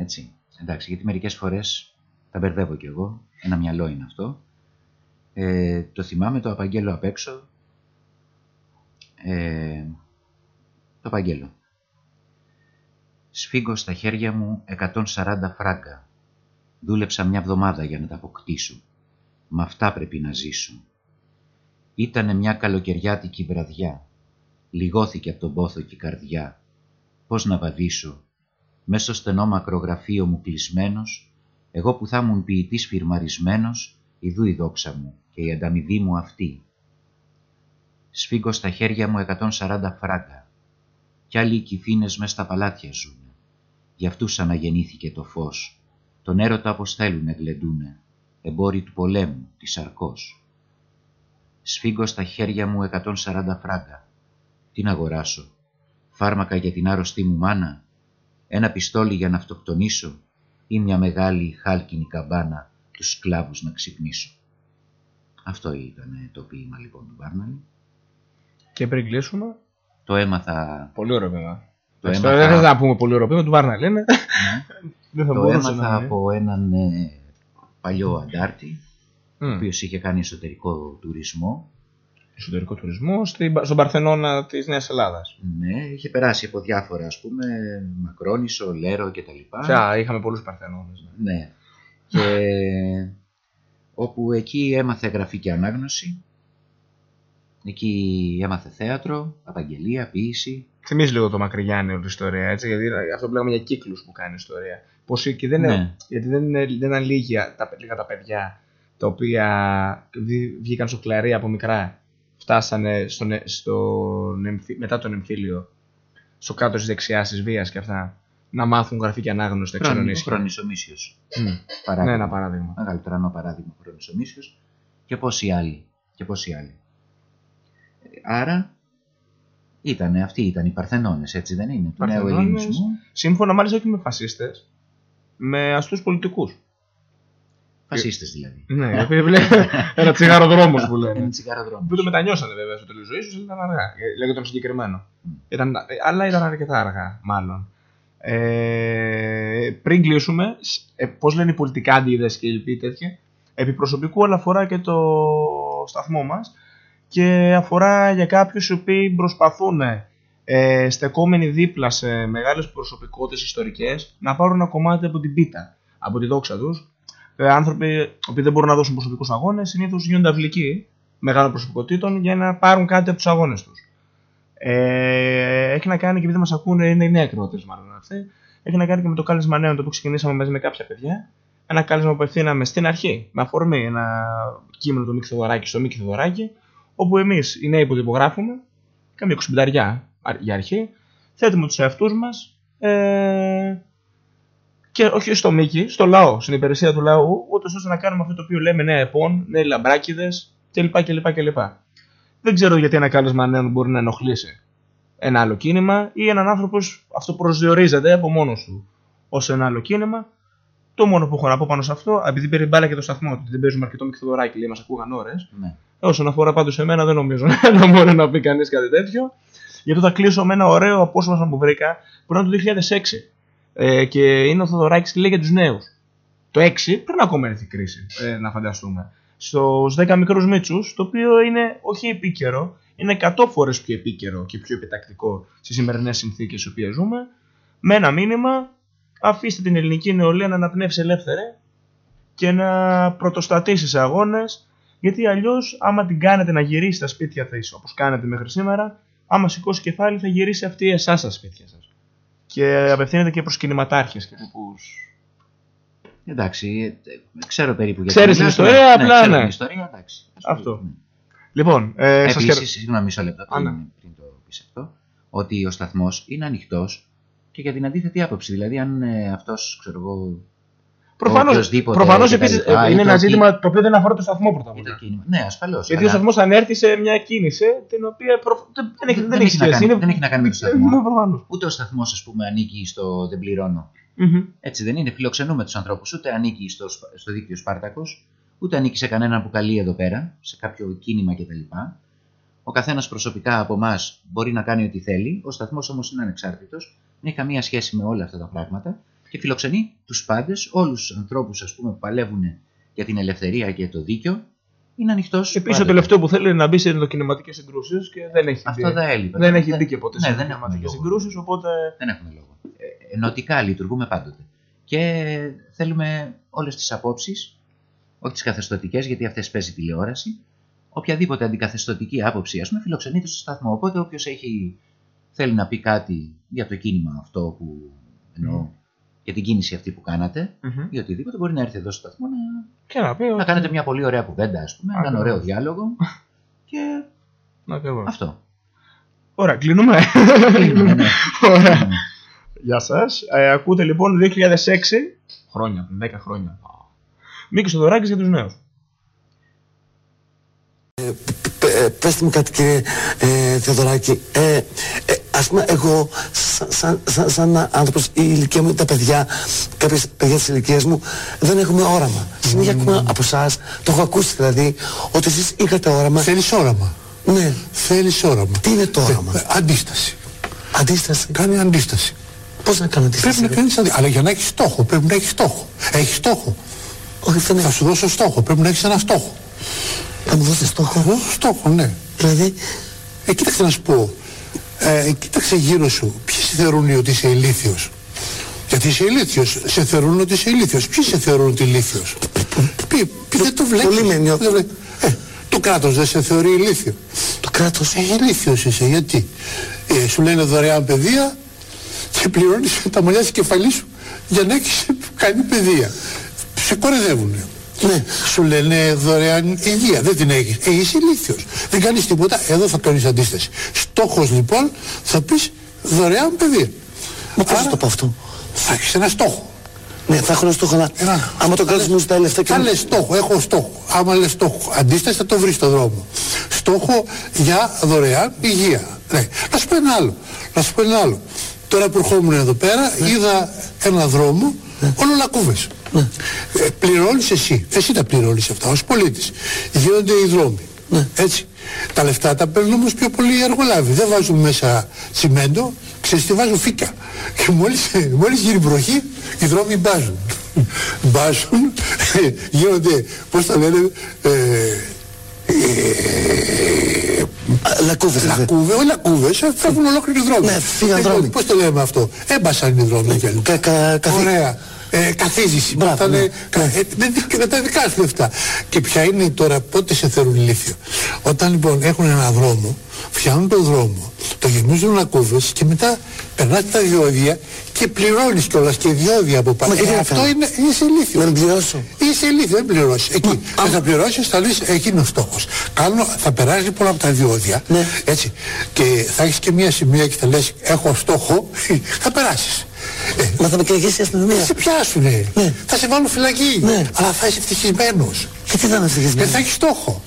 έτσι. Εντάξει, γιατί μερικές φορές τα μπερδεύω κι εγώ. Ένα μυαλό είναι αυτό. Ε, το θυμάμαι, το απαγγέλω απ' έξω. Ε, το απαγγέλω. Σφίγγω στα χέρια μου 140 φράγκα. Δούλεψα μια εβδομάδα για να τα αποκτήσω. Μ' αυτά πρέπει να ζήσω. Ήτανε μια καλοκαιριάτικη βραδιά. Λιγώθηκε από τον πόθο και η καρδιά. Πώς να βαδίσω. Μες στο στενό μακρογραφείο μου κλεισμένος, εγώ που θα ήμουν ποιητής φυρμαρισμένος, ιδού η δόξα μου και η ανταμοιβή μου αυτή. Σφίγγω στα χέρια μου 140 φράγκα. Κι άλλοι οι κυφίνες μες στα παλάτια ζουν. Γι' αυτούς αναγεννήθηκε το φως. Τον έρωτα όπως θέλουνε γλεντούνε. Εμπόροι του πολέμου, της αρκός. Σφίγγω στα χέρια μου 140 φράγκα. Τι να αγοράσω. Φάρμακα για την άρρωστή μου μάνα. Ένα πιστόλι για να αυτοκτονήσω ή μια μεγάλη χάλκινη καμπάνα τους σκλάβους να ξυπνήσω. Αυτό ήταν το ποίημα λοιπόν του Μπάρναλη. Και πριν κλείσουμε, Το έμαθα, πολύ ωραίο ποίημα. το Εντάξει, τώρα έμαθα, Δεν θα πούμε πολύ ωραίο ποίημα, του Βάρνα λένε. ναι, Δεν θα το μπορούσε έμαθα να είναι. από έναν ε, παλιό αντάρτη, ο Μμ. οποίος είχε κάνει εσωτερικό τουρισμό. Εσωτερικό τουρισμό στην- στον Παρθενώνα της Νέας Ελλάδας. Ναι, είχε περάσει από διάφορα, ας πούμε, Μακρόνισο, Λέρο κτλ. Πια είχαμε πολλούς Παρθενώνες. Ναι. Και όπου εκεί έμαθε γραφή και ανάγνωση. Εκεί έμαθε θέατρο, απαγγελία, ποίηση. Θυμίζει λίγο το Μακρυγιάννη όλη η ιστορία, έτσι, γιατί αυτό που λέγαμε για κύκλους που κάνει ιστορία. Πώς και δεν είναι, Ναι. γιατί δεν είναι, δεν είναι λίγα, τα, λίγα τα παιδιά τα οποία βγή- βγήκαν στο κλαρί από μικρά, φτάσανε στον, ε- στον, εμφύ- μετά τον εμφύλιο, στο κάτω της δεξιάς της βίας και αυτά, να μάθουν γραφή και ανάγνωση στα ξενονίσια. Χρόνης ο Μίσιος. Μμ. Ναι, Παράδειγμα. ένα παράδειγμα. Μεγάλο τρανό παράδειγμα Χρόνης ο Μίσιος. Και πόσοι άλλοι. Και πόσοι άλλοι. Ε, Άρα, ήταν, αυτοί ήταν οι Παρθενώνες, έτσι δεν είναι, του νέου Παρθενώνες. ελληνισμού. Σύμφωνα μάλιστα όχι με φασίστες, με αστούς πολιτικούς. Φασίστες δηλαδή. Ναι, οι οποίοι βλέπουν ένα τσιγάρο δρόμο που λένε. Ένα τσιγάρο Που το μετανιώσανε βέβαια στο τέλος ζωής τους, ήταν αργά. Ε, Λέγω τον συγκεκριμένο. Μμ. Ήταν, ε, αλλά ήταν αρκετά αργά, μάλλον. Ε, πριν κλείσουμε, ε, πώς λένε οι πολιτικά αντίδε και οι λοιποί τέτοια, επί προσωπικού, αλλά αφορά και το σταθμό μας και αφορά για κάποιους οι οποίοι προσπαθούν ε, στεκόμενοι δίπλα σε μεγάλες προσωπικότητες ιστορικές να πάρουν ένα κομμάτι από την πίτα, από τη δόξα τους. Ε, άνθρωποι οι οποίοι δεν μπορούν να δώσουν προσωπικούς αγώνες συνήθως γίνονται αυλικοί μεγάλων προσωπικότητων για να πάρουν κάτι από τους αγώνες τους. Ε, έχει να κάνει και επειδή μας ακούνε, είναι οι νέοι ακροατές μάλλον αυτοί, έχει να κάνει και με το κάλεσμα νέων το που ξεκινήσαμε μαζί με κάποια παιδιά. Ένα κάλεσμα που απευθύναμε στην αρχή, με αφορμή ένα κείμενο του Μίκη Θεοδωράκη στο Μίκη Θεοδωράκη, όπου εμείς οι νέοι που το υπογράφουμε, καμία εικοσιμπενταριά για αρχή, θέτουμε τους εαυτούς μας ε, και όχι στο Μίκη, στο λαό, στην υπηρεσία του λαού, ούτως ώστε να κάνουμε αυτό το οποίο λέμε νέα επών, νέοι λαμπράκιδε κλπ, κλπ, κλπ. Δεν ξέρω γιατί ένα κάλεσμα νέων μπορεί να ενοχλήσει ένα άλλο κίνημα ή έναν άνθρωπος που αυτό προσδιορίζεται από μόνος του ως ένα άλλο κίνημα. Το μόνο που έχω να πω πάνω σε αυτό, επειδή πήρε μπάλα και το σταθμό του, δεν παίζουμε αρκετό μυθοδωράκι, λέει, μας ακούγαν ώρες. Ναι. Όσον αφορά πάντως εμένα, δεν νομίζω να μπορεί να πει κανείς κάτι τέτοιο. Γι' αυτό θα κλείσω με ένα ωραίο απόσπασμα που βρήκα που είναι το 2006. Ε, και είναι ο Θοδωράκης και λέει για τους νέους. Το 6, πριν ακόμα έρθει η κρίση, ε, να φανταστούμε. Στους 10 μικρούς μίτσους, το οποίο είναι όχι επίκαιρο, είναι 100 φορές πιο επίκαιρο και πιο επιτακτικό στις σημερινές συνθήκες στις οποίες ζούμε. Με ένα μήνυμα, αφήστε την ελληνική νεολαία να αναπνεύσει ελεύθερη και να πρωτοστατήσει σε αγώνες γιατί αλλιώς, άμα την κάνετε να γυρίσει στα σπίτια τη όπως κάνετε μέχρι σήμερα, άμα σηκώσει κεφάλι, θα γυρίσει αυτή εσά στα σπίτια σας. Και απευθύνεται και προς κινηματάρχες και τύπους. Εντάξει, ε, ε, ξέρω περίπου γιατί. Ξέρεις την μιλάς, ιστορία, ναι, απλά, ξέρω ναι. την ιστορία, εντάξει. Ας πούμε, Αυτό. ναι. Λοιπόν, ε, σας Επίσης, χαιρε- συγγνώμη, μισό λεπτό Α, πριν, ναι. πριν το πεις αυτό, ότι ο σταθμός είναι ανοιχτός και για την αντίθετη άποψη. Δηλαδή, αν ε, αυτός, ξέρω εγώ. Προφανώς, οποιοσδήποτε προφανώς και τα επίσης, λοιπά, ε, είναι ή ένα το ζήτημα το οποίο δεν αφορά το σταθμό πρώτα απ' ή το όλα. κίνημα. Ναι, ασφαλώς. Γιατί ο σταθμός θα ανέρθει σε μια κίνηση την οποία προ- δεν, δεν έχει, Δεν δεν έχει να σχέση. κάνει- Είναι- δεν έχει να κάνει με το σταθμό. Ναι, προφανώς. Ούτε ο σταθμός, ας πούμε, ανήκει στο δεν πληρώνω. Έτσι δεν είναι, φιλοξενούμε τους ανθρώπους. Ούτε ανήκει στο, στο δίκτυο Σπάρτακος, ούτε ανήκει σε κανέναν που καλεί εδώ πέρα, σε κάποιο κίνημα κτλ. Ο καθένας προσωπικά από εμάς μπορεί να κάνει ό,τι θέλει. Ο σταθμός όμως είναι ανεξάρτητος, δεν έχει καμία σχέση με όλα αυτά τα πράγματα και φιλοξενεί τους πάντες, όλους τους ανθρώπους που παλεύουν για την ελευθερία και το δίκαιο. Είναι ανοιχτός. Επίσης, το τελευταίο που θέλει είναι να μπει σε ενδοκινηματικές συγκρούσεις και δεν έχει Αυτό δει. δεν έλειπε. Δεν έχει δει και ποτέ Ναι, σε δεν έχουμε ενδοκινηματικές λόγο. συγκρούσεις, οπότε. Δεν έχουμε λόγο. Ε, ενωτικά λειτουργούμε πάντοτε. Και θέλουμε όλες τις απόψεις, όχι τις καθεστωτικές, γιατί αυτές παίζει τηλεόραση, οποιαδήποτε αντικαθεστωτική άποψη, ας πούμε, φιλοξενείται στο σταθμό. Οπότε όποιος έχει, θέλει να πει κάτι για το κίνημα αυτό που εννοώ, για την κίνηση αυτή που κάνατε, Μμμ. ή οτιδήποτε, μπορεί να έρθει εδώ στο σταθμό να, Και να πει. να ότι- κάνετε μια πολύ ωραία κουβέντα, ας πούμε, έναν Ακριβώς. ωραίο διάλογο και Ακριβώς. αυτό. Ωραία, κλείνουμε. Ναι, ναι. Ωραία. Γεια σας. Ε, ακούτε λοιπόν 2006. Χρόνια, 10 χρόνια. Μίκης Θοδωράκης για τους νέους. Ε, πέστε μου κάτι κύριε ε, Θεοδωράκη ε, ε, ας πούμε εγώ σαν, σαν, σαν, σαν άνθρωπος η ηλικία μου τα παιδιά κάποιες παιδιά της ηλικίας μου δεν έχουμε όραμα συνέχεια ακούμε από εσάς το έχω ακούσει δηλαδή ότι εσείς είχατε όραμα Θέλεις όραμα. ναι Θέλεις όραμα. τι είναι το όραμα; Ε, αντίσταση. αντίσταση Κάνει αντίσταση. πώς να κάνω αντίσταση Πρέπει να κάνεις αντίσταση. Αλλά για να έχεις στόχο, πρέπει να έχεις στόχο. Έχεις στόχο. όχι αυτό Θα είναι σου δώσω στόχο. Πρέπει να έχεις ένα στόχο. θα μου δώσετε Θα στόχο; Σου δώσω στόχο, ναι. δηλαδή; Ε, κοίταξε να σου πω. Ε, κοίταξε γύρω σου. Ποιοι σε θεωρούν ότι είσαι ηλίθιος; Γιατί είσαι ηλίθιος. Σε θεωρούν ότι είσαι ηλίθιος. Ποιοι σε θεωρούν ότι είσαι ηλίθιος; Ποιοι, ποιοι δεν το βλέπεις. Πολύ με νιώθω. Δεν βλέ- Ε, το κράτος δεν σε θεωρεί ηλίθιο. το κράτος Ε, ηλίθιος είσαι. Γιατί; Ε, σου λένε δωρεάν παιδεία και πληρώνεις με τα μαλλιά της κεφαλής σου για να έχεις κάνει παιδεία. Σε κορεδεύουνε. Ναι. Σου λένε δωρεάν υγεία. Δεν την έχεις. Ε, είσαι ηλίθιος. Δεν κάνεις τίποτα. Εδώ θα κάνεις αντίσταση. Στόχος λοιπόν θα πεις δωρεάν παιδεία. μα πώς Άρα, θα το πω αυτό; Θα έχεις ένα στόχο. ναι θα έχω ένα στόχο να Ένα. άμα το κράτος μου ζητάει λεφτά και Θα μου- λες στόχο, έχω στόχο. Άμα λες στόχο, αντίσταση θα το βρεις στον δρόμο. Στόχο για δωρεάν υγεία. Ναι. Να σου πω ένα άλλο. Να σου πω ένα άλλο. Τώρα που ερχόμουν εδώ πέρα, είδα ένα δρόμο, όλο λακκούβες. Ε, πληρώνεις εσύ. Εσύ τα πληρώνεις αυτά, ως πολίτης. Γίνονται οι δρόμοι. Έτσι. Τα λεφτά τα παίρνουν όμως πιο πολύ οι εργολάβοι. Δεν βάζουν μέσα τσιμέντο, ξέρεις τι βάζουν φύκα. Και μόλις, μόλις γίνει βροχή, οι δρόμοι μπάζουν. μπάζουν, γίνονται, πώς τα λένε, ε, Α, λακκούβες δηλαδή. λακκούβες, όχι λακκούβες, ε, φεύγουν ολόκληροι δρόμοι. Ναι, φύγαν Ε, δρόμοι. Πώς το λέμε αυτό, έμπασαν οι δρόμοι και λοιπά. κα- κα- καθή- Ωραία. Ε, καθίζηση. Μπράβο, Ήταν, ναι. κα- ε, δεν δεν τα δικά σου λεφτά. Και ποια είναι τώρα, πότε σε θεωρούν ηλίθιο. Όταν λοιπόν έχουν ένα δρόμο, φτιάχνουν τον δρόμο, το γεμίζουν λακκούβες και μετά περνάς τα διόδια και πληρώνεις κιόλας και διόδια από πάνω. Μα και τι Ε, να αυτό κάνω; είναι, είσαι ηλίθιο. να μην πληρώσω Είσαι ηλίθιο, δεν πληρώσεις. Εκεί. Δεν θα πληρώσεις, θα λες εκεί είναι ο στόχος. Θα περάσει λοιπόν από τα διόδια. Ναι. Έτσι. Και θα έχεις και μια σημεία και θα λες: Έχω στόχο, θα περάσεις. Ε, μα θα με κυνηγήσει η θα αστυνομία σε πιάσουνε. Ναι. Θα σε βάλουν φυλακή. Ναι. Αλλά θα είσαι ευτυχισμένος. γιατί θα είμαι Γιατί ευτυχισμένος θα έχεις στόχο.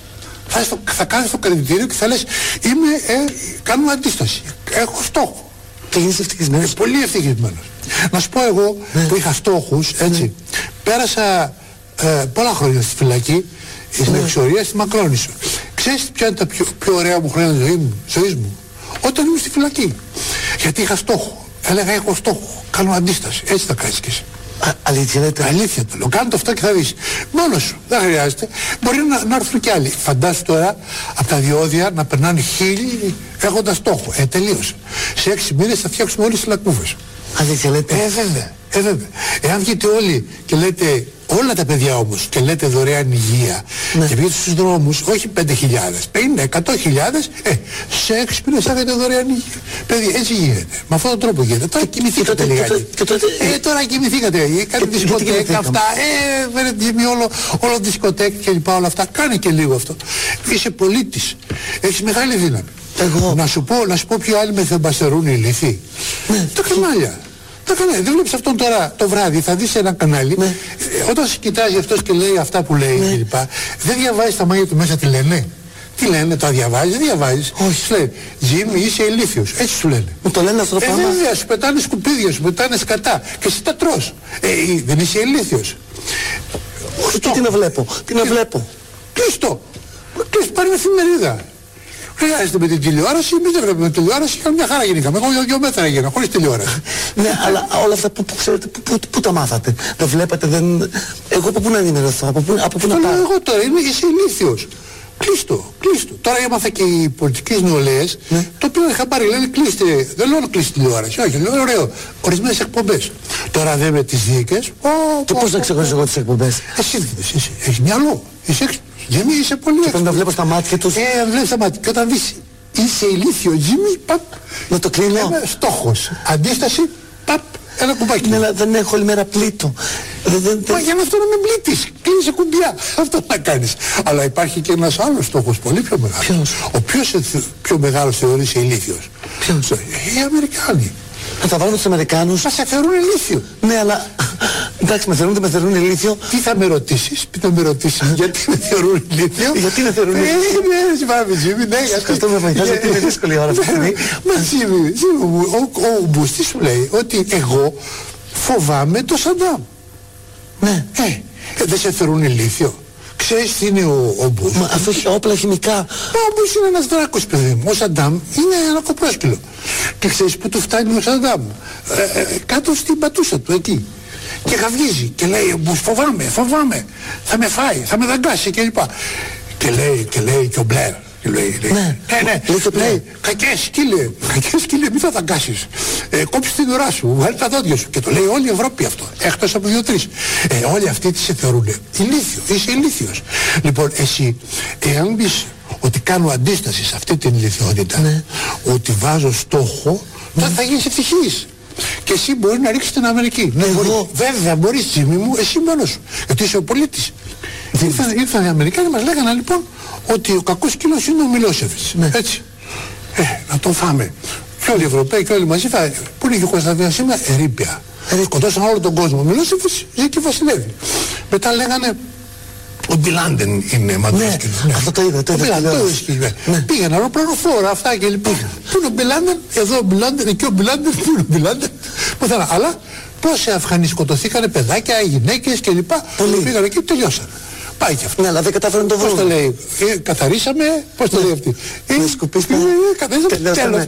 Θα, είσαι στο- θα κάνεις το κριτήριο και θα λες είμαι, ε, κάνω αντίσταση. Έχω στόχο. και γίνεις ευτυχισμένος Ε, πολύ ευτυχισμένος. Να σου πω εγώ που είχα στόχους, έτσι, πέρασα ε, πολλά χρόνια στη φυλακή, στην εξορία, στη Μακρόνησο. Ξέρεις ποια είναι τα πιο, πιο ωραία μου χρόνια ζωής μου, ζωής μου; Όταν ήμουν στη φυλακή. Γιατί είχα στόχο. Έλεγα έχω στόχο. Κάνω αντίσταση. Έτσι θα κάνεις και εσύ. Α, αλήθεια λέτε; Αλήθεια το λέω. Κάνε το αυτό και θα δεις. Μόνος σου. Δεν χρειάζεται. Μπορεί να, να έρθουν κι άλλοι. Φαντάσου τώρα από τα διόδια να περνάνε χίλιοι έχοντας στόχο. Ε, τελείωσε. Σε έξι μήνες θα φτιάξουμε όλες τις λακκούβες. αλήθεια λέτε Ε, βέβαια. Ε, βέβαια. Εάν βγείτε όλοι και λέτε, όλα τα παιδιά όμως, και λέτε δωρεάν υγεία, Ναι. και βγείτε στους δρόμους, όχι 5.000, 50, 100.000, ε, σε έξι μήνες θα έχετε δωρεάν υγεία. Παιδί, έτσι γίνεται. Με αυτόν τον τρόπο γίνεται. Τώρα κοιμηθήκατε τότε- και λιγάκι. τότε- και τότε- Ε, τώρα κοιμηθήκατε. Ε, Κάνετε γιατί δισκοτέκ, κοιμηθήκαμε; αυτά. Ε, φέρετε τιμή όλο, όλο δισκοτέκ και λοιπά όλα αυτά. Κάνε και λίγο αυτό. Είσαι πολίτης. Έχεις μεγάλη δύναμη. Εγώ. Να σου πω, να σου πω ποιοι άλλοι με θεμπαστερούν οι λυθοί. Ναι. Τα κανάλια. Τα κανάλια. Δεν βλέπεις αυτόν τώρα το βράδυ, θα δεις ένα κανάλι. Ναι. Ε, όταν σε κοιτάζει αυτός και λέει αυτά που λέει Ναι. κλπ. Δεν διαβάζεις τα μάτια του μέσα τι λένε. Τι λένε, τα διαβάζεις, δεν διαβάζεις. Όχι. Σου λένε, Τζίμι είσαι ηλίθιος. Έτσι σου λένε. Μου το λένε αυτό το Ε, πράγμα. βέβαια, σου πετάνε σκουπίδια, σου πετάνε σκατά. Και εσύ τα τρως. Ε, ε, δεν είσαι ηλίθιος. Όχι, και τι να βλέπω. Τι να βλέπω. Κλείστο. Κλείστο, πάρει μια εφημερίδα. Χρειάζεται με την τηλεόραση, εμείς δεν βλέπουμε τηλεόραση, είχαμε μια χαρά γεννήκαμε. Εγώ δύο- δύο μέτρα έγινα, χωρίς τηλεόραση. Ναι, αλλά όλα αυτά που, που ξέρετε, που, που, που τα μάθατε. Δεν βλέπετε, δεν... Εγώ από πού να ενημερωθώ, από πού, από πού Το να λέω πάω; εγώ τώρα, είναι, είσαι ηλίθιος. Κλείστο, κλείστο. Τώρα έμαθα και οι πολιτικές νεολαίες, Ναι. το οποίο είχα πάρει, λένε κλείστε, δεν λέω να κλείσει τηλεόραση, όχι, λέω ωραίο, ορισμένες εκπομπές. Τώρα δε με τις δίκες, ω, Και πω, πώς πω, να ξεχωρίσω εγώ τις εκπομπές; Εσύ δεν είσαι, εσύ, έχεις μυαλό, είσαι έξυπνος. Τζίμι είσαι πολύ Πρέπει να έξυπνος. βλέπω στα μάτια τους. Ε, βλέπεις τα μάτια. Και όταν δεις είσαι ηλίθιο Τζίμι, παπ, Να το κλείνω. λέμε στόχος. Αντίσταση, παπ, ένα κουμπάκι. Ναι, αλλά δεν έχω όλη μέρα πλήτο. Δεν, δεν, Μα δεν... για να αυτό να μην πλήττεις, κλείνεις κουμπιά. Αυτό να κάνεις. Αλλά υπάρχει και ένας άλλος στόχος πολύ πιο μεγάλος. Ποιος; Ο ποιος ε, πιο μεγάλος θεωρείς ηλίθιος. Ποιος; Οι Αμερικάνοι. Να τα βάλουμε στους Αμερικάνους. Μας σε θεωρούν ηλίθιο. Ναι, αλλά... Εντάξει, με θεωρούν, δεν με θεωρούν ηλίθιο. Τι θα με ρωτήσεις, τι θα με ρωτήσεις, γιατί με θεωρούν ηλίθιο. Γιατί με θεωρούν Ε, ηλίθιο. Ναι, συμπάμε Τζίμι, ναι. γιατί- Ευχαριστώ, με βοηθάς, γιατί είναι δύσκολη η ώρα αυτή τη στιγμή. Μα Τζίμι, Τζίμι μου, ο, ο Μπούς τι σου λέει, ότι εγώ φοβάμαι το Σαντάμ. Ναι. Ε, ε, δεν σε θεωρούν ηλίθιο. Ξέρεις τι είναι ο, ο Μπούς; Μα αυτό έχει όπλα χημικά. Μα ο Μπούς είναι ένας δράκος παιδί μου. Ο Σαντάμ είναι ένα κοπρόσκυλο. Και ξέρεις που του φτάνει ο Σαντάμ; Ε, ε, κάτω στην πατούσα του εκεί. Και γαυγίζει και λέει ο Μπούς φοβάμαι, φοβάμαι. Θα με φάει, θα με δαγκάσει κλπ. Και λέει, και λέει και ο Μπλερ. Και λέει, λέει, Ναι. ναι, ναι, Λέει και ο Μπλερ. λέει, κακές σκύλε, κακές σκύλε, μη θα δαγκάσεις. Ε, κόψεις την ουρά σου, βγάλει τα δόντια σου. Και το λέει όλη η Ευρώπη αυτό, εκτός από δύο-τρεις. Ε, όλοι αυτοί τις σε θεωρούν. Ηλίθιος, είσαι ηλίθιος. Λοιπόν, εσύ, εάν πεις ότι κάνω αντίσταση σε αυτή την ηλικιότητα, Ναι. ότι βάζω στόχο, τότε θα γίνεις ευτυχής. Και εσύ μπορείς να ρίξεις την Αμερική. Ναι, Εγώ. μπορεί. Βέβαια, μπορείς Τζίμι μου, εσύ μόνος σου. Γιατί είσαι ο πολίτης. Ήρθαν, ήρθαν οι Αμερικάνοι μας λέγανε λοιπόν ότι ο κακός σκύλος είναι ο Μιλόσεβιτς. Ναι. Έτσι. Ε, να τον φάμε. Και όλοι οι Ευρωπαίοι και όλοι μαζί θα... Πού είναι και η Κωνσταντίνα σήμερα, ερήπια. Σκοτώσαν όλο τον κόσμο. Ο Μιλόσεβιτς ζει και βασιλεύει. Μετά λέγανε ο Μπιλάντεν είναι μαντρόσκυλος. Ναι, αυτό το είδα, το Ο είδα Μπιλάντεν, τηλεόραση. το είδες, Ναι. Πήγαιναν αεροπλανοφόρα, αυτά και λοιπόν. Πού είναι ο Μπιλάντεν, εδώ ο Μπιλάντεν, εκεί ο Μπιλάντεν, πού είναι ο Μπιλάντεν. Πουθενά. Αλλά πόσοι Αφγανοί σκοτωθήκανε, παιδάκια, γυναίκες κλπ. Πολλοί. Πήγαν εκεί και τελειώσαν. Πάει και αυτό. Ναι, αλλά δεν κατάφεραν να το Πώς το βρουν. λέει, ε, καθαρίσαμε, πώς το λέει αυτή; Ε, Ναι, σκουπίσαμε, ε, καθαρίσαμε, τελειώσαμε. τέλος,